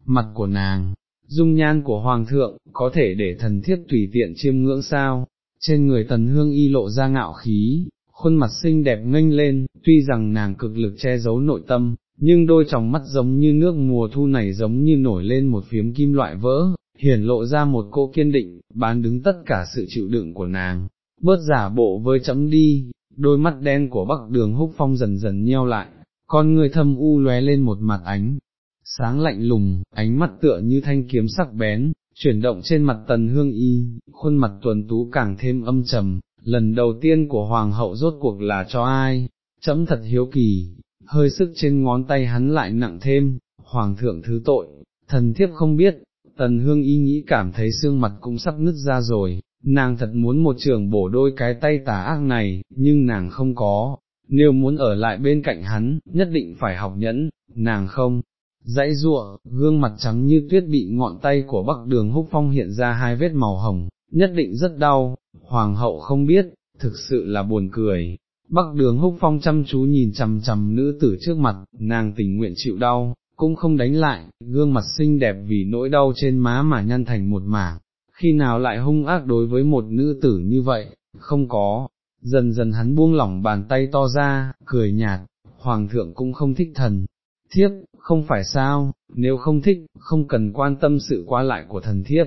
mặt của nàng, dung nhan của hoàng thượng, có thể để thần thiết tùy tiện chiêm ngưỡng sao, trên người tần hương y lộ ra ngạo khí, khuôn mặt xinh đẹp nghênh lên, tuy rằng nàng cực lực che giấu nội tâm, nhưng đôi tròng mắt giống như nước mùa thu này giống như nổi lên một phiếm kim loại vỡ, hiển lộ ra một cô kiên định, bán đứng tất cả sự chịu đựng của nàng, bớt giả bộ với chấm đi, đôi mắt đen của bắc đường húc phong dần dần nheo lại, con người thâm u lóe lên một mặt ánh, sáng lạnh lùng, ánh mắt tựa như thanh kiếm sắc bén, chuyển động trên mặt tần hương y, khuôn mặt tuần tú càng thêm âm trầm, lần đầu tiên của hoàng hậu rốt cuộc là cho ai, chấm thật hiếu kỳ, hơi sức trên ngón tay hắn lại nặng thêm, hoàng thượng thứ tội, thần thiếp không biết, tần hương y nghĩ cảm thấy xương mặt cũng sắp nứt ra rồi, nàng thật muốn một trường bổ đôi cái tay tà ác này, nhưng nàng không có, nếu muốn ở lại bên cạnh hắn, nhất định phải học nhẫn, nàng không. Dãy ruộng, gương mặt trắng như tuyết bị ngọn tay của bắc đường húc phong hiện ra hai vết màu hồng, nhất định rất đau, hoàng hậu không biết, thực sự là buồn cười. Bắc đường húc phong chăm chú nhìn chằm chằm nữ tử trước mặt, nàng tình nguyện chịu đau, cũng không đánh lại, gương mặt xinh đẹp vì nỗi đau trên má mà nhăn thành một mảng, khi nào lại hung ác đối với một nữ tử như vậy, không có, dần dần hắn buông lỏng bàn tay to ra, cười nhạt, hoàng thượng cũng không thích thần. Thiếp, không phải sao, nếu không thích, không cần quan tâm sự qua lại của thần thiếp.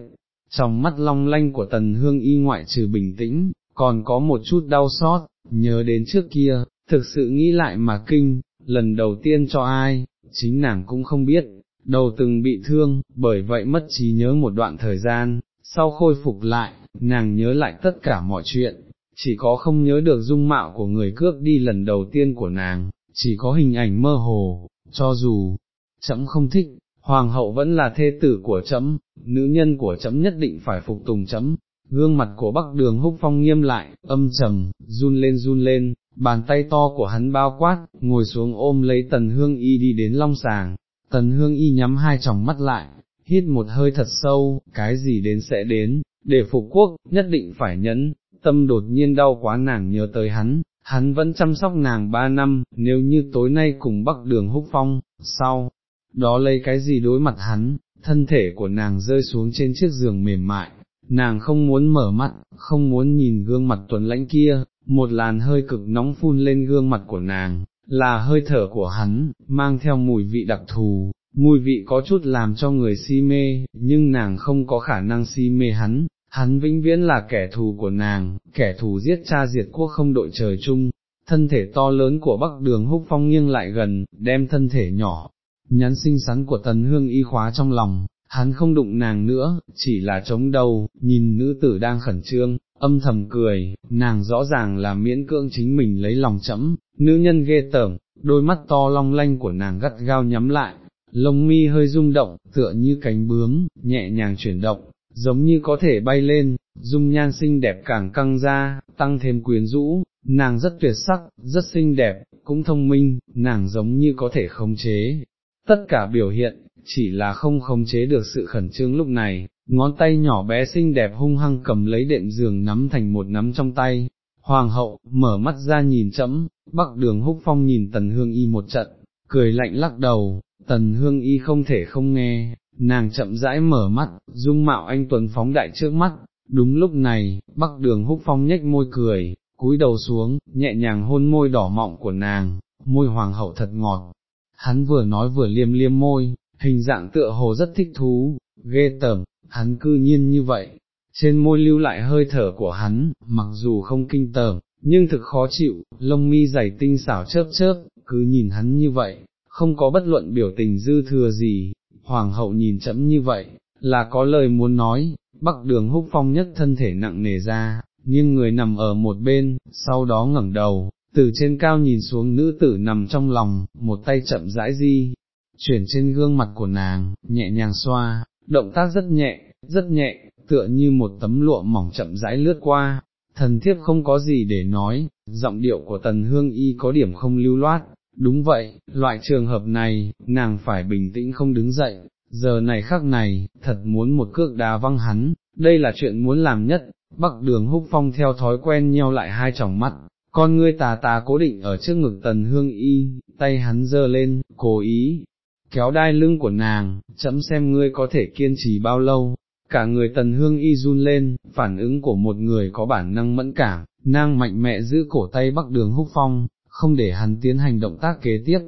Trong mắt long lanh của tần hương y ngoại trừ bình tĩnh, còn có một chút đau xót, nhớ đến trước kia, thực sự nghĩ lại mà kinh, lần đầu tiên cho ai, chính nàng cũng không biết, đầu từng bị thương, bởi vậy mất trí nhớ một đoạn thời gian, sau khôi phục lại, nàng nhớ lại tất cả mọi chuyện, chỉ có không nhớ được dung mạo của người cướp đi lần đầu tiên của nàng, chỉ có hình ảnh mơ hồ, cho dù, chấm không thích, hoàng hậu vẫn là thê tử của chấm, nữ nhân của chấm nhất định phải phục tùng chấm. Gương mặt của bắc đường húc phong nghiêm lại, âm trầm, run lên run lên, bàn tay to của hắn bao quát, ngồi xuống ôm lấy tần hương y đi đến long sàng, tần hương y nhắm hai tròng mắt lại, hít một hơi thật sâu, cái gì đến sẽ đến, để phục quốc, nhất định phải nhẫn, tâm đột nhiên đau quá nàng nhớ tới hắn, hắn vẫn chăm sóc nàng ba năm, nếu như tối nay cùng bắc đường húc phong, sau, đó lấy cái gì đối mặt hắn, thân thể của nàng rơi xuống trên chiếc giường mềm mại, nàng không muốn mở mắt, không muốn nhìn gương mặt tuấn lãnh kia, một làn hơi cực nóng phun lên gương mặt của nàng, là hơi thở của hắn, mang theo mùi vị đặc thù, mùi vị có chút làm cho người si mê, nhưng nàng không có khả năng si mê hắn, hắn vĩnh viễn là kẻ thù của nàng, kẻ thù giết cha diệt quốc không đội trời chung, thân thể to lớn của bắc đường húc phong nghiêng lại gần, đem thân thể nhỏ, nhắn xinh xắn của tần hương y khóa trong lòng, hắn không đụng nàng nữa, chỉ là chống đầu, nhìn nữ tử đang khẩn trương, âm thầm cười, nàng rõ ràng là miễn cưỡng chính mình lấy lòng chẫm, nữ nhân ghê tởm, đôi mắt to long lanh của nàng gắt gao nhắm lại, lông mi hơi rung động, tựa như cánh bướm, nhẹ nhàng chuyển động, giống như có thể bay lên, dung nhan xinh đẹp càng căng ra, tăng thêm quyến rũ, nàng rất tuyệt sắc, rất xinh đẹp, cũng thông minh, nàng giống như có thể khống chế. Tất cả biểu hiện, chỉ là không khống chế được sự khẩn trương lúc này, ngón tay nhỏ bé xinh đẹp hung hăng cầm lấy đệm giường nắm thành một nắm trong tay. Hoàng hậu, mở mắt ra nhìn chấm, bắc đường húc phong nhìn tần hương y một trận, cười lạnh lắc đầu, tần hương y không thể không nghe, nàng chậm rãi mở mắt, dung mạo anh Tuấn phóng đại trước mắt, đúng lúc này, bắc đường húc phong nhếch môi cười, cúi đầu xuống, nhẹ nhàng hôn môi đỏ mọng của nàng, môi hoàng hậu thật ngọt. Hắn vừa nói vừa liêm liêm môi, hình dạng tựa hồ rất thích thú, ghê tởm, hắn cư nhiên như vậy, trên môi lưu lại hơi thở của hắn, mặc dù không kinh tởm, nhưng thực khó chịu, lông mi dày tinh xảo chớp chớp, cứ nhìn hắn như vậy, không có bất luận biểu tình dư thừa gì, hoàng hậu nhìn chậm như vậy, là có lời muốn nói, bắc đường húc phong nhất thân thể nặng nề ra, nhưng người nằm ở một bên, sau đó ngẩng đầu, từ trên cao nhìn xuống nữ tử nằm trong lòng, một tay chậm rãi di, chuyển trên gương mặt của nàng, nhẹ nhàng xoa, động tác rất nhẹ, rất nhẹ, tựa như một tấm lụa mỏng chậm rãi lướt qua, thần thiếp không có gì để nói, giọng điệu của tần hương y có điểm không lưu loát, đúng vậy, loại trường hợp này, nàng phải bình tĩnh không đứng dậy, giờ này khắc này, thật muốn một cước đá văng hắn, đây là chuyện muốn làm nhất, bắc đường húc phong theo thói quen nheo lại hai tròng mắt, con ngươi tà tà cố định ở trước ngực tần hương y, tay hắn dơ lên, cố ý, kéo đai lưng của nàng, chấm xem ngươi có thể kiên trì bao lâu. Cả người tần hương y run lên, phản ứng của một người có bản năng mẫn cảm, nàng mạnh mẽ giữ cổ tay bắc đường húc phong, không để hắn tiến hành động tác kế tiếp,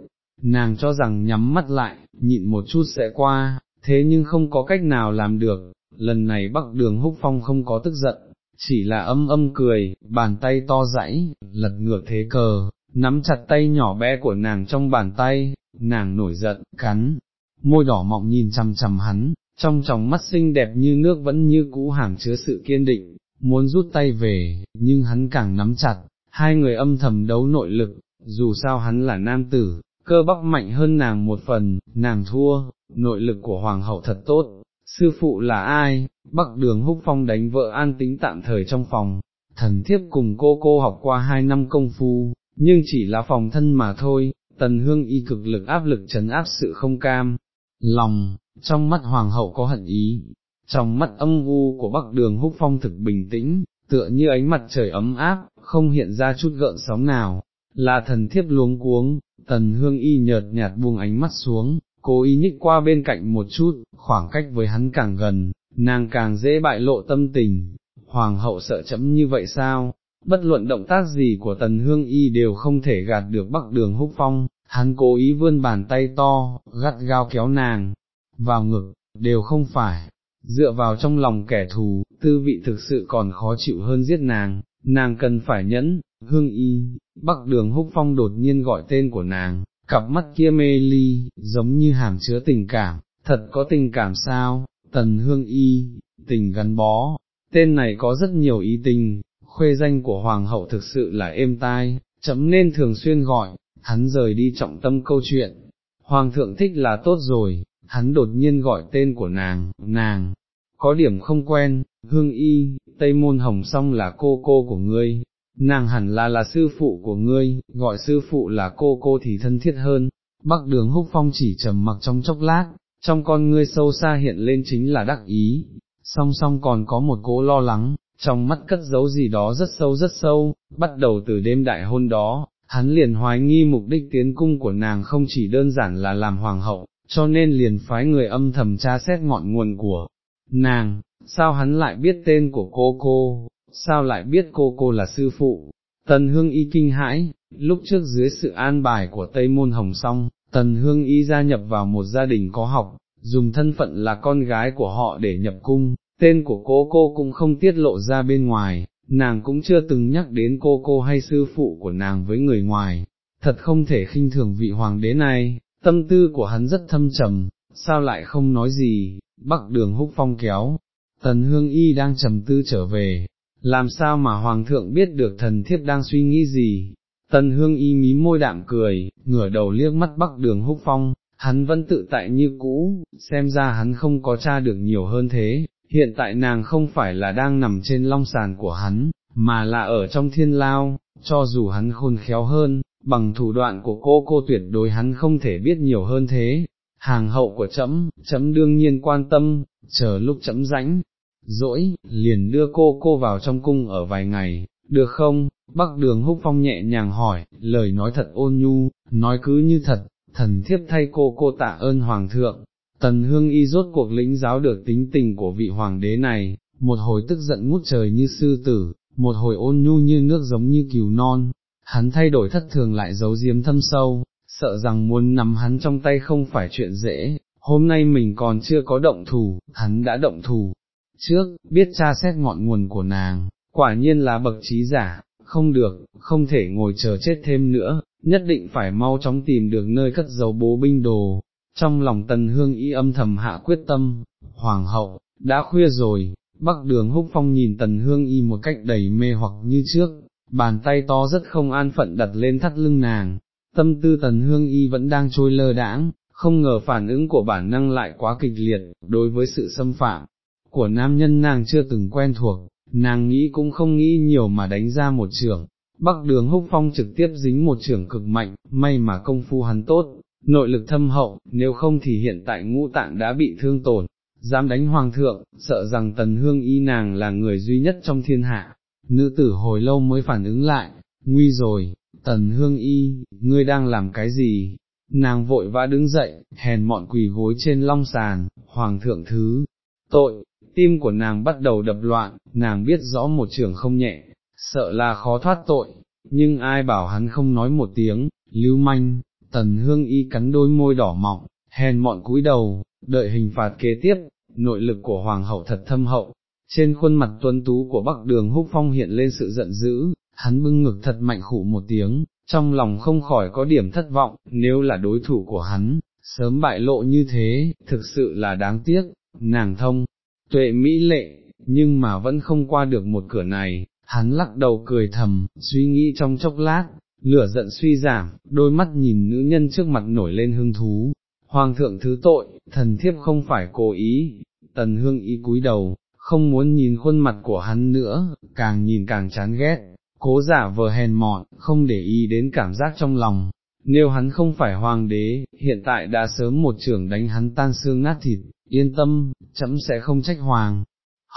nàng cho rằng nhắm mắt lại, nhịn một chút sẽ qua, thế nhưng không có cách nào làm được, lần này bắc đường húc phong không có tức giận, chỉ là âm âm cười, bàn tay to dãy, lật ngược thế cờ, nắm chặt tay nhỏ bé của nàng trong bàn tay, nàng nổi giận, cắn, môi đỏ mọng nhìn chằm chằm hắn, trong tròng mắt xinh đẹp như nước vẫn như cũ hàng chứa sự kiên định, muốn rút tay về, nhưng hắn càng nắm chặt, hai người âm thầm đấu nội lực, dù sao hắn là nam tử, cơ bắp mạnh hơn nàng một phần, nàng thua, nội lực của hoàng hậu thật tốt, sư phụ là ai, bắc đường húc phong đánh vợ an tính tạm thời trong phòng, thần thiếp cùng cô cô học qua hai năm công phu, nhưng chỉ là phòng thân mà thôi, tần hương y cực lực áp lực chấn áp sự không cam, lòng, trong mắt hoàng hậu có hận ý, trong mắt âm u của bắc đường húc phong thực bình tĩnh, tựa như ánh mặt trời ấm áp, không hiện ra chút gợn sóng nào, là thần thiếp luống cuống, tần hương y nhợt nhạt buông ánh mắt xuống, cố ý nhích qua bên cạnh một chút, khoảng cách với hắn càng gần, nàng càng dễ bại lộ tâm tình, hoàng hậu sợ chấm như vậy sao, bất luận động tác gì của tần hương y đều không thể gạt được bắc đường húc phong, hắn cố ý vươn bàn tay to, gắt gao kéo nàng, vào ngực, đều không phải, dựa vào trong lòng kẻ thù, tư vị thực sự còn khó chịu hơn giết nàng, nàng cần phải nhẫn, hương y, bắc đường húc phong đột nhiên gọi tên của nàng, cặp mắt kia mê ly, giống như hàm chứa tình cảm, thật có tình cảm sao, tần hương y, tình gắn bó, tên này có rất nhiều ý tình, khuê danh của hoàng hậu thực sự là êm tai, chấm nên thường xuyên gọi, hắn rời đi trọng tâm câu chuyện, hoàng thượng thích là tốt rồi, hắn đột nhiên gọi tên của nàng, nàng, có điểm không quen, hương y, tây môn hồng song là cô cô của ngươi, nàng hẳn là là sư phụ của ngươi, gọi sư phụ là cô cô thì thân thiết hơn, bắc đường húc phong chỉ trầm mặc trong chốc lát, trong con ngươi sâu xa hiện lên chính là đắc ý, song song còn có một cố lo lắng, trong mắt cất giấu gì đó rất sâu rất sâu, bắt đầu từ đêm đại hôn đó, hắn liền hoài nghi mục đích tiến cung của nàng không chỉ đơn giản là làm hoàng hậu, cho nên liền phái người âm thầm tra xét ngọn nguồn của nàng, sao hắn lại biết tên của cô cô, sao lại biết cô cô là sư phụ. Tần Hương Y kinh hãi, lúc trước dưới sự an bài của Tây Môn Hồng Song, Tần Hương Y gia nhập vào một gia đình có học, dùng thân phận là con gái của họ để nhập cung, tên của cô cô cũng không tiết lộ ra bên ngoài, nàng cũng chưa từng nhắc đến cô cô hay sư phụ của nàng với người ngoài, thật không thể khinh thường vị hoàng đế này, tâm tư của hắn rất thâm trầm, sao lại không nói gì, bắc đường húc phong kéo, tần hương y đang trầm tư trở về, làm sao mà hoàng thượng biết được thần thiếp đang suy nghĩ gì, tần hương y mí môi đạm cười, ngửa đầu liếc mắt bắc đường húc phong, hắn vẫn tự tại như cũ, xem ra hắn không có tra được nhiều hơn thế, hiện tại nàng không phải là đang nằm trên long sàn của hắn, mà là ở trong thiên lao, cho dù hắn khôn khéo hơn, bằng thủ đoạn của cô cô tuyệt đối hắn không thể biết nhiều hơn thế. Hàng hậu của chấm, chấm đương nhiên quan tâm, chờ lúc chấm rãnh, dỗi, liền đưa cô cô vào trong cung ở vài ngày, được không? Bắc đường húc phong nhẹ nhàng hỏi, lời nói thật ôn nhu, nói cứ như thật, thần thiếp thay cô cô tạ ơn hoàng thượng, Tần hương y rốt cuộc lĩnh giáo được tính tình của vị hoàng đế này, một hồi tức giận ngút trời như sư tử, một hồi ôn nhu như nước giống như cừu non, hắn thay đổi thất thường lại giấu diếm thâm sâu, sợ rằng muốn nắm hắn trong tay không phải chuyện dễ, hôm nay mình còn chưa có động thủ, hắn đã động thủ. Trước, biết tra xét ngọn nguồn của nàng, quả nhiên là bậc trí giả, không được, không thể ngồi chờ chết thêm nữa, nhất định phải mau chóng tìm được nơi cất giấu bố binh đồ, trong lòng tần hương y âm thầm hạ quyết tâm, hoàng hậu, đã khuya rồi, bắc đường húc phong nhìn tần hương y một cách đầy mê hoặc như trước, bàn tay to rất không an phận đặt lên thắt lưng nàng, tâm tư tần hương y vẫn đang trôi lơ đãng, không ngờ phản ứng của bản năng lại quá kịch liệt, đối với sự xâm phạm của nam nhân nàng chưa từng quen thuộc, nàng nghĩ cũng không nghĩ nhiều mà đánh ra một trường. Bắc đường húc phong trực tiếp dính một trường cực mạnh, may mà công phu hắn tốt, nội lực thâm hậu, nếu không thì hiện tại ngũ tạng đã bị thương tổn, dám đánh hoàng thượng, sợ rằng tần hương y nàng là người duy nhất trong thiên hạ, nữ tử hồi lâu mới phản ứng lại, nguy rồi, tần hương y, ngươi đang làm cái gì? Nàng vội vã đứng dậy, hèn mọn quỳ gối trên long sàn, hoàng thượng thứ, tội, tim của nàng bắt đầu đập loạn, nàng biết rõ một trường không nhẹ, sợ là khó thoát tội, nhưng ai bảo hắn không nói một tiếng, lưu manh, tần hương y cắn đôi môi đỏ mọng, hèn mọn cúi đầu, đợi hình phạt kế tiếp, nội lực của hoàng hậu thật thâm hậu, trên khuôn mặt tuân tú của bắc đường húc phong hiện lên sự giận dữ, hắn bưng ngực thật mạnh khủ một tiếng, trong lòng không khỏi có điểm thất vọng, nếu là đối thủ của hắn, sớm bại lộ như thế, thực sự là đáng tiếc, nàng thông, tuệ mỹ lệ, nhưng mà vẫn không qua được một cửa này, hắn lắc đầu cười thầm, suy nghĩ trong chốc lát, lửa giận suy giảm, đôi mắt nhìn nữ nhân trước mặt nổi lên hương thú, hoàng thượng thứ tội, thần thiếp không phải cố ý, tần hương ý cúi đầu, không muốn nhìn khuôn mặt của hắn nữa, càng nhìn càng chán ghét, cố giả vờ hèn mọn, không để ý đến cảm giác trong lòng. Nếu hắn không phải hoàng đế, hiện tại đã sớm một trưởng đánh hắn tan xương nát thịt, yên tâm, chấm sẽ không trách hoàng.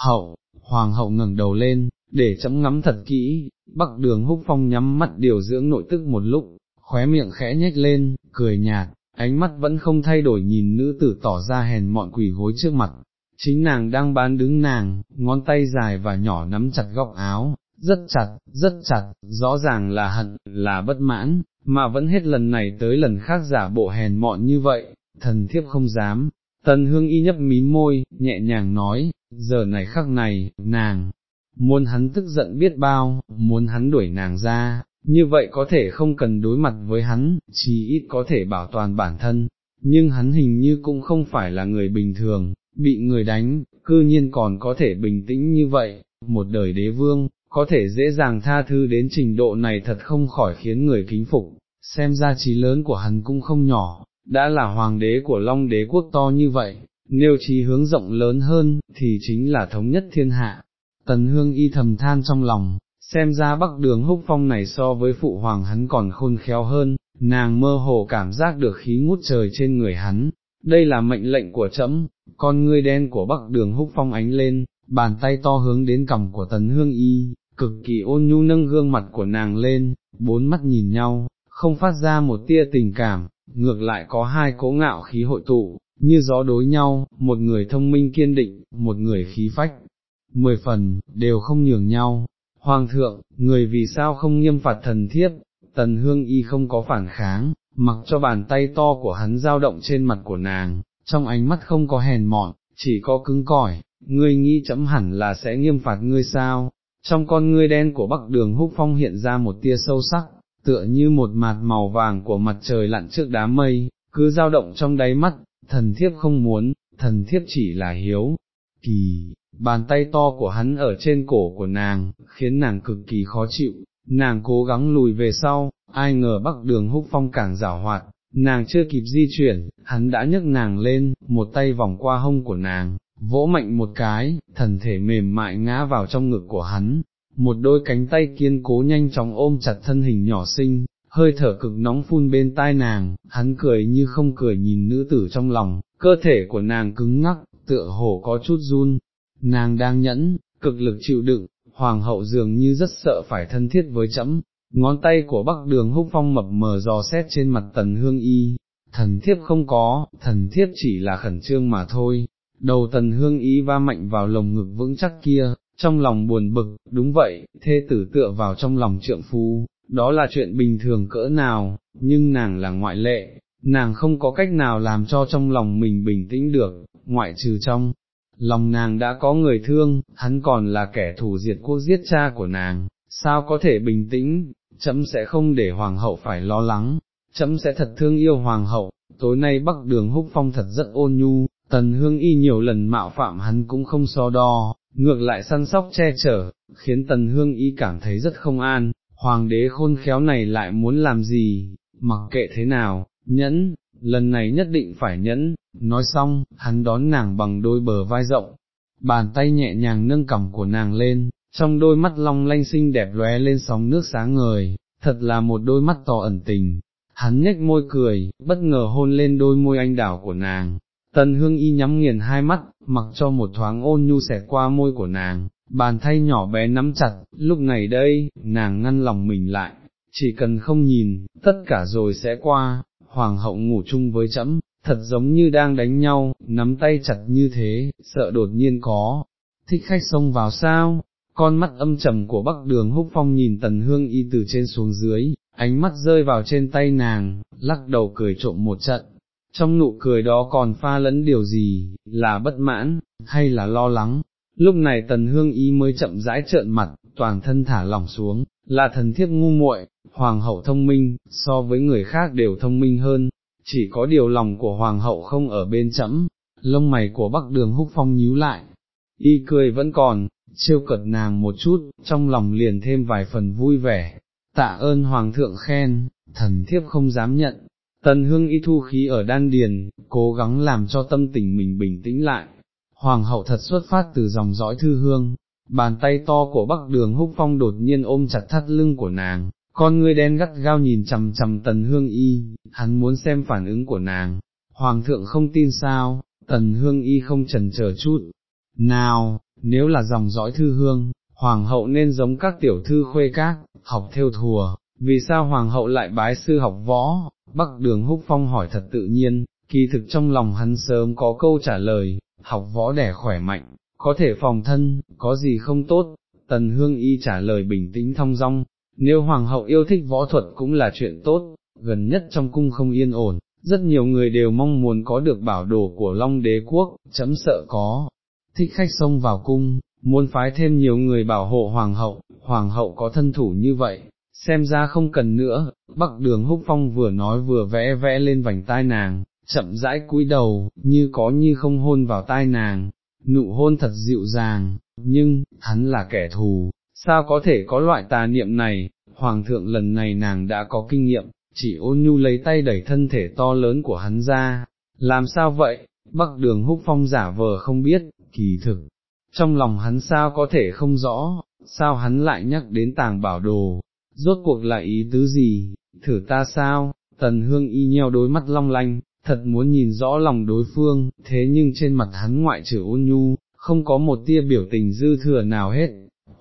Hậu, hoàng hậu ngẩng đầu lên, để chấm ngắm thật kỹ, bắc đường húc phong nhắm mắt điều dưỡng nội tức một lúc, khóe miệng khẽ nhếch lên, cười nhạt, ánh mắt vẫn không thay đổi nhìn nữ tử tỏ ra hèn mọn quỷ gối trước mặt, chính nàng đang bán đứng nàng, ngón tay dài và nhỏ nắm chặt góc áo, rất chặt, rất chặt, rõ ràng là hận, là bất mãn, mà vẫn hết lần này tới lần khác giả bộ hèn mọn như vậy, thần thiếp không dám. Tần hương y nhấp mí môi, nhẹ nhàng nói, giờ này khắc này, nàng, muốn hắn tức giận biết bao, muốn hắn đuổi nàng ra, như vậy có thể không cần đối mặt với hắn, chỉ ít có thể bảo toàn bản thân, nhưng hắn hình như cũng không phải là người bình thường, bị người đánh, cư nhiên còn có thể bình tĩnh như vậy, một đời đế vương, có thể dễ dàng tha thứ đến trình độ này thật không khỏi khiến người kính phục, xem ra trí lớn của hắn cũng không nhỏ, đã là hoàng đế của Long đế quốc to như vậy, nếu trí hướng rộng lớn hơn, thì chính là thống nhất thiên hạ. Tần hương y thầm than trong lòng, xem ra bắc đường húc phong này so với phụ hoàng hắn còn khôn khéo hơn, nàng mơ hồ cảm giác được khí ngút trời trên người hắn, đây là mệnh lệnh của trẫm, con ngươi đen của bắc đường húc phong ánh lên, bàn tay to hướng đến cằm của tần hương y, cực kỳ ôn nhu nâng gương mặt của nàng lên, bốn mắt nhìn nhau, không phát ra một tia tình cảm, ngược lại có hai cố ngạo khí hội tụ, như gió đối nhau, một người thông minh kiên định, một người khí phách, mười phần, đều không nhường nhau. Hoàng thượng, người vì sao không nghiêm phạt thần thiếp, tần hương y không có phản kháng, mặc cho bàn tay to của hắn dao động trên mặt của nàng, trong ánh mắt không có hèn mọn, chỉ có cứng cỏi, ngươi nghĩ chấm hẳn là sẽ nghiêm phạt ngươi sao, trong con ngươi đen của bắc đường húc phong hiện ra một tia sâu sắc, tựa như một mạt màu vàng của mặt trời lặn trước đám mây, cứ dao động trong đáy mắt, thần thiếp không muốn, thần thiếp chỉ là hiếu, kỳ, bàn tay to của hắn ở trên cổ của nàng, khiến nàng cực kỳ khó chịu, nàng cố gắng lùi về sau, ai ngờ bắc đường húc phong càng rảo hoạt, nàng chưa kịp di chuyển, hắn đã nhấc nàng lên, một tay vòng qua hông của nàng, vỗ mạnh một cái, thần thể mềm mại ngã vào trong ngực của hắn, một đôi cánh tay kiên cố nhanh chóng ôm chặt thân hình nhỏ xinh, hơi thở cực nóng phun bên tai nàng, hắn cười như không cười nhìn nữ tử trong lòng, cơ thể của nàng cứng ngắc, tựa hồ có chút run, nàng đang nhẫn, cực lực chịu đựng, hoàng hậu dường như rất sợ phải thân thiết với chấm, ngón tay của bắc đường húc phong mập mờ dò xét trên mặt tần hương y, thần thiếp không có, thần thiếp chỉ là khẩn trương mà thôi, đầu tần hương ý va mạnh vào lồng ngực vững chắc kia, trong lòng buồn bực, đúng vậy, thê tử tựa vào trong lòng trượng phu, đó là chuyện bình thường cỡ nào, nhưng nàng là ngoại lệ, nàng không có cách nào làm cho trong lòng mình bình tĩnh được, ngoại trừ trong. Lòng nàng đã có người thương, hắn còn là kẻ thù diệt quốc giết cha của nàng, sao có thể bình tĩnh, chấm sẽ không để hoàng hậu phải lo lắng, chấm sẽ thật thương yêu hoàng hậu, tối nay bắc đường húc phong thật rất ôn nhu, tần hương y nhiều lần mạo phạm hắn cũng không so đo, ngược lại săn sóc che chở, khiến tần hương y cảm thấy rất không an, hoàng đế khôn khéo này lại muốn làm gì, mặc kệ thế nào, nhẫn, lần này nhất định phải nhẫn, nói xong, hắn đón nàng bằng đôi bờ vai rộng, bàn tay nhẹ nhàng nâng cằm của nàng lên, trong đôi mắt long lanh xinh đẹp lóe lên sóng nước sáng ngời, thật là một đôi mắt to ẩn tình. Hắn nhếch môi cười, bất ngờ hôn lên đôi môi anh đảo của nàng, tần hương y nhắm nghiền hai mắt, mặc cho một thoáng ôn nhu xẻ qua môi của nàng, bàn tay nhỏ bé nắm chặt, lúc này đây, nàng ngăn lòng mình lại, chỉ cần không nhìn, tất cả rồi sẽ qua, hoàng hậu ngủ chung với chấm, thật giống như đang đánh nhau, nắm tay chặt như thế, sợ đột nhiên có, thích khách xông vào sao, con mắt âm trầm của bắc đường húc phong nhìn tần hương y từ trên xuống dưới, ánh mắt rơi vào trên tay nàng, lắc đầu cười trộm một trận, trong nụ cười đó còn pha lẫn điều gì, là bất mãn, hay là lo lắng, lúc này tần hương y mới chậm rãi trợn mặt, toàn thân thả lỏng xuống, là thần thiếp ngu muội, hoàng hậu thông minh, so với người khác đều thông minh hơn, chỉ có điều lòng của hoàng hậu không ở bên chấm, lông mày của bắc đường húc phong nhíu lại, y cười vẫn còn, trêu cợt nàng một chút, trong lòng liền thêm vài phần vui vẻ, tạ ơn hoàng thượng khen, thần thiếp không dám nhận, tần hương y thu khí ở đan điền, cố gắng làm cho tâm tình mình bình tĩnh lại, hoàng hậu thật xuất phát từ dòng dõi thư hương, bàn tay to của bắc đường húc phong đột nhiên ôm chặt thắt lưng của nàng, con ngươi đen gắt gao nhìn chằm chằm tần hương y, hắn muốn xem phản ứng của nàng, hoàng thượng không tin sao, tần hương y không chần chờ chút, nào, nếu là dòng dõi thư hương, hoàng hậu nên giống các tiểu thư khuê các, học theo thùa, vì sao hoàng hậu lại bái sư học võ, bắc đường húc phong hỏi thật tự nhiên, kỳ thực trong lòng hắn sớm có câu trả lời, học võ đẻ khỏe mạnh, có thể phòng thân, có gì không tốt, tần hương y trả lời bình tĩnh thong dong, nếu hoàng hậu yêu thích võ thuật cũng là chuyện tốt, gần nhất trong cung không yên ổn, rất nhiều người đều mong muốn có được bảo đồ của Long đế quốc, chấm sợ có, thích khách xông vào cung, muốn phái thêm nhiều người bảo hộ hoàng hậu, hoàng hậu có thân thủ như vậy, xem ra không cần nữa, bắc đường húc phong vừa nói vừa vẽ vẽ lên vành tai nàng, chậm rãi cúi đầu, như có như không hôn vào tai nàng, nụ hôn thật dịu dàng, nhưng, hắn là kẻ thù, sao có thể có loại tà niệm này, hoàng thượng lần này nàng đã có kinh nghiệm, chỉ ôn nhu lấy tay đẩy thân thể to lớn của hắn ra, làm sao vậy, bắc đường húc phong giả vờ không biết, kỳ thực, trong lòng hắn sao có thể không rõ, sao hắn lại nhắc đến tàng bảo đồ, rốt cuộc là ý tứ gì, thử ta sao, tần hương y nheo đôi mắt long lanh, thật muốn nhìn rõ lòng đối phương, thế nhưng trên mặt hắn ngoại trừ ôn nhu, không có một tia biểu tình dư thừa nào hết.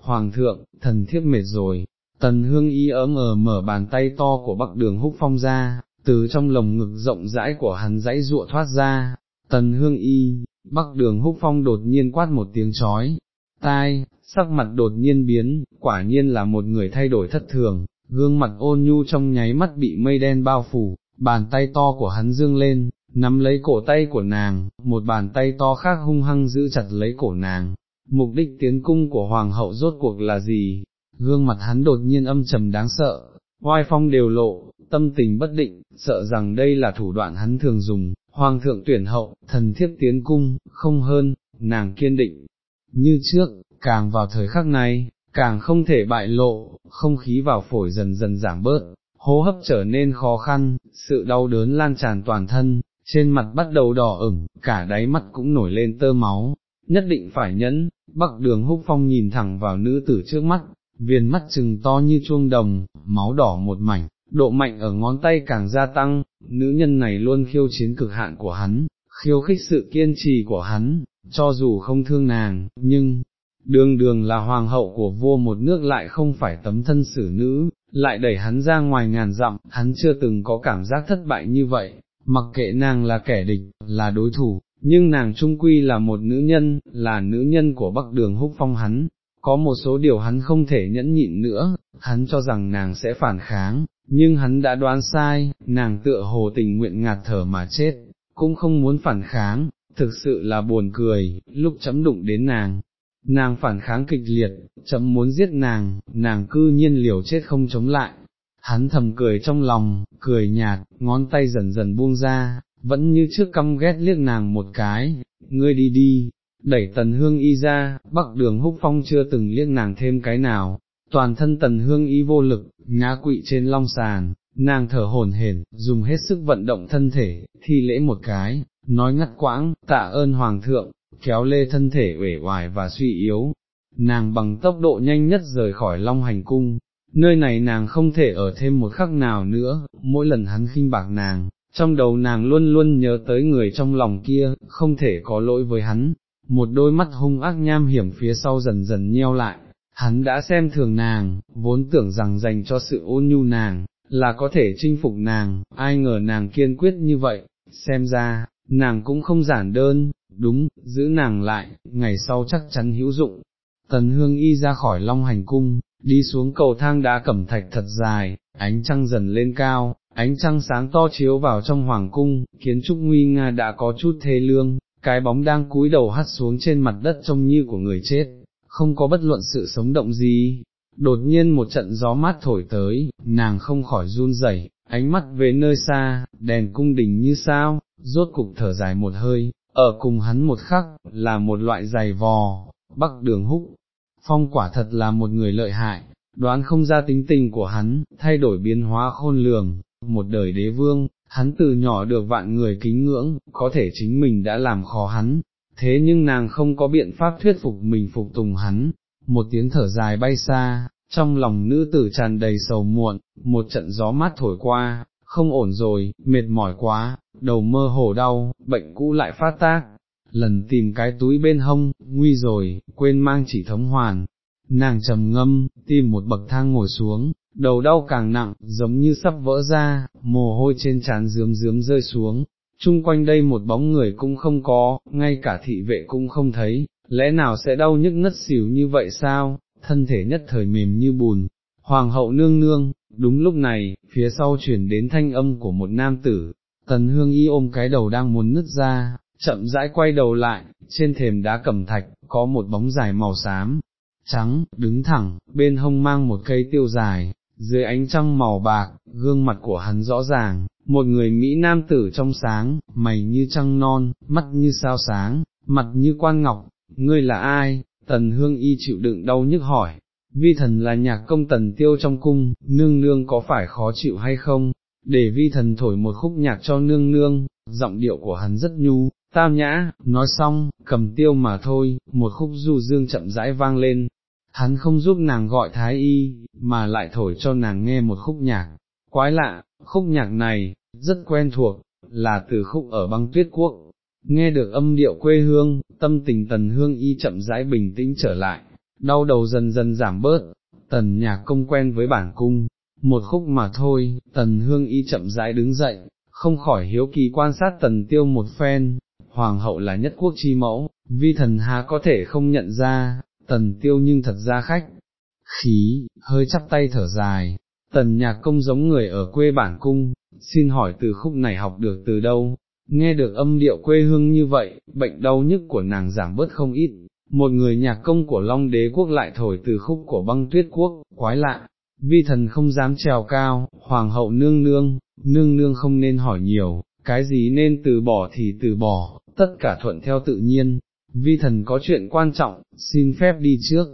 Hoàng thượng, thần thiếp mệt rồi, tần hương y ấm ở mở bàn tay to của bắc đường húc phong ra, từ trong lồng ngực rộng rãi của hắn dãy ruộ thoát ra, tần hương y, bắc đường húc phong đột nhiên quát một tiếng chói, tai, sắc mặt đột nhiên biến, quả nhiên là một người thay đổi thất thường, gương mặt ôn nhu trong nháy mắt bị mây đen bao phủ, bàn tay to của hắn dương lên, nắm lấy cổ tay của nàng, một bàn tay to khác hung hăng giữ chặt lấy cổ nàng. Mục đích tiến cung của hoàng hậu rốt cuộc là gì? Gương mặt hắn đột nhiên âm trầm đáng sợ, oai phong đều lộ, tâm tình bất định, sợ rằng đây là thủ đoạn hắn thường dùng, hoàng thượng tuyển hậu, thần thiếp tiến cung, không hơn, nàng kiên định. Như trước, càng vào thời khắc này, càng không thể bại lộ, không khí vào phổi dần dần giảm bớt, hô hấp trở nên khó khăn, sự đau đớn lan tràn toàn thân, trên mặt bắt đầu đỏ ửng, cả đáy mắt cũng nổi lên tơ máu, nhất định phải nhẫn, bắc đường húc phong nhìn thẳng vào nữ tử trước mắt, viền mắt trừng to như chuông đồng, máu đỏ một mảnh, độ mạnh ở ngón tay càng gia tăng, nữ nhân này luôn khiêu chiến cực hạn của hắn, khiêu khích sự kiên trì của hắn, cho dù không thương nàng, nhưng, đường đường là hoàng hậu của vua một nước lại không phải tấm thân xử nữ, lại đẩy hắn ra ngoài ngàn dặm, hắn chưa từng có cảm giác thất bại như vậy, mặc kệ nàng là kẻ địch, là đối thủ, nhưng nàng trung quy là một nữ nhân, là nữ nhân của bắc đường húc phong hắn, có một số điều hắn không thể nhẫn nhịn nữa, hắn cho rằng nàng sẽ phản kháng, nhưng hắn đã đoán sai, nàng tựa hồ tình nguyện ngạt thở mà chết, cũng không muốn phản kháng, thực sự là buồn cười, lúc chấm đụng đến nàng, nàng phản kháng kịch liệt, chấm muốn giết nàng, nàng cư nhiên liều chết không chống lại. Hắn thầm cười trong lòng, cười nhạt, ngón tay dần dần buông ra, vẫn như trước căm ghét liếc nàng một cái, ngươi đi đi, đẩy tần hương y ra, bắc đường húc phong chưa từng liếc nàng thêm cái nào, toàn thân tần hương y vô lực, ngã quỵ trên long sàn, nàng thở hồn hển, dùng hết sức vận động thân thể, thi lễ một cái, nói ngắt quãng, tạ ơn hoàng thượng, kéo lê thân thể uể oải và suy yếu, nàng bằng tốc độ nhanh nhất rời khỏi long hành cung, nơi này nàng không thể ở thêm một khắc nào nữa, mỗi lần hắn khinh bạc nàng, trong đầu nàng luôn luôn nhớ tới người trong lòng kia, không thể có lỗi với hắn, một đôi mắt hung ác nham hiểm phía sau dần dần nheo lại, hắn đã xem thường nàng, vốn tưởng rằng dành cho sự ôn nhu nàng, là có thể chinh phục nàng, ai ngờ nàng kiên quyết như vậy, xem ra, nàng cũng không giản đơn, đúng, giữ nàng lại, ngày sau chắc chắn hữu dụng. Tần hương y ra khỏi long hành cung, đi xuống cầu thang đá cẩm thạch thật dài, ánh trăng dần lên cao, ánh trăng sáng to chiếu vào trong hoàng cung, kiến trúc nguy nga đã có chút thê lương, cái bóng đang cúi đầu hắt xuống trên mặt đất trông như của người chết, không có bất luận sự sống động gì. Đột nhiên một trận gió mát thổi tới, nàng không khỏi run rẩy, ánh mắt về nơi xa, đèn cung đình như sao, rốt cục thở dài một hơi, ở cùng hắn một khắc, là một loại giày vò, bắc đường húc, phong quả thật là một người lợi hại, đoán không ra tính tình của hắn, thay đổi biến hóa khôn lường, một đời đế vương, hắn từ nhỏ được vạn người kính ngưỡng, có thể chính mình đã làm khó hắn, thế nhưng nàng không có biện pháp thuyết phục mình phục tùng hắn, một tiếng thở dài bay xa, trong lòng nữ tử tràn đầy sầu muộn, một trận gió mát thổi qua, không ổn rồi, mệt mỏi quá, đầu mơ hồ đau, bệnh cũ lại phát tác, lần tìm cái túi bên hông, nguy rồi, quên mang chỉ thống hoàn, nàng trầm ngâm, tìm một bậc thang ngồi xuống, đầu đau càng nặng, giống như sắp vỡ ra, mồ hôi trên trán dướm dướm rơi xuống, chung quanh đây một bóng người cũng không có, ngay cả thị vệ cũng không thấy, lẽ nào sẽ đau nhức ngất xỉu như vậy sao, thân thể nhất thời mềm như bùn. Hoàng hậu nương nương, đúng lúc này, phía sau chuyển đến thanh âm của một nam tử, tần hương y ôm cái đầu đang muốn nứt ra, chậm rãi quay đầu lại, trên thềm đá cẩm thạch, có một bóng dài màu xám, trắng, đứng thẳng, bên hông mang một cây tiêu dài, dưới ánh trăng màu bạc, gương mặt của hắn rõ ràng, một người Mỹ nam tử trong sáng, mày như trăng non, mắt như sao sáng, mặt như quan ngọc, ngươi là ai, tần hương y chịu đựng đau nhức hỏi, vi thần là nhạc công tần tiêu trong cung, nương nương có phải khó chịu hay không, để vi thần thổi một khúc nhạc cho nương nương, giọng điệu của hắn rất nhu, tam nhã, nói xong, cầm tiêu mà thôi, một khúc du dương chậm rãi vang lên, hắn không giúp nàng gọi thái y, mà lại thổi cho nàng nghe một khúc nhạc, quái lạ, khúc nhạc này, rất quen thuộc, là từ khúc ở băng tuyết quốc, nghe được âm điệu quê hương, tâm tình tần hương y chậm rãi bình tĩnh trở lại, đau đầu dần dần giảm bớt, tần nhạc công quen với bản cung, một khúc mà thôi, tần hương y chậm rãi đứng dậy, không khỏi hiếu kỳ quan sát tần tiêu một phen, hoàng hậu là nhất quốc chi mẫu, vi thần há có thể không nhận ra, tần tiêu nhưng thật ra khách, khí, hơi chắp tay thở dài, tần nhạc công giống người ở quê bản cung, xin hỏi từ khúc này học được từ đâu, nghe được âm điệu quê hương như vậy, bệnh đau nhức của nàng giảm bớt không ít, một người nhạc công của Long đế quốc lại thổi từ khúc của băng tuyết quốc, quái lạ, vi thần không dám trèo cao, hoàng hậu nương nương, nương nương không nên hỏi nhiều, cái gì nên từ bỏ thì từ bỏ, tất cả thuận theo tự nhiên, vi thần có chuyện quan trọng, xin phép đi trước,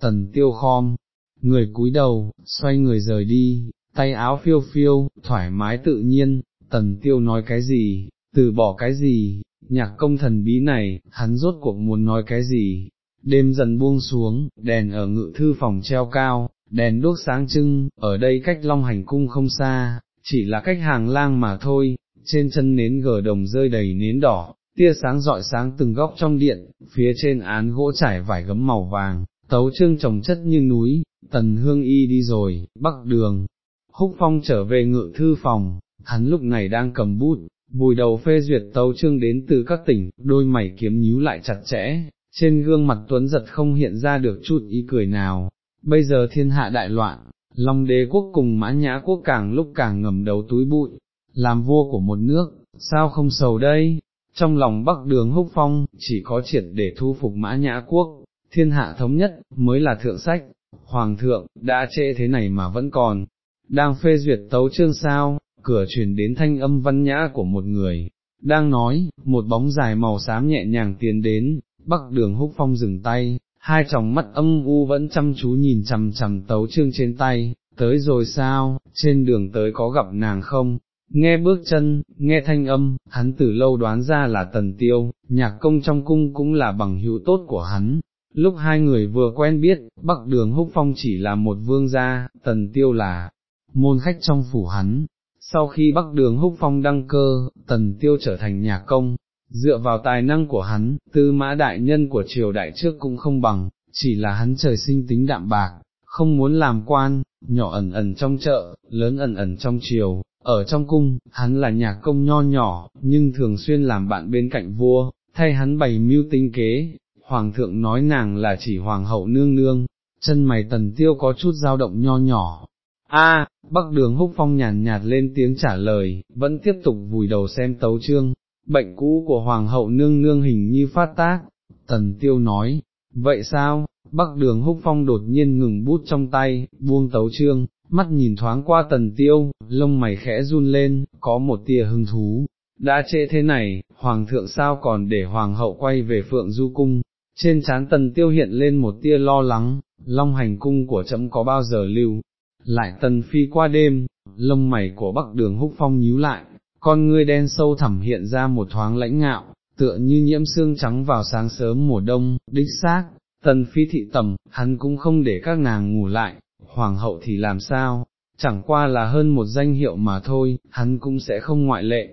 tần tiêu khom, người cúi đầu, xoay người rời đi, tay áo phiêu phiêu, thoải mái tự nhiên, tần tiêu nói cái gì, từ bỏ cái gì, nhạc công thần bí này, hắn rốt cuộc muốn nói cái gì, đêm dần buông xuống, đèn ở ngự thư phòng treo cao, đèn đốt sáng trưng, ở đây cách long hành cung không xa, chỉ là cách hàng lang mà thôi, trên chân nến gờ đồng rơi đầy nến đỏ, tia sáng rọi sáng từng góc trong điện, phía trên án gỗ trải vải gấm màu vàng, tấu trương trồng chất như núi, tần hương y đi rồi, bắc đường, húc phong trở về ngự thư phòng, hắn lúc này đang cầm bút, bùi đầu phê duyệt tấu trương đến từ các tỉnh, đôi mày kiếm nhíu lại chặt chẽ, trên gương mặt tuấn giật không hiện ra được chút ý cười nào, bây giờ thiên hạ đại loạn, Long đế quốc cùng mã nhã quốc càng lúc càng ngầm đầu túi bụi, làm vua của một nước, sao không sầu đây, trong lòng bắc đường húc phong, chỉ có triệt để thu phục mã nhã quốc, thiên hạ thống nhất, mới là thượng sách, hoàng thượng, đã trễ thế này mà vẫn còn, đang phê duyệt tấu chương sao, cửa truyền đến thanh âm văn nhã của một người, đang nói, một bóng dài màu xám nhẹ nhàng tiến đến, bắc đường húc phong dừng tay, hai tròng mắt âm u vẫn chăm chú nhìn chằm chằm tấu chương trên tay, tới rồi sao, trên đường tới có gặp nàng không, nghe bước chân, nghe thanh âm, hắn từ lâu đoán ra là tần tiêu, nhạc công trong cung cũng là bằng hữu tốt của hắn. Lúc hai người vừa quen biết, Bắc Đường Húc Phong chỉ là một vương gia, tần tiêu là môn khách trong phủ hắn. Sau khi Bắc Đường Húc Phong đăng cơ, tần tiêu trở thành nhà công, dựa vào tài năng của hắn, tư mã đại nhân của triều đại trước cũng không bằng, chỉ là hắn trời sinh tính đạm bạc, không muốn làm quan, nhỏ ẩn ẩn trong chợ, lớn ẩn ẩn trong triều, ở trong cung, hắn là nhạc công nho nhỏ, nhưng thường xuyên làm bạn bên cạnh vua, thay hắn bày mưu tinh kế, hoàng thượng nói nàng là chỉ hoàng hậu nương nương, chân mày tần tiêu có chút dao động nho nhỏ. A, bắc đường húc phong nhàn nhạt lên tiếng trả lời, vẫn tiếp tục vùi đầu xem tấu chương, bệnh cũ của hoàng hậu nương nương hình như phát tác, tần tiêu nói, vậy sao, bắc đường húc phong đột nhiên ngừng bút trong tay, buông tấu chương, mắt nhìn thoáng qua tần tiêu, lông mày khẽ run lên, có một tia hứng thú, đã trễ thế này, hoàng thượng sao còn để hoàng hậu quay về phượng du cung, trên trán tần tiêu hiện lên một tia lo lắng, long hành cung của trẫm có bao giờ lưu, lại tần phi qua đêm, lông mày của bắc đường húc phong nhíu lại, con ngươi đen sâu thẳm hiện ra một thoáng lãnh ngạo, tựa như nhiễm xương trắng vào sáng sớm mùa đông, đích xác, tần phi thị tầm, hắn cũng không để các nàng ngủ lại, hoàng hậu thì làm sao, chẳng qua là hơn một danh hiệu mà thôi, hắn cũng sẽ không ngoại lệ.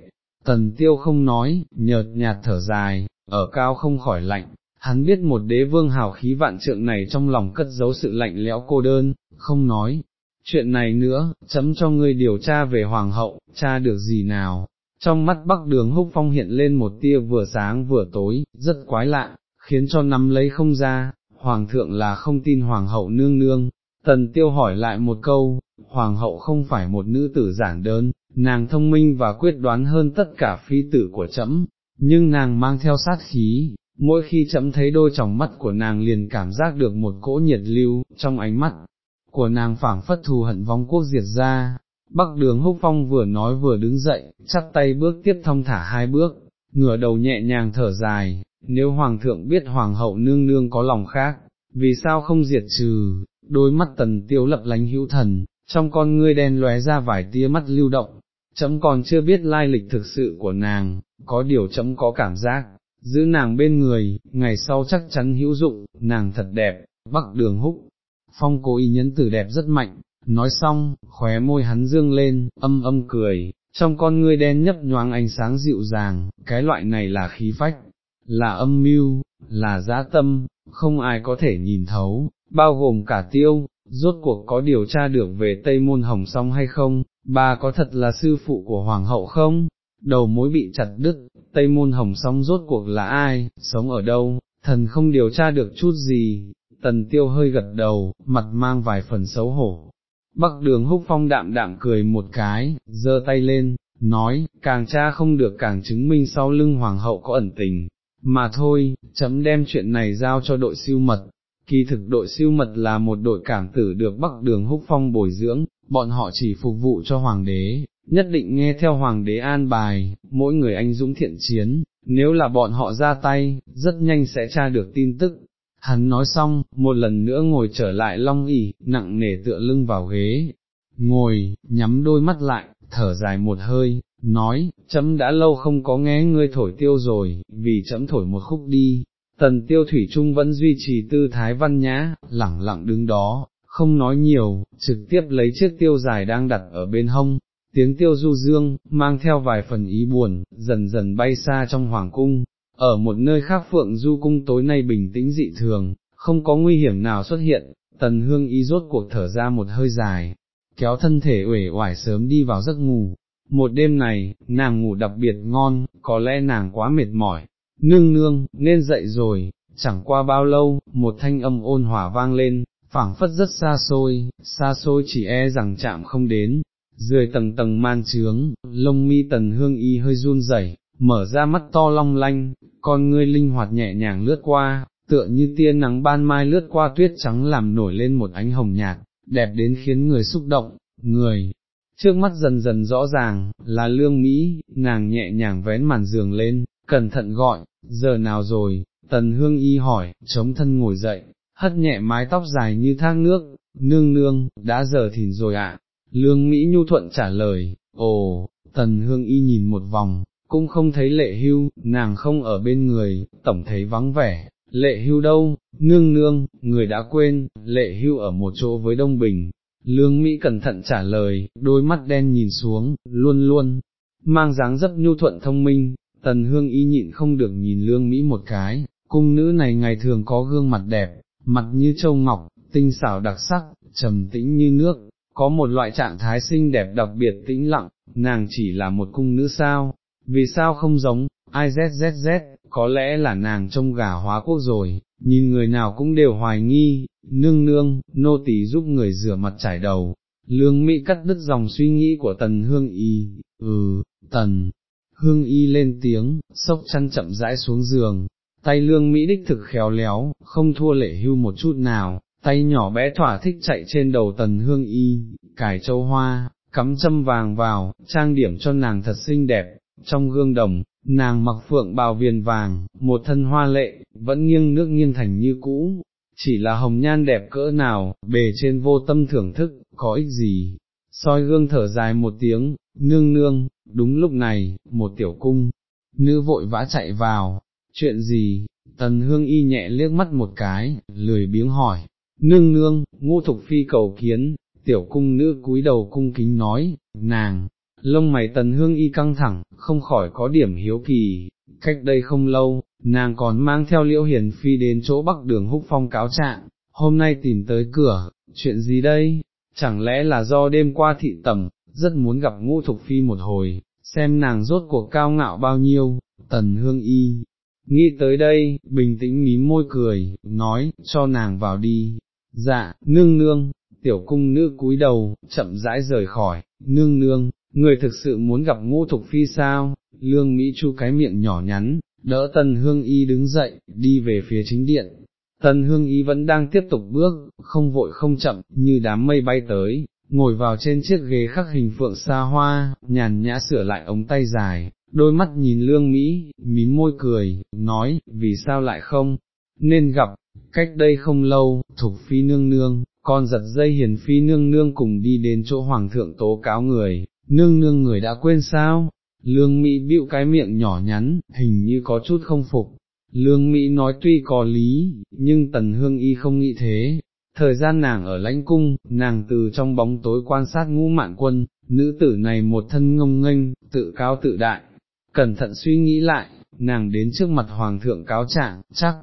Tần tiêu không nói, nhợt nhạt thở dài, ở cao không khỏi lạnh, hắn biết một đế vương hào khí vạn trượng này trong lòng cất giấu sự lạnh lẽo cô đơn, không nói. Chuyện này nữa, chấm cho ngươi điều tra về hoàng hậu, tra được gì nào, trong mắt bắc đường húc phong hiện lên một tia vừa sáng vừa tối, rất quái lạ, khiến cho nắm lấy không ra, hoàng thượng là không tin hoàng hậu nương nương, tần tiêu hỏi lại một câu, hoàng hậu không phải một nữ tử giản đơn, nàng thông minh và quyết đoán hơn tất cả phi tử của trẫm, nhưng nàng mang theo sát khí, mỗi khi chấm thấy đôi tròng mắt của nàng liền cảm giác được một cỗ nhiệt lưu, trong ánh mắt của nàng phảng phất thù hận vong quốc diệt ra. Bắc đường húc phong vừa nói vừa đứng dậy, chắp tay bước tiếp thông thả hai bước, ngửa đầu nhẹ nhàng thở dài, nếu hoàng thượng biết hoàng hậu nương nương có lòng khác, vì sao không diệt trừ, đôi mắt tần tiêu lập lánh hữu thần, trong con ngươi đen lóe ra vài tia mắt lưu động, chấm còn chưa biết lai lịch thực sự của nàng, có điều chấm có cảm giác, giữ nàng bên người, ngày sau chắc chắn hữu dụng, nàng thật đẹp, bắc đường húc, phong cố ý nhấn tử đẹp rất mạnh, nói xong, khóe môi hắn dương lên, âm âm cười, trong con ngươi đen nhấp nhoáng ánh sáng dịu dàng, cái loại này là khí phách, là âm mưu, là giá tâm, không ai có thể nhìn thấu, bao gồm cả tiêu, rốt cuộc có điều tra được về Tây Môn Hồng Song hay không, bà có thật là sư phụ của Hoàng hậu không? Đầu mối bị chặt đứt, Tây Môn Hồng Song rốt cuộc là ai, sống ở đâu, thần không điều tra được chút gì, tần tiêu hơi gật đầu, mặt mang vài phần xấu hổ. Bắc đường húc phong đạm đạm cười một cái, giơ tay lên, nói, càng cha không được càng chứng minh sau lưng hoàng hậu có ẩn tình, mà thôi, chấm đem chuyện này giao cho đội siêu mật, kỳ thực đội siêu mật là một đội cảm tử được Bắc đường húc phong bồi dưỡng, bọn họ chỉ phục vụ cho hoàng đế, nhất định nghe theo hoàng đế an bài, mỗi người anh dũng thiện chiến, nếu là bọn họ ra tay, rất nhanh sẽ tra được tin tức. Hắn nói xong, một lần nữa ngồi trở lại long ỉ, nặng nề tựa lưng vào ghế, ngồi, nhắm đôi mắt lại, thở dài một hơi, nói, chấm đã lâu không có nghe ngươi thổi tiêu rồi, vì chấm thổi một khúc đi. Tần tiêu thủy trung vẫn duy trì tư thái văn nhã, lẳng lặng đứng đó, không nói nhiều, trực tiếp lấy chiếc tiêu dài đang đặt ở bên hông, tiếng tiêu du dương, mang theo vài phần ý buồn, dần dần bay xa trong hoàng cung, ở một nơi khác phượng du cung tối nay bình tĩnh dị thường, không có nguy hiểm nào xuất hiện, tần hương y rốt cuộc thở ra một hơi dài, kéo thân thể uể oải sớm đi vào giấc ngủ. Một đêm này, nàng ngủ đặc biệt ngon, có lẽ nàng quá mệt mỏi, nương nương, nên dậy rồi, chẳng qua bao lâu, một thanh âm ôn hòa vang lên, phảng phất rất xa xôi, xa xôi chỉ e rằng chạm không đến, dưới tầng tầng man trướng, lông mi tần hương y hơi run rẩy, mở ra mắt to long lanh, con ngươi linh hoạt nhẹ nhàng lướt qua, tựa như tia nắng ban mai lướt qua tuyết trắng làm nổi lên một ánh hồng nhạt, đẹp đến khiến người xúc động, người. Trước mắt dần dần rõ ràng, là lương Mỹ, nàng nhẹ nhàng vén màn giường lên, cẩn thận gọi, giờ nào rồi, tần hương y hỏi, chống thân ngồi dậy, hất nhẹ mái tóc dài như thác nước, nương nương, đã giờ thìn rồi ạ, Lương Mỹ Nhu Thuận trả lời, ồ, tần hương y nhìn một vòng, cũng không thấy lệ hưu, nàng không ở bên người, tổng thấy vắng vẻ, lệ hưu đâu, nương nương, người đã quên, lệ hưu ở một chỗ với Đông Bình. Lương Mỹ cẩn thận trả lời, đôi mắt đen nhìn xuống, luôn luôn, mang dáng dấp nhu thuận thông minh, tần hương y nhịn không được nhìn lương Mỹ một cái, cung nữ này ngày thường có gương mặt đẹp, mặt như châu ngọc, tinh xảo đặc sắc, trầm tĩnh như nước, có một loại trạng thái xinh đẹp đặc biệt tĩnh lặng, nàng chỉ là một cung nữ sao, vì sao không giống, ai zzz, có lẽ là nàng trông gà hóa quốc rồi, nhìn người nào cũng đều hoài nghi, nương nương, nô tỳ giúp người rửa mặt trải đầu, lương mỹ cắt đứt dòng suy nghĩ của tần hương y, ừ, tần, hương y lên tiếng, sốc chăn chậm rãi xuống giường, tay lương mỹ đích thực khéo léo, không thua lệ hưu một chút nào, tay nhỏ bé thỏa thích chạy trên đầu tần hương y, cài châu hoa, cắm châm vàng vào, trang điểm cho nàng thật xinh đẹp, trong gương đồng, nàng mặc phượng bào viền vàng, một thân hoa lệ, vẫn nghiêng nước nghiêng thành như cũ, chỉ là hồng nhan đẹp cỡ nào, bề trên vô tâm thưởng thức, có ích gì, soi gương thở dài một tiếng, nương nương, đúng lúc này, một tiểu cung, nữ vội vã chạy vào, chuyện gì, tần hương y nhẹ liếc mắt một cái, lười biếng hỏi, nương nương, ngô thục phi cầu kiến, tiểu cung nữ cúi đầu cung kính nói, nàng, lông mày tần hương y căng thẳng, không khỏi có điểm hiếu kỳ, cách đây không lâu, nàng còn mang theo liễu hiền phi đến chỗ bắc đường húc phong cáo trạng, hôm nay tìm tới cửa, chuyện gì đây, chẳng lẽ là do đêm qua thị tầm, rất muốn gặp ngũ thục phi một hồi, xem nàng rốt cuộc cao ngạo bao nhiêu, tần hương y, nghĩ tới đây, bình tĩnh mím môi cười, nói, cho nàng vào đi, dạ, nương nương, tiểu cung nữ cúi đầu, chậm rãi rời khỏi, nương nương, người thực sự muốn gặp ngũ thục phi sao, lương Mỹ chu cái miệng nhỏ nhắn, đỡ tần hương y đứng dậy, đi về phía chính điện. Tần hương y vẫn đang tiếp tục bước, không vội không chậm, như đám mây bay tới, ngồi vào trên chiếc ghế khắc hình phượng xa hoa, nhàn nhã sửa lại ống tay dài, đôi mắt nhìn lương Mỹ, mím môi cười, nói, vì sao lại không, nên gặp, cách đây không lâu, thục phi nương nương, con giật dây hiền phi nương nương cùng đi đến chỗ hoàng thượng tố cáo người, nương nương người đã quên sao, lương Mỹ bĩu cái miệng nhỏ nhắn, hình như có chút không phục. Lương Mỹ nói tuy có lý, nhưng Tần Hương Y không nghĩ thế, thời gian nàng ở lãnh cung, nàng từ trong bóng tối quan sát ngũ mạn quân, nữ tử này một thân ngông nghênh, tự cao tự đại, cẩn thận suy nghĩ lại, nàng đến trước mặt hoàng thượng cáo trạng, chắc,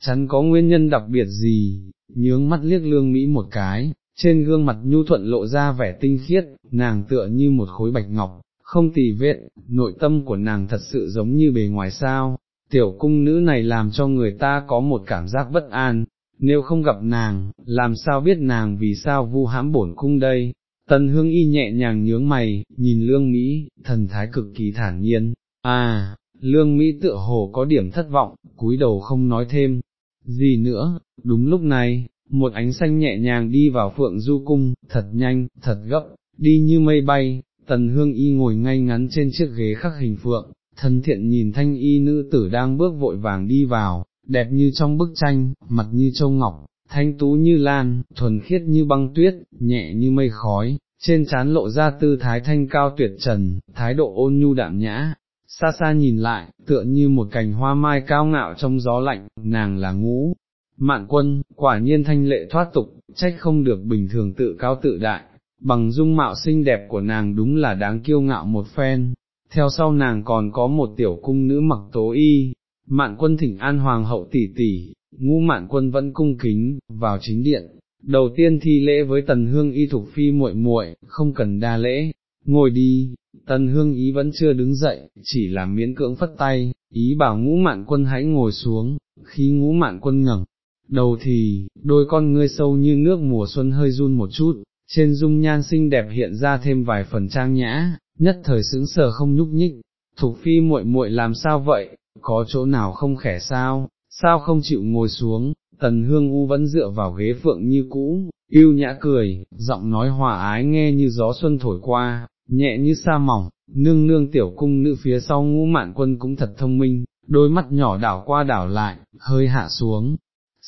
chắn có nguyên nhân đặc biệt gì, nhướng mắt liếc lương Mỹ một cái, trên gương mặt nhu thuận lộ ra vẻ tinh khiết, nàng tựa như một khối bạch ngọc, không tì vết, nội tâm của nàng thật sự giống như bề ngoài sao, tiểu cung nữ này làm cho người ta có một cảm giác bất an, nếu không gặp nàng, làm sao biết nàng vì sao vu hãm bổn cung đây. Tần hương y nhẹ nhàng nhướng mày, nhìn lương Mỹ, thần thái cực kỳ thản nhiên, à, lương Mỹ tựa hồ có điểm thất vọng, cúi đầu không nói thêm, gì nữa, đúng lúc này, một ánh xanh nhẹ nhàng đi vào phượng du cung, thật nhanh, thật gấp, đi như mây bay, tần hương y ngồi ngay ngắn trên chiếc ghế khắc hình phượng, thân thiện nhìn thanh y nữ tử đang bước vội vàng đi vào, đẹp như trong bức tranh, mặt như châu ngọc, thanh tú như lan, thuần khiết như băng tuyết, nhẹ như mây khói, trên trán lộ ra tư thái thanh cao tuyệt trần, thái độ ôn nhu đạm nhã, xa xa nhìn lại, tựa như một cành hoa mai cao ngạo trong gió lạnh, nàng là ngũ. Mạn quân, quả nhiên thanh lệ thoát tục, trách không được bình thường tự cao tự đại, bằng dung mạo xinh đẹp của nàng đúng là đáng kiêu ngạo một phen, theo sau nàng còn có một tiểu cung nữ mặc tố y, mạn quân thỉnh an hoàng hậu tỷ tỷ, ngu mạn quân vẫn cung kính, vào chính điện, đầu tiên thi lễ với tần hương y thục phi muội muội, không cần đa lễ, ngồi đi, tần hương ý vẫn chưa đứng dậy, chỉ là miễn cưỡng phất tay, ý bảo ngũ mạn quân hãy ngồi xuống, khi ngũ mạn quân ngẩng. Đầu thì, đôi con ngươi sâu như nước mùa xuân hơi run một chút, trên dung nhan xinh đẹp hiện ra thêm vài phần trang nhã, nhất thời sững sờ không nhúc nhích, thục phi muội muội làm sao vậy, có chỗ nào không khẻ sao, sao không chịu ngồi xuống, tần hương u vẫn dựa vào ghế phượng như cũ, yêu nhã cười, giọng nói hòa ái nghe như gió xuân thổi qua, nhẹ như sa mỏng, nương nương tiểu cung nữ phía sau ngũ mạn quân cũng thật thông minh, đôi mắt nhỏ đảo qua đảo lại, hơi hạ xuống,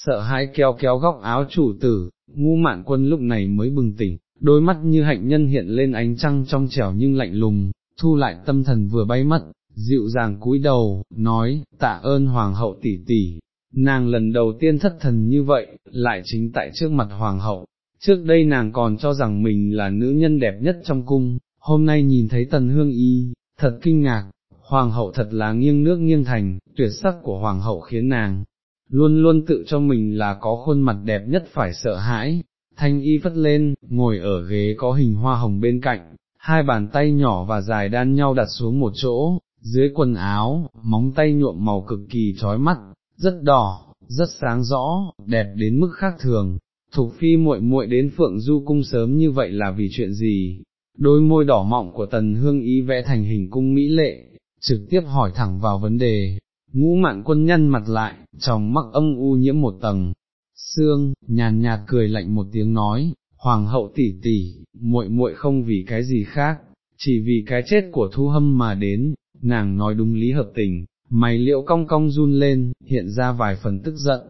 sợ hãi kéo kéo góc áo chủ tử, ngu mạn quân lúc này mới bừng tỉnh, đôi mắt như hạnh nhân hiện lên ánh trăng trong trẻo nhưng lạnh lùng, thu lại tâm thần vừa bay mất, dịu dàng cúi đầu, nói, tạ ơn hoàng hậu tỷ tỷ. Nàng lần đầu tiên thất thần như vậy, lại chính tại trước mặt hoàng hậu, trước đây nàng còn cho rằng mình là nữ nhân đẹp nhất trong cung, hôm nay nhìn thấy tần hương y, thật kinh ngạc, hoàng hậu thật là nghiêng nước nghiêng thành, tuyệt sắc của hoàng hậu khiến nàng, luôn luôn tự cho mình là có khuôn mặt đẹp nhất phải sợ hãi, thanh y vất lên, ngồi ở ghế có hình hoa hồng bên cạnh, hai bàn tay nhỏ và dài đan nhau đặt xuống một chỗ, dưới quần áo, móng tay nhuộm màu cực kỳ trói mắt, rất đỏ, rất sáng rõ, đẹp đến mức khác thường. Thục phi muội muội đến phượng du cung sớm như vậy là vì chuyện gì? Đôi môi đỏ mọng của tần hương ý vẽ thành hình cung mỹ lệ, trực tiếp hỏi thẳng vào vấn đề, ngũ mạn quân nhân mặt lại, trong mắc âm u nhiễm một tầng, xương, nhàn nhạt cười lạnh một tiếng nói, hoàng hậu tỷ tỷ, muội muội không vì cái gì khác, chỉ vì cái chết của thu hâm mà đến, nàng nói đúng lý hợp tình, mày liệu cong cong run lên, hiện ra vài phần tức giận,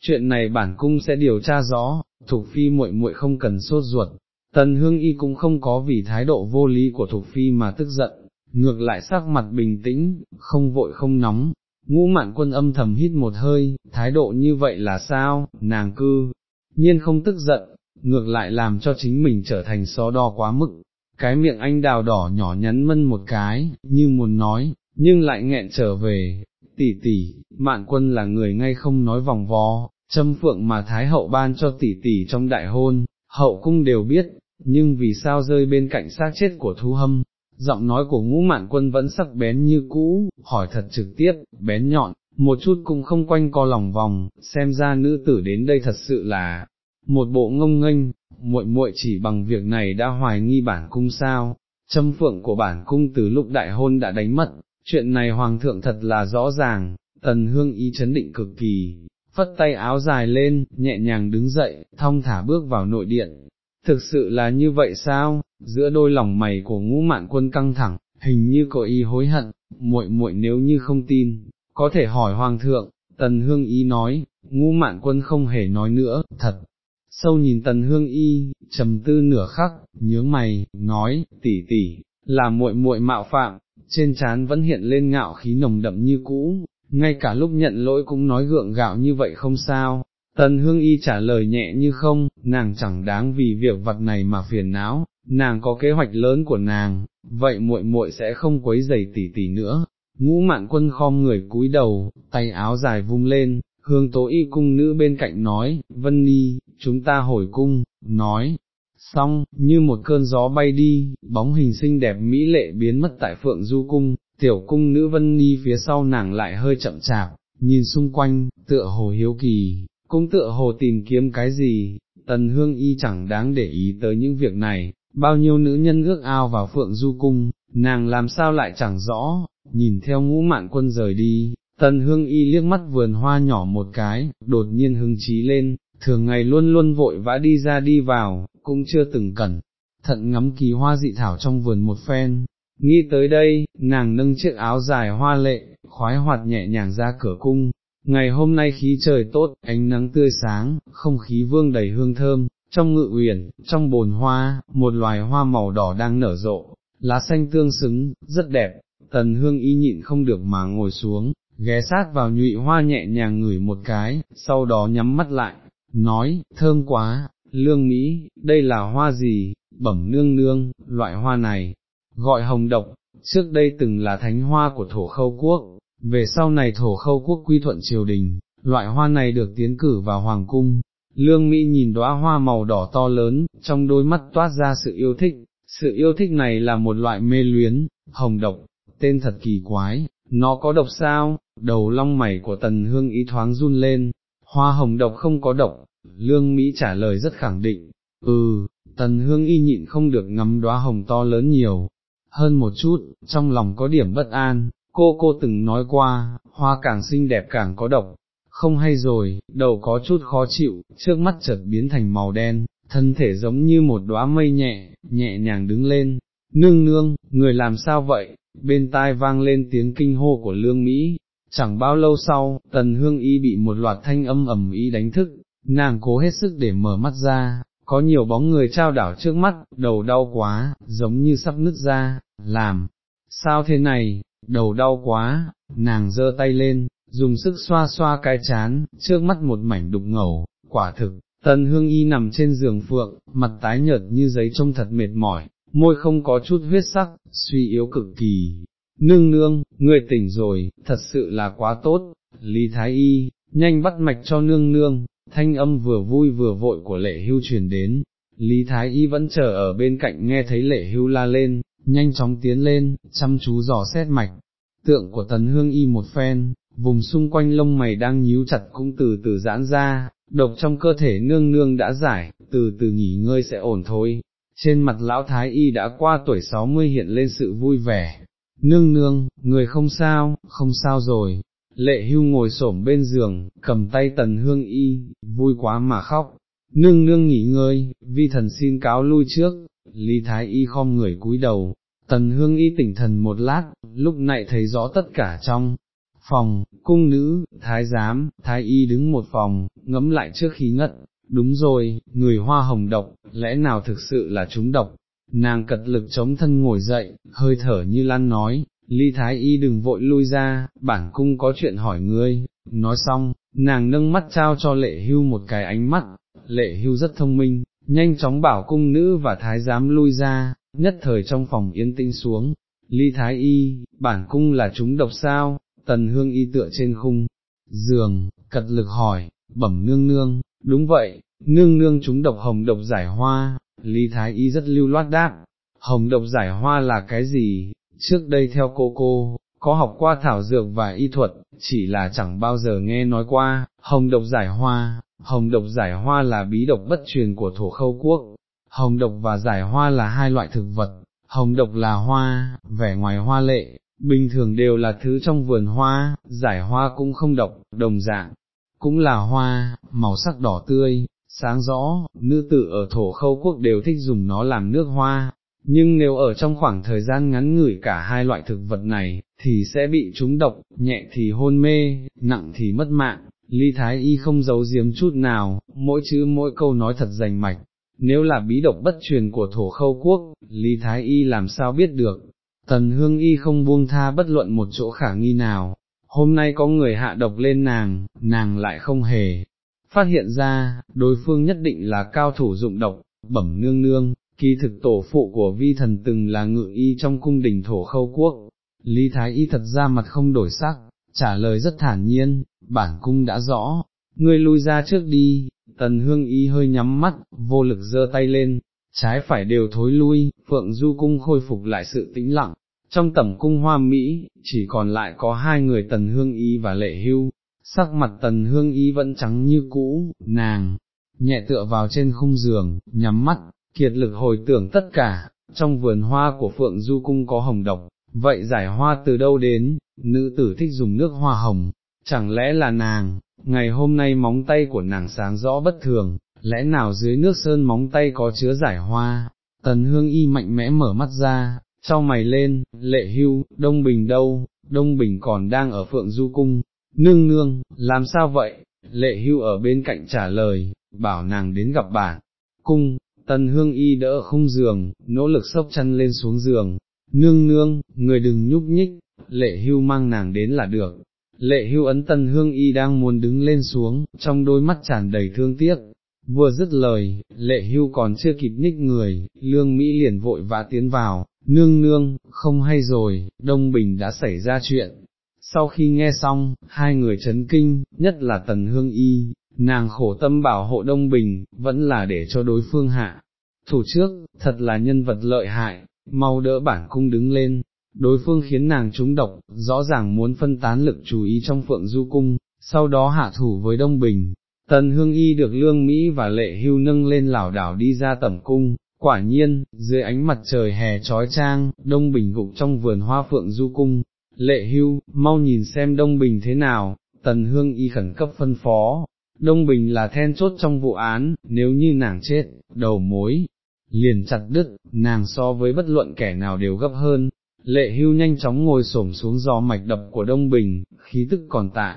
chuyện này bản cung sẽ điều tra rõ, Thục Phi muội muội không cần sốt ruột, Tần Hương Y cũng không có vì thái độ vô lý của Thục Phi mà tức giận, ngược lại sắc mặt bình tĩnh, không vội không nóng, ngũ mạn quân âm thầm hít một hơi, thái độ như vậy là sao, nàng cư, nhiên không tức giận, ngược lại làm cho chính mình trở thành xó đo quá mức, cái miệng anh đào đỏ nhỏ nhắn mân một cái, như muốn nói, nhưng lại nghẹn trở về, tỷ tỷ, mạn quân là người ngay không nói vòng vo, châm phượng mà Thái hậu ban cho tỷ tỷ trong đại hôn, hậu cung đều biết, nhưng vì sao rơi bên cạnh xác chết của thu hâm, giọng nói của ngũ mạn quân vẫn sắc bén như cũ, hỏi thật trực tiếp, bén nhọn, một chút cũng không quanh co lòng vòng, xem ra nữ tử đến đây thật sự là một bộ ngông nghênh, muội muội chỉ bằng việc này đã hoài nghi bản cung sao, châm phượng của bản cung từ lúc đại hôn đã đánh mất, chuyện này hoàng thượng thật là rõ ràng, tần hương ý chấn định cực kỳ, phất tay áo dài lên, nhẹ nhàng đứng dậy, thong thả bước vào nội điện. Thực sự là như vậy sao, giữa đôi lòng mày của ngũ mạn quân căng thẳng, hình như có ý hối hận, muội muội nếu như không tin, có thể hỏi hoàng thượng, tần hương ý nói, ngũ mạn quân không hề nói nữa, thật. Sâu nhìn tần hương y, trầm tư nửa khắc, nhướng mày, nói, tỷ tỷ, là muội muội mạo phạm, trên trán vẫn hiện lên ngạo khí nồng đậm như cũ, ngay cả lúc nhận lỗi cũng nói gượng gạo như vậy không sao. Tần hương y trả lời nhẹ như không, nàng chẳng đáng vì việc vật này mà phiền não, nàng có kế hoạch lớn của nàng, vậy muội muội sẽ không quấy giày tỷ tỷ nữa. Ngũ mạn quân khom người cúi đầu, tay áo dài vung lên, hương tố y cung nữ bên cạnh nói, Vân Ni, chúng ta hồi cung, nói, xong, như một cơn gió bay đi, bóng hình xinh đẹp mỹ lệ biến mất tại phượng du cung, tiểu cung nữ Vân Ni phía sau nàng lại hơi chậm chạp, nhìn xung quanh, tựa hồ hiếu kỳ, cũng tựa hồ tìm kiếm cái gì, tần hương y chẳng đáng để ý tới những việc này, bao nhiêu nữ nhân ước ao vào phượng du cung, nàng làm sao lại chẳng rõ, nhìn theo ngũ mạn quân rời đi, tần hương y liếc mắt vườn hoa nhỏ một cái, đột nhiên hứng trí lên, thường ngày luôn luôn vội vã đi ra đi vào, cũng chưa từng cẩn thận ngắm kỳ hoa dị thảo trong vườn một phen. Nghĩ tới đây, nàng nâng chiếc áo dài hoa lệ, khoái hoạt nhẹ nhàng ra cửa cung, ngày hôm nay khí trời tốt, ánh nắng tươi sáng, không khí vương đầy hương thơm, trong ngự uyển, trong bồn hoa, một loài hoa màu đỏ đang nở rộ, lá xanh tương xứng, rất đẹp, tần hương y nhịn không được mà ngồi xuống, ghé sát vào nhụy hoa nhẹ nhàng ngửi một cái, sau đó nhắm mắt lại, nói, thơm quá, lương Mỹ, đây là hoa gì, bẩm nương nương, loại hoa này, gọi hồng độc, trước đây từng là thánh hoa của thổ khâu quốc, về sau này thổ khâu quốc quy thuận triều đình, loại hoa này được tiến cử vào hoàng cung, lương Mỹ nhìn đóa hoa màu đỏ to lớn, trong đôi mắt toát ra sự yêu thích, sự yêu thích này là một loại mê luyến, hồng độc, tên thật kỳ quái, nó có độc sao, đầu long mày của tần hương ý thoáng run lên, hoa hồng độc không có độc, lương Mỹ trả lời rất khẳng định, ừ, tần hương y nhịn không được ngắm đóa hồng to lớn nhiều, hơn một chút, trong lòng có điểm bất an, cô cô từng nói qua, hoa càng xinh đẹp càng có độc, không hay rồi, đầu có chút khó chịu, trước mắt chợt biến thành màu đen, thân thể giống như một đóa mây nhẹ, nhẹ nhàng đứng lên, nương nương, người làm sao vậy, bên tai vang lên tiếng kinh hô của lương Mỹ, chẳng bao lâu sau, tần hương y bị một loạt thanh âm ầm ý đánh thức, nàng cố hết sức để mở mắt ra, có nhiều bóng người trao đảo trước mắt, đầu đau quá, giống như sắp nứt ra, làm, sao thế này, đầu đau quá, nàng giơ tay lên, dùng sức xoa xoa cái chán, trước mắt một mảnh đục ngầu, quả thực, tần hương y nằm trên giường phượng, mặt tái nhợt như giấy trông thật mệt mỏi, môi không có chút huyết sắc, suy yếu cực kỳ. Nương nương, người tỉnh rồi, thật sự là quá tốt, Lý Thái Y, nhanh bắt mạch cho nương nương, thanh âm vừa vui vừa vội của lệ hưu truyền đến, Lý Thái Y vẫn chờ ở bên cạnh nghe thấy lệ hưu la lên, nhanh chóng tiến lên, chăm chú dò xét mạch, tượng của tần hương y một phen, vùng xung quanh lông mày đang nhíu chặt cũng từ từ giãn ra, độc trong cơ thể nương nương đã giải, từ từ nghỉ ngơi sẽ ổn thôi. Trên mặt lão thái y đã qua tuổi 60 hiện lên sự vui vẻ, nương nương, người không sao, không sao rồi, lệ hưu ngồi xổm bên giường, cầm tay tần hương y, vui quá mà khóc, nương nương nghỉ ngơi, vi thần xin cáo lui trước, lý thái y khom người cúi đầu, tần hương y tỉnh thần một lát, lúc này thấy rõ tất cả trong phòng, cung nữ, thái giám, thái y đứng một phòng, ngẫm lại trước khi ngất, đúng rồi, người hoa hồng độc, lẽ nào thực sự là chúng độc, nàng cật lực chống thân ngồi dậy, hơi thở như lan nói, ly thái y đừng vội lui ra, bản cung có chuyện hỏi ngươi, nói xong, nàng nâng mắt trao cho lệ hưu một cái ánh mắt, lệ hưu rất thông minh, nhanh chóng bảo cung nữ và thái giám lui ra, nhất thời trong phòng yên tĩnh xuống, ly thái y, bản cung là chúng độc sao, tần hương y tựa trên khung, giường, cật lực hỏi, bẩm nương nương, đúng vậy, nương nương chúng độc hồng độc giải hoa, ly thái y rất lưu loát đáp, hồng độc giải hoa là cái gì, trước đây theo cô cô, có học qua thảo dược và y thuật, chỉ là chẳng bao giờ nghe nói qua, hồng độc giải hoa, hồng độc giải hoa là bí độc bất truyền của thổ khâu quốc, hồng độc và giải hoa là hai loại thực vật, hồng độc là hoa, vẻ ngoài hoa lệ, bình thường đều là thứ trong vườn hoa, giải hoa cũng không độc, đồng dạng, cũng là hoa, màu sắc đỏ tươi, sáng rõ, nữ tử ở thổ khâu quốc đều thích dùng nó làm nước hoa, nhưng nếu ở trong khoảng thời gian ngắn ngủi cả hai loại thực vật này, thì sẽ bị trúng độc, nhẹ thì hôn mê, nặng thì mất mạng. Ly Thái Y không giấu giếm chút nào, mỗi chữ mỗi câu nói thật rành mạch, nếu là bí độc bất truyền của thổ khâu quốc, Ly Thái Y làm sao biết được, Tần Hương Y không buông tha bất luận một chỗ khả nghi nào, hôm nay có người hạ độc lên nàng, nàng lại không hề, phát hiện ra, đối phương nhất định là cao thủ dụng độc, bẩm nương nương, kỳ thực tổ phụ của vi thần từng là ngự y trong cung đình thổ khâu quốc, Lý Thái Y thật ra mặt không đổi sắc, trả lời rất thản nhiên, bản cung đã rõ, ngươi lui ra trước đi, tần hương y hơi nhắm mắt, vô lực giơ tay lên, trái phải đều thối lui, phượng du cung khôi phục lại sự tĩnh lặng, trong tẩm cung hoa Mỹ, chỉ còn lại có hai người tần hương y và lệ hưu, sắc mặt tần hương y vẫn trắng như cũ, nàng, nhẹ tựa vào trên khung giường, nhắm mắt, kiệt lực hồi tưởng tất cả, trong vườn hoa của Phượng Du Cung có hồng độc, vậy giải hoa từ đâu đến, nữ tử thích dùng nước hoa hồng, chẳng lẽ là nàng, ngày hôm nay móng tay của nàng sáng rõ bất thường, lẽ nào dưới nước sơn móng tay có chứa giải hoa, tần hương y mạnh mẽ mở mắt ra, trao mày lên, lệ hưu, Đông Bình đâu, Đông Bình còn đang ở Phượng Du Cung, nương nương, làm sao vậy, lệ hưu ở bên cạnh trả lời, bảo nàng đến gặp bản, cung, tần hương y đỡ không giường, nỗ lực sốc chân lên xuống giường, nương nương, người đừng nhúc nhích, lệ hưu mang nàng đến là được. Lệ hưu ấn tần hương y đang muốn đứng lên xuống, trong đôi mắt tràn đầy thương tiếc, vừa dứt lời, lệ hưu còn chưa kịp nhích người, lương Mỹ liền vội vã tiến vào, nương nương, không hay rồi, Đông Bình đã xảy ra chuyện. Sau khi nghe xong, hai người chấn kinh, nhất là tần hương y, nàng khổ tâm bảo hộ Đông Bình, vẫn là để cho đối phương hạ. Thủ trước, thật là nhân vật lợi hại, mau đỡ bản cung đứng lên, đối phương khiến nàng trúng độc, rõ ràng muốn phân tán lực chú ý trong phượng du cung, sau đó hạ thủ với Đông Bình. Tần Hương Y được Lương Mỹ và Lệ Hưu nâng lên lảo đảo đi ra tẩm cung, quả nhiên, dưới ánh mặt trời hè trói trang, Đông Bình gục trong vườn hoa phượng du cung, Lệ Hưu, mau nhìn xem Đông Bình thế nào, Tần Hương Y khẩn cấp phân phó, Đông Bình là then chốt trong vụ án, nếu như nàng chết, đầu mối, liền chặt đứt, nàng so với bất luận kẻ nào đều gấp hơn, lệ hưu nhanh chóng ngồi xổm xuống gió mạch đập của Đông Bình, khí tức còn tại,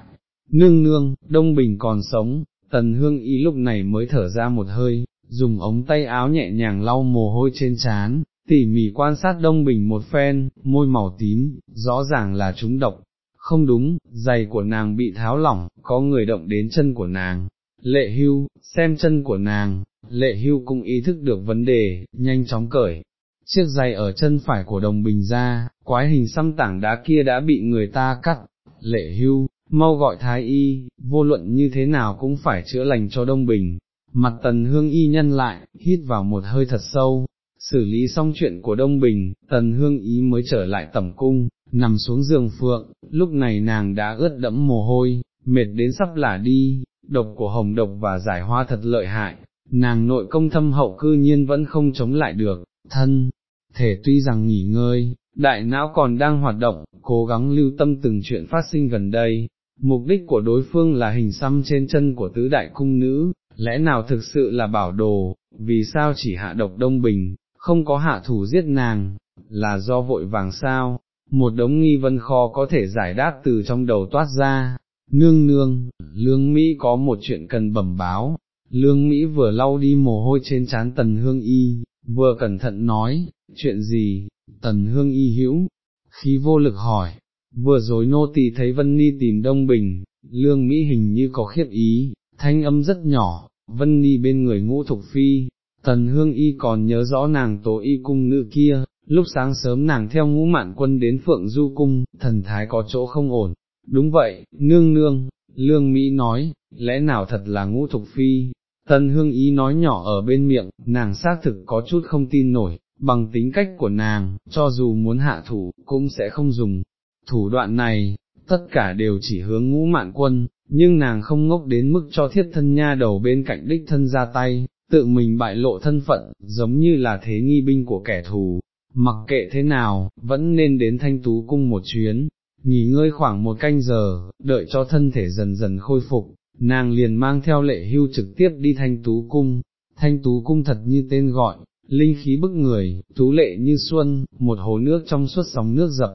nương nương, Đông Bình còn sống, tần hương ý lúc này mới thở ra một hơi, dùng ống tay áo nhẹ nhàng lau mồ hôi trên trán, tỉ mỉ quan sát Đông Bình một phen, môi màu tím, rõ ràng là trúng độc, không đúng, giày của nàng bị tháo lỏng, có người động đến chân của nàng, lệ hưu, xem chân của nàng, lệ hưu cũng ý thức được vấn đề, nhanh chóng cởi, chiếc giày ở chân phải của đồng bình ra, quái hình xăm tảng đá kia đã bị người ta cắt, lệ hưu, mau gọi thái y, vô luận như thế nào cũng phải chữa lành cho đông bình, mặt tần hương y nhân lại, hít vào một hơi thật sâu, xử lý xong chuyện của đông bình, tần hương ý mới trở lại tẩm cung, nằm xuống giường phượng, lúc này nàng đã ướt đẫm mồ hôi, mệt đến sắp lả đi, độc của hồng độc và giải hoa thật lợi hại, nàng nội công thâm hậu cư nhiên vẫn không chống lại được, thân, thể tuy rằng nghỉ ngơi, đại não còn đang hoạt động, cố gắng lưu tâm từng chuyện phát sinh gần đây, mục đích của đối phương là hình xăm trên chân của tứ đại cung nữ, lẽ nào thực sự là bảo đồ, vì sao chỉ hạ độc đông bình, không có hạ thủ giết nàng, là do vội vàng sao, một đống nghi vấn khó có thể giải đáp từ trong đầu toát ra, nương nương, lương Mỹ có một chuyện cần bẩm báo, lương Mỹ vừa lau đi mồ hôi trên trán tần hương y, vừa cẩn thận nói, chuyện gì, tần hương y hữu, khí vô lực hỏi, vừa rồi nô tỳ thấy Vân Ni tìm Đông Bình, lương Mỹ hình như có khiếp ý, thanh âm rất nhỏ, Vân Ni bên người ngũ thục phi, tần hương y còn nhớ rõ nàng tố y cung nữ kia, lúc sáng sớm nàng theo ngũ mạn quân đến Phượng Du Cung, thần thái có chỗ không ổn, đúng vậy, nương nương, lương Mỹ nói, lẽ nào thật là ngũ thục phi, tân hương ý nói nhỏ ở bên miệng, nàng xác thực có chút không tin nổi, bằng tính cách của nàng, cho dù muốn hạ thủ, cũng sẽ không dùng. Thủ đoạn này, tất cả đều chỉ hướng ngũ mạn quân, nhưng nàng không ngốc đến mức cho thiết thân nha đầu bên cạnh đích thân ra tay, tự mình bại lộ thân phận, giống như là thế nghi binh của kẻ thù, mặc kệ thế nào, vẫn nên đến thanh tú cung một chuyến, nghỉ ngơi khoảng một canh giờ, đợi cho thân thể dần dần khôi phục, nàng liền mang theo lệ hưu trực tiếp đi thanh tú cung, thanh tú cung thật như tên gọi, linh khí bức người, tú lệ như xuân, một hồ nước trong suốt sóng nước dập,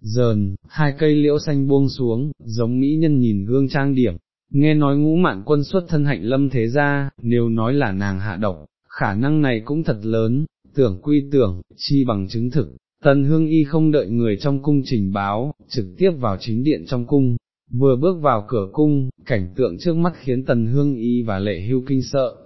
dờn, hai cây liễu xanh buông xuống, giống mỹ nhân nhìn gương trang điểm, nghe nói ngũ mạn quân xuất thân hạnh lâm thế ra, nếu nói là nàng hạ độc, khả năng này cũng thật lớn, tưởng quy tưởng, chi bằng chứng thực, tần hương y không đợi người trong cung trình báo, trực tiếp vào chính điện trong cung, vừa bước vào cửa cung, cảnh tượng trước mắt khiến tần hương y và lệ hưu kinh sợ,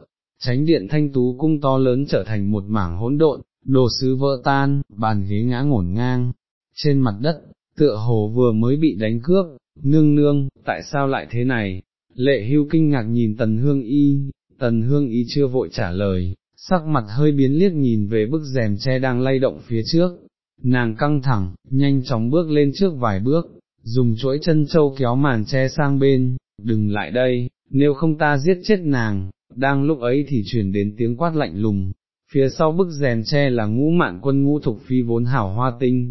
tránh điện thanh tú cung to lớn trở thành một mảng hỗn độn, đồ sứ vỡ tan, bàn ghế ngã ngổn ngang, trên mặt đất, tựa hồ vừa mới bị đánh cướp, nương nương, tại sao lại thế này, lệ hưu kinh ngạc nhìn tần hương y, tần hương y chưa vội trả lời, sắc mặt hơi biến liếc nhìn về bức rèm che đang lay động phía trước, nàng căng thẳng, nhanh chóng bước lên trước vài bước, dùng chuỗi chân châu kéo màn che sang bên, đừng lại đây, nếu không ta giết chết nàng, đang lúc ấy thì truyền đến tiếng quát lạnh lùng, phía sau bức rèm che là ngũ mạn quân ngũ thục phi vốn hảo hoa tinh,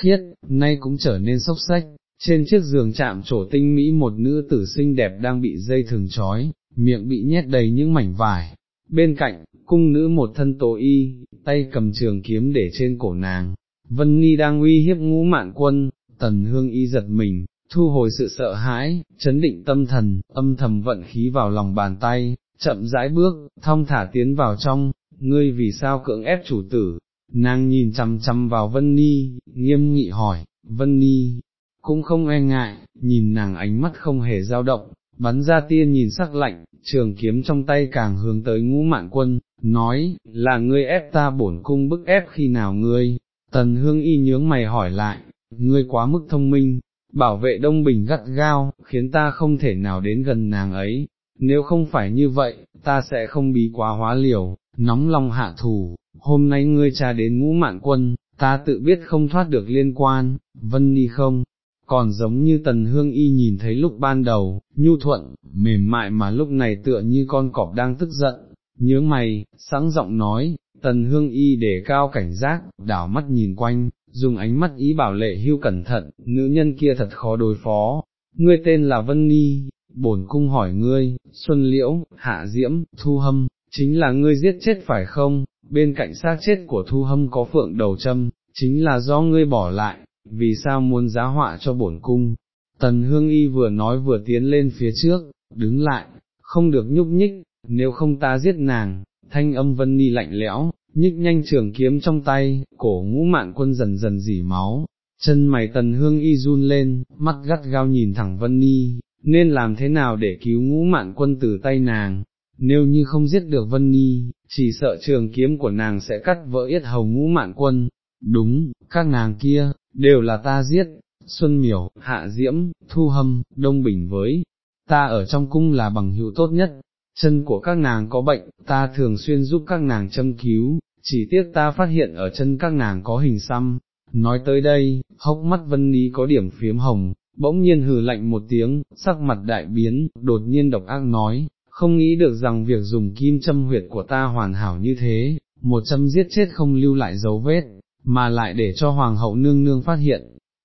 khiết, nay cũng trở nên sốc sách, trên chiếc giường chạm trổ tinh mỹ một nữ tử xinh đẹp đang bị dây thường trói, miệng bị nhét đầy những mảnh vải, bên cạnh, cung nữ một thân tố y, tay cầm trường kiếm để trên cổ nàng, Vân Ni đang uy hiếp ngũ mạn quân, tần hương y giật mình, thu hồi sự sợ hãi, chấn định tâm thần, âm thầm vận khí vào lòng bàn tay, chậm rãi bước, thong thả tiến vào trong, ngươi vì sao cưỡng ép chủ tử, nàng nhìn chằm chằm vào Vân Ni, nghiêm nghị hỏi, Vân Ni, cũng không e ngại, nhìn nàng ánh mắt không hề dao động, bắn ra tiên nhìn sắc lạnh, trường kiếm trong tay càng hướng tới ngũ mạn quân, nói, là ngươi ép ta bổn cung bức ép khi nào ngươi, tần hương y nhướng mày hỏi lại, ngươi quá mức thông minh, bảo vệ đông bình gắt gao, khiến ta không thể nào đến gần nàng ấy, nếu không phải như vậy, ta sẽ không bí quá hóa liều, nóng lòng hạ thủ, hôm nay ngươi trà đến ngũ mạn quân, ta tự biết không thoát được liên quan, vân ni không, còn giống như tần hương y nhìn thấy lúc ban đầu, nhu thuận, mềm mại mà lúc này tựa như con cọp đang tức giận, nhớ mày, sáng giọng nói, tần hương y để cao cảnh giác, đảo mắt nhìn quanh, dùng ánh mắt ý bảo lệ hưu cẩn thận, nữ nhân kia thật khó đối phó, ngươi tên là Vân Ni, bổn cung hỏi ngươi, Xuân Liễu, Hạ Diễm, Thu Hâm, chính là ngươi giết chết phải không, bên cạnh xác chết của Thu Hâm có phượng đầu châm, chính là do ngươi bỏ lại, vì sao muốn giá họa cho bổn cung. Tần Hương Y vừa nói vừa tiến lên phía trước, đứng lại, không được nhúc nhích, nếu không ta giết nàng, thanh âm Vân Ni lạnh lẽo, nhích nhanh trường kiếm trong tay, cổ ngũ mạn quân dần dần dỉ máu, chân mày Tần Hương Y run lên, mắt gắt gao nhìn thẳng Vân Ni, nên làm thế nào để cứu ngũ mạn quân từ tay nàng, nếu như không giết được Vân Ni, chỉ sợ trường kiếm của nàng sẽ cắt vỡ yết hầu ngũ mạn quân, đúng, các nàng kia, đều là ta giết, Xuân Miểu, Hạ Diễm, Thu Hâm, Đông Bình với, ta ở trong cung là bằng hữu tốt nhất, chân của các nàng có bệnh, ta thường xuyên giúp các nàng châm cứu, chỉ tiếc ta phát hiện ở chân các nàng có hình xăm, nói tới đây, hốc mắt Vân Ní có điểm phiếm hồng, bỗng nhiên hừ lạnh một tiếng, sắc mặt đại biến, đột nhiên độc ác nói, không nghĩ được rằng việc dùng kim châm huyệt của ta hoàn hảo như thế, một châm giết chết không lưu lại dấu vết, mà lại để cho hoàng hậu nương nương phát hiện,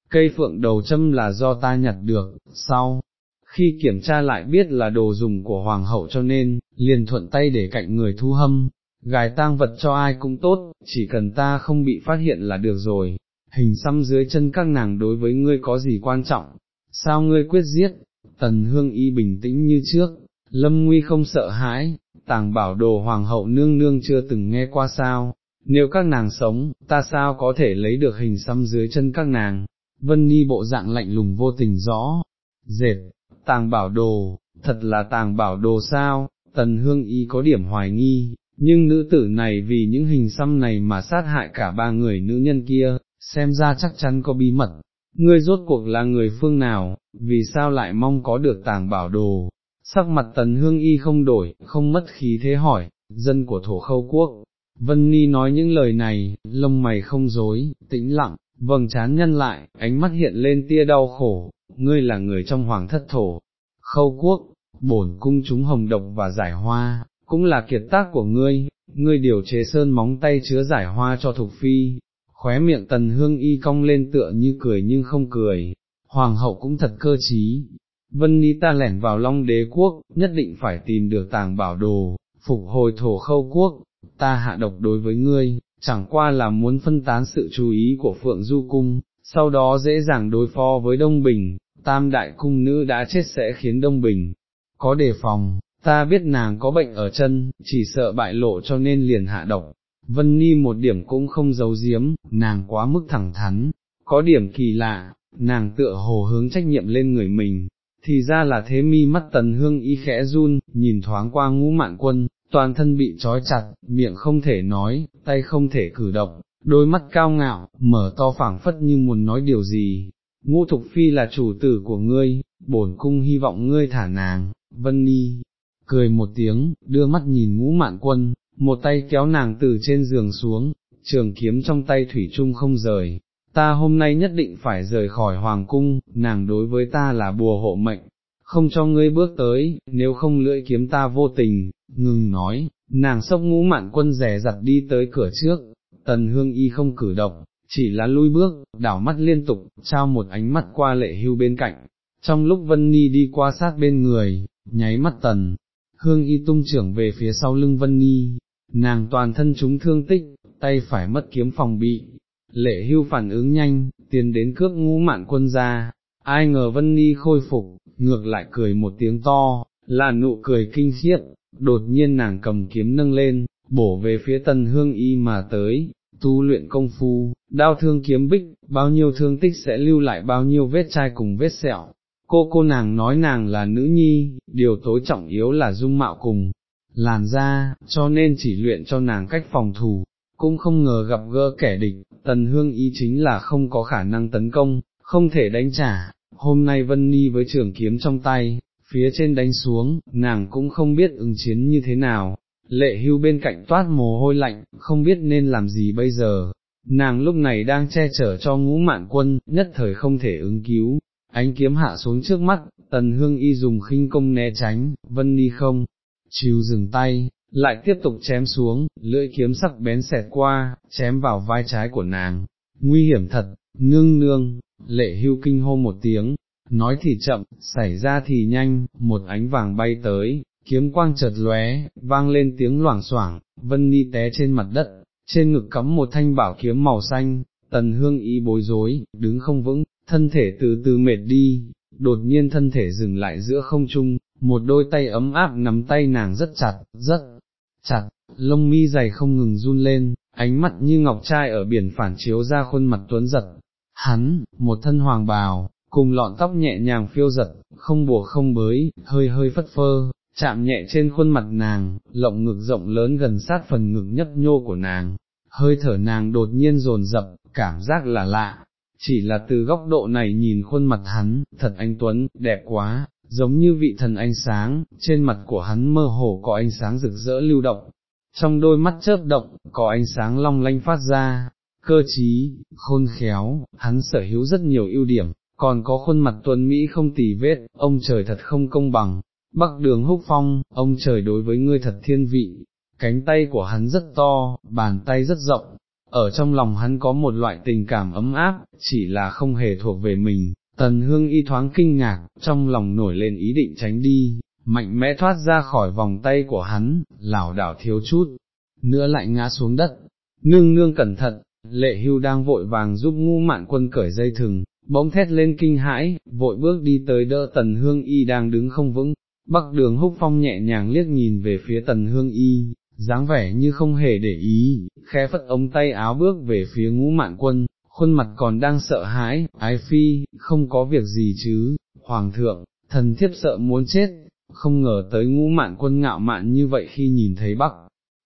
cây phượng đầu châm là do ta nhặt được, sau, khi kiểm tra lại biết là đồ dùng của hoàng hậu cho nên, liền thuận tay để cạnh người thu hâm, gài tang vật cho ai cũng tốt, chỉ cần ta không bị phát hiện là được rồi, hình xăm dưới chân các nàng đối với ngươi có gì quan trọng, sao ngươi quyết giết, tần hương y bình tĩnh như trước, lâm nguy không sợ hãi, tàng bảo đồ hoàng hậu nương nương chưa từng nghe qua sao, nếu các nàng sống, ta sao có thể lấy được hình xăm dưới chân các nàng, vân ni bộ dạng lạnh lùng vô tình rõ, dệt, tàng bảo đồ, thật là tàng bảo đồ sao, tần hương y có điểm hoài nghi, nhưng nữ tử này vì những hình xăm này mà sát hại cả ba người nữ nhân kia, xem ra chắc chắn có bí mật. Ngươi rốt cuộc là người phương nào, vì sao lại mong có được tàng bảo đồ, sắc mặt tần hương y không đổi, không mất khí thế hỏi, dân của thổ khâu quốc, Vân Ni nói những lời này, lông mày không dối, tĩnh lặng, vầng trán nhân lại, ánh mắt hiện lên tia đau khổ, ngươi là người trong hoàng thất thổ, khâu quốc, bổn cung chúng hồng độc và giải hoa, cũng là kiệt tác của ngươi, ngươi điều chế sơn móng tay chứa giải hoa cho thục phi, khóe miệng tần hương y cong lên tựa như cười nhưng không cười, hoàng hậu cũng thật cơ trí. Vân Ni ta lẻn vào Long đế quốc, nhất định phải tìm được tàng bảo đồ, phục hồi thổ khâu quốc, ta hạ độc đối với ngươi, chẳng qua là muốn phân tán sự chú ý của Phượng Du Cung, sau đó dễ dàng đối phó với Đông Bình, tam đại cung nữ đã chết sẽ khiến Đông Bình có đề phòng, ta biết nàng có bệnh ở chân, chỉ sợ bại lộ cho nên liền hạ độc. Vân Ni một điểm cũng không giấu giếm, nàng quá mức thẳng thắn, có điểm kỳ lạ, nàng tựa hồ hướng trách nhiệm lên người mình, thì ra là thế mi mắt tần hương y khẽ run, nhìn thoáng qua ngũ mạn quân, toàn thân bị trói chặt, miệng không thể nói, tay không thể cử động, đôi mắt cao ngạo, mở to phảng phất như muốn nói điều gì. Ngũ Thục Phi là chủ tử của ngươi, bổn cung hy vọng ngươi thả nàng, Vân Ni, cười một tiếng, đưa mắt nhìn ngũ mạn quân, một tay kéo nàng từ trên giường xuống, trường kiếm trong tay thủy chung không rời, ta hôm nay nhất định phải rời khỏi hoàng cung, nàng đối với ta là bùa hộ mệnh, không cho ngươi bước tới, nếu không lưỡi kiếm ta vô tình, ngừng nói, nàng sốc ngũ mạn quân rẻ giặt đi tới cửa trước, tần hương y không cử động, chỉ là lui bước, đảo mắt liên tục, trao một ánh mắt qua lệ hưu bên cạnh, trong lúc Vân Ni đi qua sát bên người, nháy mắt tần, hương y tung trưởng về phía sau lưng Vân Ni, nàng toàn thân chúng thương tích, tay phải mất kiếm phòng bị, lệ hưu phản ứng nhanh, tiến đến cướp ngũ mạn quân ra, ai ngờ Vân Ni khôi phục, ngược lại cười một tiếng to, là nụ cười kinh khiếp, đột nhiên nàng cầm kiếm nâng lên, bổ về phía tần hương y mà tới, tu luyện công phu, đao thương kiếm bích, bao nhiêu thương tích sẽ lưu lại bao nhiêu vết chai cùng vết sẹo. Cô cô nàng nói nàng là nữ nhi, điều tối trọng yếu là dung mạo cùng, làn da, cho nên chỉ luyện cho nàng cách phòng thủ, cũng không ngờ gặp gỡ kẻ địch, tần hương y chính là không có khả năng tấn công, không thể đánh trả, hôm nay Vân Ni với trường kiếm trong tay, phía trên đánh xuống, nàng cũng không biết ứng chiến như thế nào, lệ hưu bên cạnh toát mồ hôi lạnh, không biết nên làm gì bây giờ, nàng lúc này đang che chở cho ngũ mạn quân, nhất thời không thể ứng cứu, ánh kiếm hạ xuống trước mắt, tần hương y dùng khinh công né tránh, Vân Ni không, chiều dừng tay, lại tiếp tục chém xuống, lưỡi kiếm sắc bén xẹt qua, chém vào vai trái của nàng, nguy hiểm thật, nương nương, lệ hưu kinh hô một tiếng, nói thì chậm, xảy ra thì nhanh, một ánh vàng bay tới, kiếm quang chợt lóe, vang lên tiếng loảng xoảng, vân ni té trên mặt đất, trên ngực cắm một thanh bảo kiếm màu xanh, tần hương ý bối rối, đứng không vững, thân thể từ từ mệt đi, đột nhiên thân thể dừng lại giữa không trung, một đôi tay ấm áp nắm tay nàng rất chặt, rất chặt, lông mi dày không ngừng run lên, ánh mắt như ngọc trai ở biển phản chiếu ra khuôn mặt tuấn giật, hắn, một thân hoàng bào, cùng lọn tóc nhẹ nhàng phiêu giật, không bùa không bới, hơi hơi phất phơ, chạm nhẹ trên khuôn mặt nàng, lộng ngực rộng lớn gần sát phần ngực nhấp nhô của nàng, hơi thở nàng đột nhiên rồn dập, cảm giác là lạ, chỉ là từ góc độ này nhìn khuôn mặt hắn, thật anh Tuấn, đẹp quá, giống như vị thần ánh sáng, trên mặt của hắn mơ hồ có ánh sáng rực rỡ lưu động, trong đôi mắt chớp động, có ánh sáng long lanh phát ra, cơ trí, khôn khéo, hắn sở hữu rất nhiều ưu điểm, còn có khuôn mặt tuấn Mỹ không tì vết, ông trời thật không công bằng. Bắc đường húc phong, ông trời đối với ngươi thật thiên vị, cánh tay của hắn rất to, bàn tay rất rộng, ở trong lòng hắn có một loại tình cảm ấm áp, chỉ là không hề thuộc về mình, tần hương y thoáng kinh ngạc, trong lòng nổi lên ý định tránh đi, mạnh mẽ thoát ra khỏi vòng tay của hắn, lảo đảo thiếu chút, nữa lại ngã xuống đất, nương nương cẩn thận, lệ hưu đang vội vàng giúp ngu mạn quân cởi dây thừng, bỗng thét lên kinh hãi, vội bước đi tới đỡ tần hương y đang đứng không vững, bắc đường húc phong nhẹ nhàng liếc nhìn về phía tần hương y, dáng vẻ như không hề để ý, khẽ phất ống tay áo bước về phía ngũ mạn quân, khuôn mặt còn đang sợ hãi, ái phi, không có việc gì chứ, hoàng thượng, thần thiếp sợ muốn chết, không ngờ tới ngũ mạn quân ngạo mạn như vậy khi nhìn thấy bắc.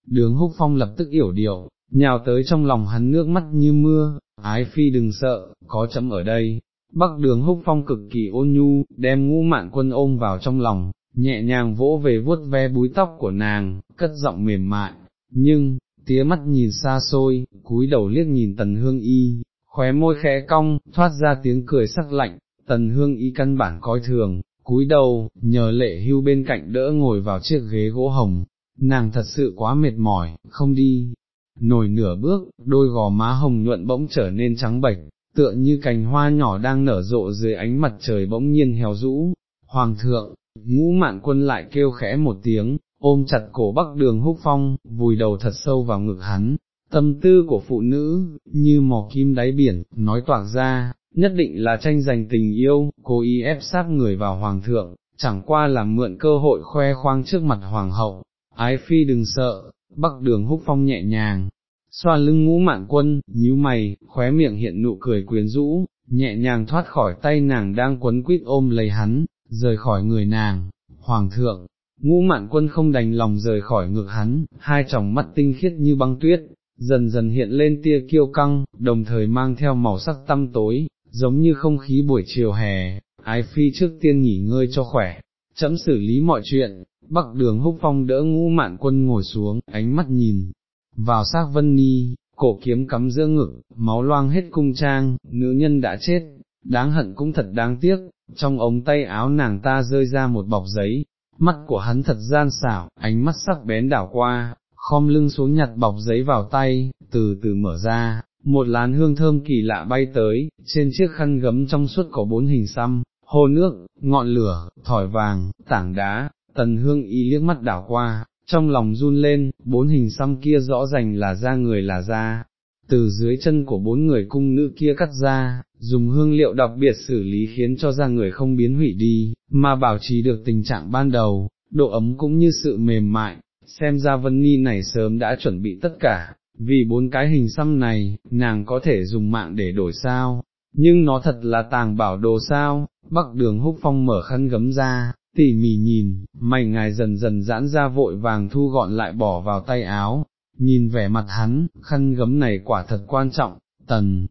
Đường húc phong lập tức yểu điệu, nhào tới trong lòng hắn nước mắt như mưa, ái phi đừng sợ, có chấm ở đây. Bắc đường húc phong cực kỳ ôn nhu, đem ngũ mạn quân ôm vào trong lòng, nhẹ nhàng vỗ về vuốt ve búi tóc của nàng, cất giọng mềm mại, nhưng, tía mắt nhìn xa xôi, cúi đầu liếc nhìn tần hương y, khóe môi khẽ cong, thoát ra tiếng cười sắc lạnh, tần hương y căn bản coi thường, cúi đầu, nhờ lệ hưu bên cạnh đỡ ngồi vào chiếc ghế gỗ hồng, nàng thật sự quá mệt mỏi, không đi, nổi nửa bước, đôi gò má hồng nhuận bỗng trở nên trắng bệch, tựa như cành hoa nhỏ đang nở rộ dưới ánh mặt trời bỗng nhiên héo rũ. Hoàng thượng, ngũ mạn quân lại kêu khẽ một tiếng, ôm chặt cổ bắc đường húc phong, vùi đầu thật sâu vào ngực hắn. Tâm tư của phụ nữ, như mò kim đáy biển, nói toạc ra, nhất định là tranh giành tình yêu, cố ý ép sát người vào hoàng thượng, chẳng qua là mượn cơ hội khoe khoang trước mặt hoàng hậu, ái phi đừng sợ, bắc đường húc phong nhẹ nhàng, xoa lưng ngũ mạn quân, nhíu mày, khóe miệng hiện nụ cười quyến rũ, nhẹ nhàng thoát khỏi tay nàng đang quấn quýt ôm lấy hắn, rời khỏi người nàng, hoàng thượng, ngũ mạn quân không đành lòng rời khỏi ngực hắn, hai tròng mắt tinh khiết như băng tuyết, dần dần hiện lên tia kiêu căng, đồng thời mang theo màu sắc tăm tối, giống như không khí buổi chiều hè, ái phi trước tiên nghỉ ngơi cho khỏe, chấm xử lý mọi chuyện, bắc đường húc phong đỡ ngũ mạn quân ngồi xuống, ánh mắt nhìn, vào xác vân ni, cổ kiếm cắm giữa ngực, máu loang hết cung trang, nữ nhân đã chết, đáng hận cũng thật đáng tiếc, trong ống tay áo nàng ta rơi ra một bọc giấy, mắt của hắn thật gian xảo, ánh mắt sắc bén đảo qua, khom lưng xuống nhặt bọc giấy vào tay, từ từ mở ra, một lán hương thơm kỳ lạ bay tới, trên chiếc khăn gấm trong suốt có bốn hình xăm, hồ nước, ngọn lửa, thỏi vàng, tảng đá, tần hương y liếc mắt đảo qua, trong lòng run lên, bốn hình xăm kia rõ ràng là da người là da, từ dưới chân của bốn người cung nữ kia cắt ra, dùng hương liệu đặc biệt xử lý khiến cho da người không biến hủy đi, mà bảo trì được tình trạng ban đầu, độ ấm cũng như sự mềm mại, xem ra Vân Ni này sớm đã chuẩn bị tất cả, vì bốn cái hình xăm này, nàng có thể dùng mạng để đổi sao, nhưng nó thật là tàng bảo đồ sao, bắc đường húc phong mở khăn gấm ra, tỉ mỉ nhìn, mày ngài dần dần giãn ra vội vàng thu gọn lại bỏ vào tay áo, nhìn vẻ mặt hắn, khăn gấm này quả thật quan trọng, tần,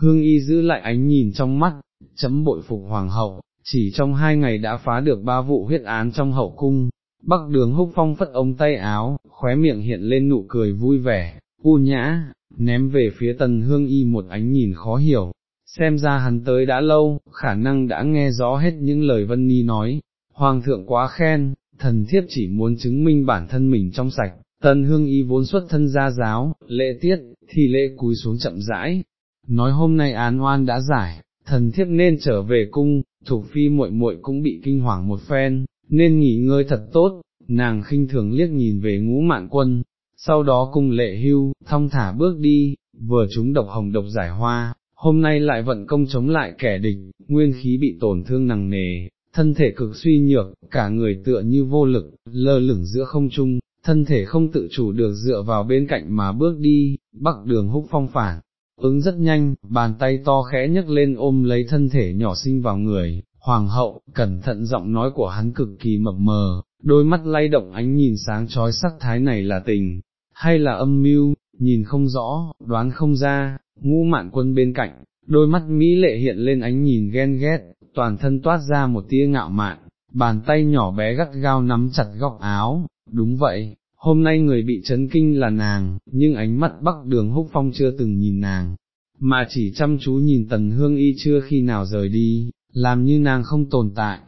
hương y giữ lại ánh nhìn trong mắt, chấm bội phục hoàng hậu, chỉ trong hai ngày đã phá được ba vụ huyết án trong hậu cung, bắc đường húc phong phất ống tay áo, khóe miệng hiện lên nụ cười vui vẻ, u nhã, ném về phía tần hương y một ánh nhìn khó hiểu, xem ra hắn tới đã lâu, khả năng đã nghe rõ hết những lời Vân Ni nói, Hoàng thượng quá khen, thần thiếp chỉ muốn chứng minh bản thân mình trong sạch, tần hương y vốn xuất thân gia giáo, lễ tiết, thì lễ cúi xuống chậm rãi, nói hôm nay án oan đã giải, thần thiếp nên trở về cung, thuộc phi muội muội cũng bị kinh hoàng một phen, nên nghỉ ngơi thật tốt, nàng khinh thường liếc nhìn về ngũ mạn quân, sau đó cung lệ hưu, thong thả bước đi, vừa chúng độc hồng độc giải hoa, hôm nay lại vận công chống lại kẻ địch, nguyên khí bị tổn thương nặng nề, thân thể cực suy nhược, cả người tựa như vô lực, lơ lửng giữa không trung, thân thể không tự chủ được dựa vào bên cạnh mà bước đi, bắc đường húc phong phản. Ứng rất nhanh, bàn tay to khẽ nhấc lên ôm lấy thân thể nhỏ sinh vào người, hoàng hậu, cẩn thận giọng nói của hắn cực kỳ mập mờ, đôi mắt lay động ánh nhìn sáng trói sắc thái này là tình, hay là âm mưu, nhìn không rõ, đoán không ra, ngũ mạn quân bên cạnh, đôi mắt mỹ lệ hiện lên ánh nhìn ghen ghét, toàn thân toát ra một tia ngạo mạn, bàn tay nhỏ bé gắt gao nắm chặt góc áo, đúng vậy, hôm nay người bị chấn kinh là nàng, nhưng ánh mắt bắc đường húc phong chưa từng nhìn nàng, mà chỉ chăm chú nhìn tần hương y chưa khi nào rời đi, làm như nàng không tồn tại.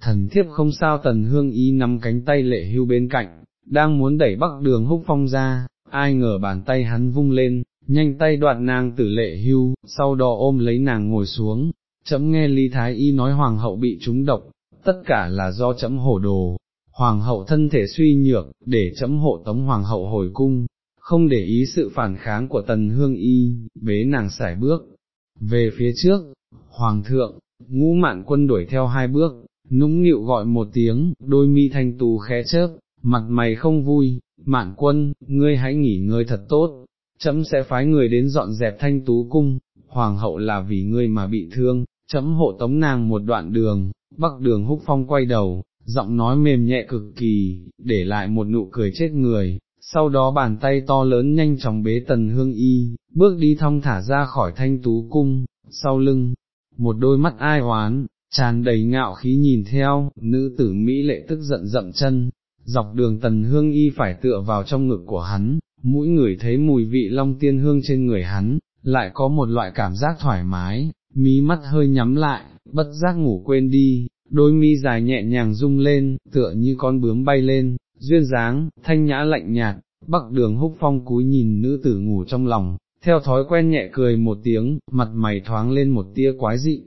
Thần thiếp không sao tần hương y nắm cánh tay lệ hưu bên cạnh, đang muốn đẩy bắc đường húc phong ra, ai ngờ bàn tay hắn vung lên, nhanh tay đoạt nàng tử lệ hưu, sau đó ôm lấy nàng ngồi xuống, chấm nghe Lý Thái Y nói hoàng hậu bị trúng độc, tất cả là do chấm hổ đồ, hoàng hậu thân thể suy nhược, để chấm hộ tống hoàng hậu hồi cung, không để ý sự phản kháng của tần hương y, bế nàng sải bước, về phía trước, hoàng thượng, ngũ mạn quân đuổi theo hai bước, nũng nịu gọi một tiếng, đôi mi thanh tù khẽ chớp, mặt mày không vui, mạn quân, ngươi hãy nghỉ ngơi thật tốt, chấm sẽ phái người đến dọn dẹp thanh tú cung, hoàng hậu là vì ngươi mà bị thương, chấm hộ tống nàng một đoạn đường, bắc đường húc phong quay đầu, giọng nói mềm nhẹ cực kỳ, để lại một nụ cười chết người, sau đó bàn tay to lớn nhanh chóng bế tần hương y, bước đi thong thả ra khỏi thanh tú cung, sau lưng, một đôi mắt ai oán, tràn đầy ngạo khí nhìn theo, nữ tử Mỹ lệ tức giận dậm chân, dọc đường tần hương y phải tựa vào trong ngực của hắn, mũi người thấy mùi vị long tiên hương trên người hắn, lại có một loại cảm giác thoải mái, mí mắt hơi nhắm lại, bất giác ngủ quên đi, đôi mi dài nhẹ nhàng rung lên, tựa như con bướm bay lên, duyên dáng, thanh nhã lạnh nhạt, bắc đường húc phong cúi nhìn nữ tử ngủ trong lòng, theo thói quen nhẹ cười một tiếng, mặt mày thoáng lên một tia quái dị.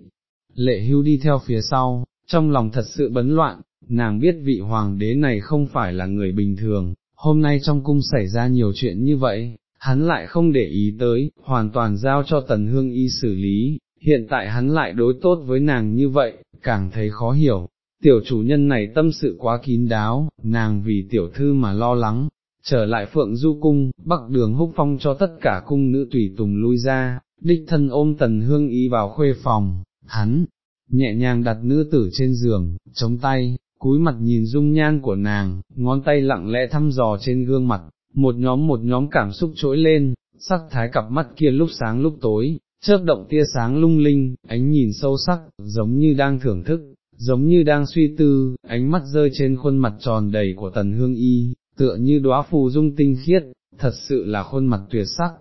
Lệ hưu đi theo phía sau, trong lòng thật sự bấn loạn, nàng biết vị hoàng đế này không phải là người bình thường, hôm nay trong cung xảy ra nhiều chuyện như vậy, hắn lại không để ý tới, hoàn toàn giao cho tần hương y xử lý, hiện tại hắn lại đối tốt với nàng như vậy, càng thấy khó hiểu. Tiểu chủ nhân này tâm sự quá kín đáo, nàng vì tiểu thư mà lo lắng, trở lại phượng du cung, bắc đường húc phong cho tất cả cung nữ tùy tùng lui ra, đích thân ôm tần hương y vào khuê phòng, hắn, nhẹ nhàng đặt nữ tử trên giường, chống tay, cúi mặt nhìn dung nhan của nàng, ngón tay lặng lẽ thăm dò trên gương mặt, một nhóm một nhóm cảm xúc trỗi lên, sắc thái cặp mắt kia lúc sáng lúc tối, chớp động tia sáng lung linh, ánh nhìn sâu sắc, giống như đang thưởng thức, giống như đang suy tư, ánh mắt rơi trên khuôn mặt tròn đầy của tần hương y, tựa như đóa phù dung tinh khiết, thật sự là khuôn mặt tuyệt sắc,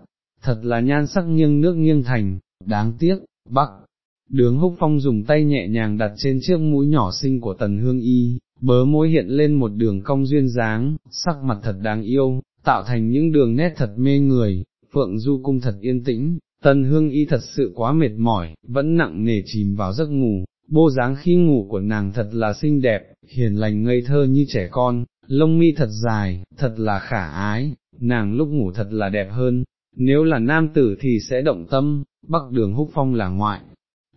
thật là nhan sắc nghiêng nước nghiêng thành, đáng tiếc, bắc. Đường húc phong dùng tay nhẹ nhàng đặt trên chiếc mũi nhỏ xinh của tần hương y, bớ môi hiện lên một đường cong duyên dáng, sắc mặt thật đáng yêu, tạo thành những đường nét thật mê người, phượng du cung thật yên tĩnh, tần hương y thật sự quá mệt mỏi, vẫn nặng nề chìm vào giấc ngủ, bô dáng khi ngủ của nàng thật là xinh đẹp, hiền lành ngây thơ như trẻ con, lông mi thật dài, thật là khả ái, nàng lúc ngủ thật là đẹp hơn, nếu là nam tử thì sẽ động tâm, bắc đường húc phong là ngoại.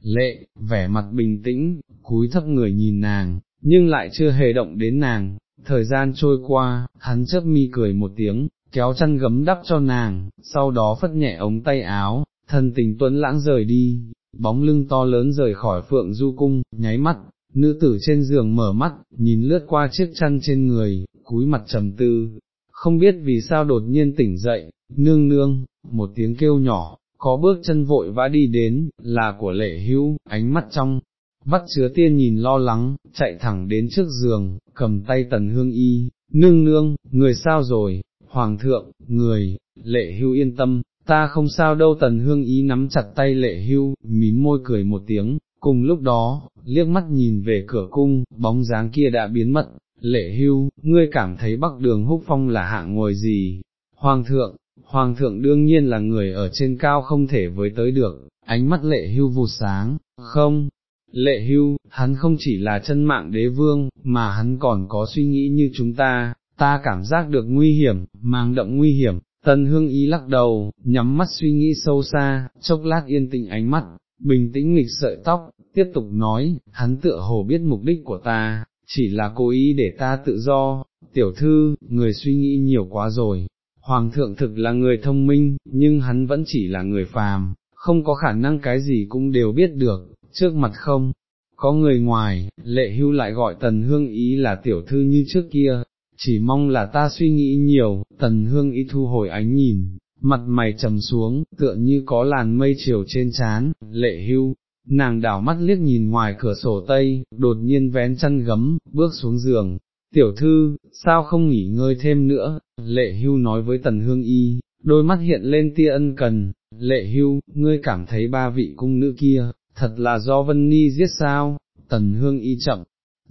Lệ, vẻ mặt bình tĩnh, cúi thấp người nhìn nàng, nhưng lại chưa hề động đến nàng, thời gian trôi qua, hắn chớp mi cười một tiếng, kéo chăn gấm đắp cho nàng, sau đó phất nhẹ ống tay áo, thân tình tuấn lãng rời đi, bóng lưng to lớn rời khỏi phượng du cung, nháy mắt, nữ tử trên giường mở mắt, nhìn lướt qua chiếc chăn trên người, cúi mặt trầm tư, không biết vì sao đột nhiên tỉnh dậy, nương nương, một tiếng kêu nhỏ, có bước chân vội vã đi đến, là của lệ hữu, ánh mắt trong, vắt chứa tiên nhìn lo lắng, chạy thẳng đến trước giường, cầm tay tần hương y, nương nương, người sao rồi, hoàng thượng, người, lệ hưu yên tâm, ta không sao đâu tần hương ý nắm chặt tay lệ hưu, mím môi cười một tiếng, cùng lúc đó, liếc mắt nhìn về cửa cung, bóng dáng kia đã biến mất, lệ hưu, ngươi cảm thấy bắc đường húc phong là hạng ngồi gì, hoàng thượng, hoàng thượng đương nhiên là người ở trên cao không thể với tới được, ánh mắt lệ hưu vụt sáng, không, lệ hưu, hắn không chỉ là chân mạng đế vương, mà hắn còn có suy nghĩ như chúng ta, ta cảm giác được nguy hiểm, mang động nguy hiểm, tần hương ý lắc đầu, nhắm mắt suy nghĩ sâu xa, chốc lát yên tĩnh ánh mắt, bình tĩnh nghịch sợi tóc, tiếp tục nói, hắn tựa hồ biết mục đích của ta, chỉ là cố ý để ta tự do, tiểu thư, người suy nghĩ nhiều quá rồi. Hoàng thượng thực là người thông minh, nhưng hắn vẫn chỉ là người phàm, không có khả năng cái gì cũng đều biết được, trước mặt không, có người ngoài, lệ hưu lại gọi tần hương ý là tiểu thư như trước kia, chỉ mong là ta suy nghĩ nhiều, tần hương ý thu hồi ánh nhìn, mặt mày trầm xuống, tựa như có làn mây chiều trên trán, lệ hưu, nàng đảo mắt liếc nhìn ngoài cửa sổ tây, đột nhiên vén chân gấm, bước xuống giường, tiểu thư, sao không nghỉ ngơi thêm nữa, lệ hưu nói với tần hương y, đôi mắt hiện lên tia ân cần, lệ hưu, ngươi cảm thấy ba vị cung nữ kia, thật là do Vân Ni giết sao, tần hương y chậm,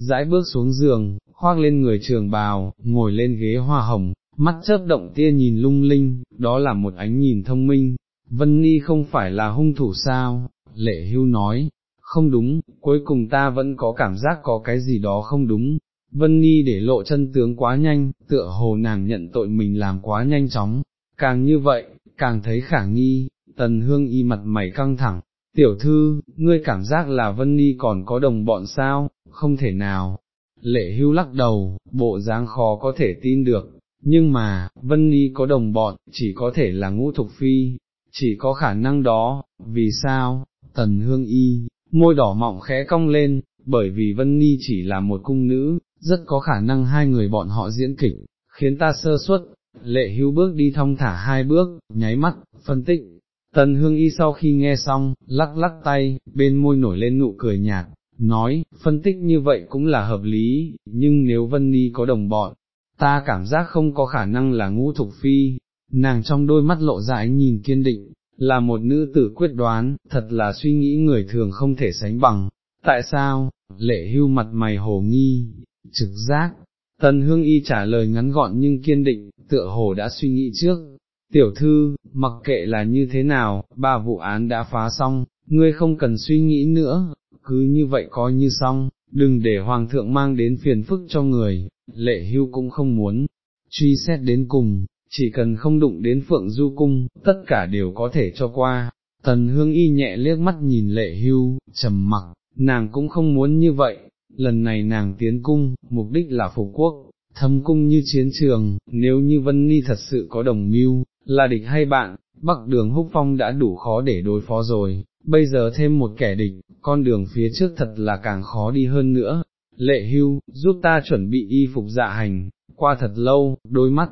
dãi bước xuống giường, khoác lên người trường bào, ngồi lên ghế hoa hồng, mắt chớp động tia nhìn lung linh, đó là một ánh nhìn thông minh, Vân Ni không phải là hung thủ sao, lệ hưu nói, không đúng, cuối cùng ta vẫn có cảm giác có cái gì đó không đúng, Vân Ni để lộ chân tướng quá nhanh, tựa hồ nàng nhận tội mình làm quá nhanh chóng, càng như vậy, càng thấy khả nghi, tần hương y mặt mày căng thẳng, tiểu thư, ngươi cảm giác là Vân Ni còn có đồng bọn sao, không thể nào, lệ hưu lắc đầu, bộ dáng khó có thể tin được, nhưng mà, Vân Ni có đồng bọn, chỉ có thể là ngũ thục phi, chỉ có khả năng đó, vì sao, tần hương y, môi đỏ mọng khẽ cong lên, bởi vì Vân Ni chỉ là một cung nữ, rất có khả năng hai người bọn họ diễn kịch, khiến ta sơ suất, lệ hưu bước đi thong thả hai bước, nháy mắt, phân tích. Tần hương y sau khi nghe xong, lắc lắc tay, bên môi nổi lên nụ cười nhạt, nói, phân tích như vậy cũng là hợp lý, nhưng nếu Vân Ni có đồng bọn, ta cảm giác không có khả năng là ngũ thục phi, nàng trong đôi mắt lộ ra ánh nhìn kiên định, là một nữ tử quyết đoán, thật là suy nghĩ người thường không thể sánh bằng. Tại sao? Lệ hưu mặt mày hồ nghi, trực giác. Tần hương y trả lời ngắn gọn nhưng kiên định, tựa hồ đã suy nghĩ trước. Tiểu thư, mặc kệ là như thế nào, ba vụ án đã phá xong, ngươi không cần suy nghĩ nữa, cứ như vậy coi như xong, đừng để hoàng thượng mang đến phiền phức cho người, lệ hưu cũng không muốn, truy xét đến cùng, chỉ cần không đụng đến phượng du cung, tất cả đều có thể cho qua. Tần hương y nhẹ liếc mắt nhìn lệ hưu, trầm mặc, nàng cũng không muốn như vậy, lần này nàng tiến cung, mục đích là phục quốc, thâm cung như chiến trường, nếu như Vân Ni thật sự có đồng mưu, là địch hay bạn, Bắc đường húc phong đã đủ khó để đối phó rồi, bây giờ thêm một kẻ địch, con đường phía trước thật là càng khó đi hơn nữa. Lệ hưu, giúp ta chuẩn bị y phục dạ hành, qua thật lâu, đôi mắt,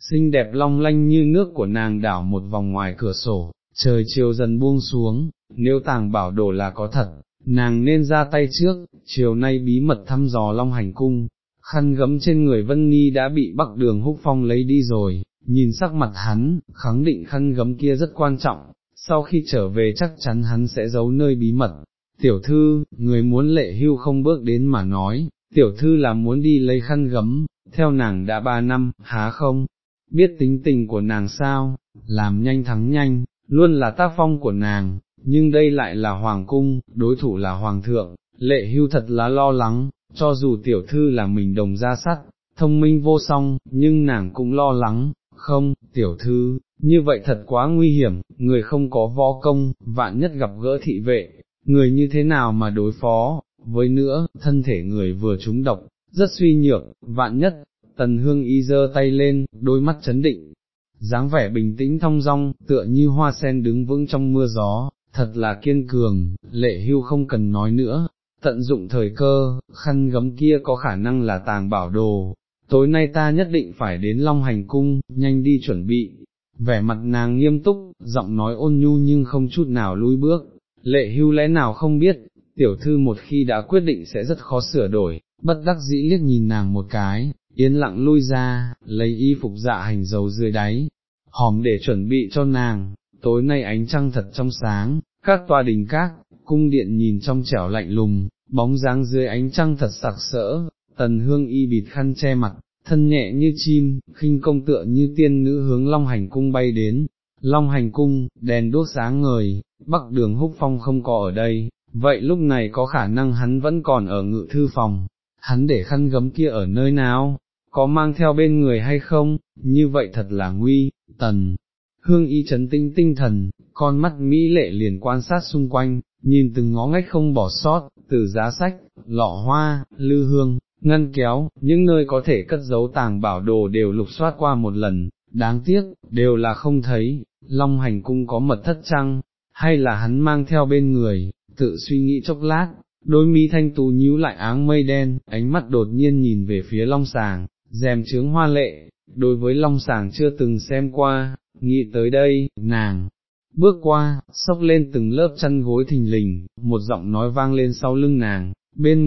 xinh đẹp long lanh như nước của nàng đảo một vòng ngoài cửa sổ, trời chiều dần buông xuống, nếu tàng bảo đồ là có thật, nàng nên ra tay trước, chiều nay bí mật thăm dò long hành cung, khăn gấm trên người Vân Ni đã bị bắc đường húc phong lấy đi rồi, nhìn sắc mặt hắn, khẳng định khăn gấm kia rất quan trọng, sau khi trở về chắc chắn hắn sẽ giấu nơi bí mật. Tiểu thư, người muốn lệ hưu không bước đến mà nói, tiểu thư là muốn đi lấy khăn gấm, theo nàng đã ba năm, há không, biết tính tình của nàng sao, làm nhanh thắng nhanh, luôn là tác phong của nàng, nhưng đây lại là hoàng cung, đối thủ là hoàng thượng, lệ hưu thật là lo lắng, cho dù tiểu thư là mình đồng ra sắt, thông minh vô song, nhưng nàng cũng lo lắng, không, tiểu thư, như vậy thật quá nguy hiểm, người không có võ công, vạn nhất gặp gỡ thị vệ, người như thế nào mà đối phó, với nữa, thân thể người vừa trúng độc, rất suy nhược, vạn nhất, tần hương y giơ tay lên, đôi mắt chấn định, dáng vẻ bình tĩnh thong dong, tựa như hoa sen đứng vững trong mưa gió, thật là kiên cường, lệ hưu không cần nói nữa, tận dụng thời cơ, khăn gấm kia có khả năng là tàng bảo đồ, tối nay ta nhất định phải đến Long Hành Cung, nhanh đi chuẩn bị, vẻ mặt nàng nghiêm túc, giọng nói ôn nhu nhưng không chút nào lui bước, lệ hưu lẽ nào không biết, tiểu thư một khi đã quyết định sẽ rất khó sửa đổi, bất đắc dĩ liếc nhìn nàng một cái, yên lặng lui ra, lấy y phục dạ hành dầu dưới đáy, hòm để chuẩn bị cho nàng, tối nay ánh trăng thật trong sáng, các tòa đình các, cung điện nhìn trong trẻo lạnh lùng, bóng dáng dưới ánh trăng thật sặc sỡ, tần hương y bịt khăn che mặt, thân nhẹ như chim, khinh công tựa như tiên nữ hướng Long Hành Cung bay đến. Long Hành Cung, đèn đốt sáng ngời, bắc đường húc phong không có ở đây, vậy lúc này có khả năng hắn vẫn còn ở ngự thư phòng, hắn để khăn gấm kia ở nơi nào, có mang theo bên người hay không, như vậy thật là nguy, tần. Hương y chấn tinh tinh thần, con mắt mỹ lệ liền quan sát xung quanh, nhìn từng ngó ngách không bỏ sót, từ giá sách, lọ hoa, lư hương, ngăn kéo, những nơi có thể cất giấu tàng bảo đồ đều lục soát qua một lần, đáng tiếc, đều là không thấy, Long Hành Cung có mật thất trăng, hay là hắn mang theo bên người, tự suy nghĩ chốc lát, đôi mi thanh tú nhíu lại áng mây đen, ánh mắt đột nhiên nhìn về phía Long Sàng, rèm trướng hoa lệ, đối với Long Sàng chưa từng xem qua, nghĩ tới đây, nàng. Bước qua, sốc lên từng lớp chăn gối thình lình, một giọng nói vang lên sau lưng nàng, bên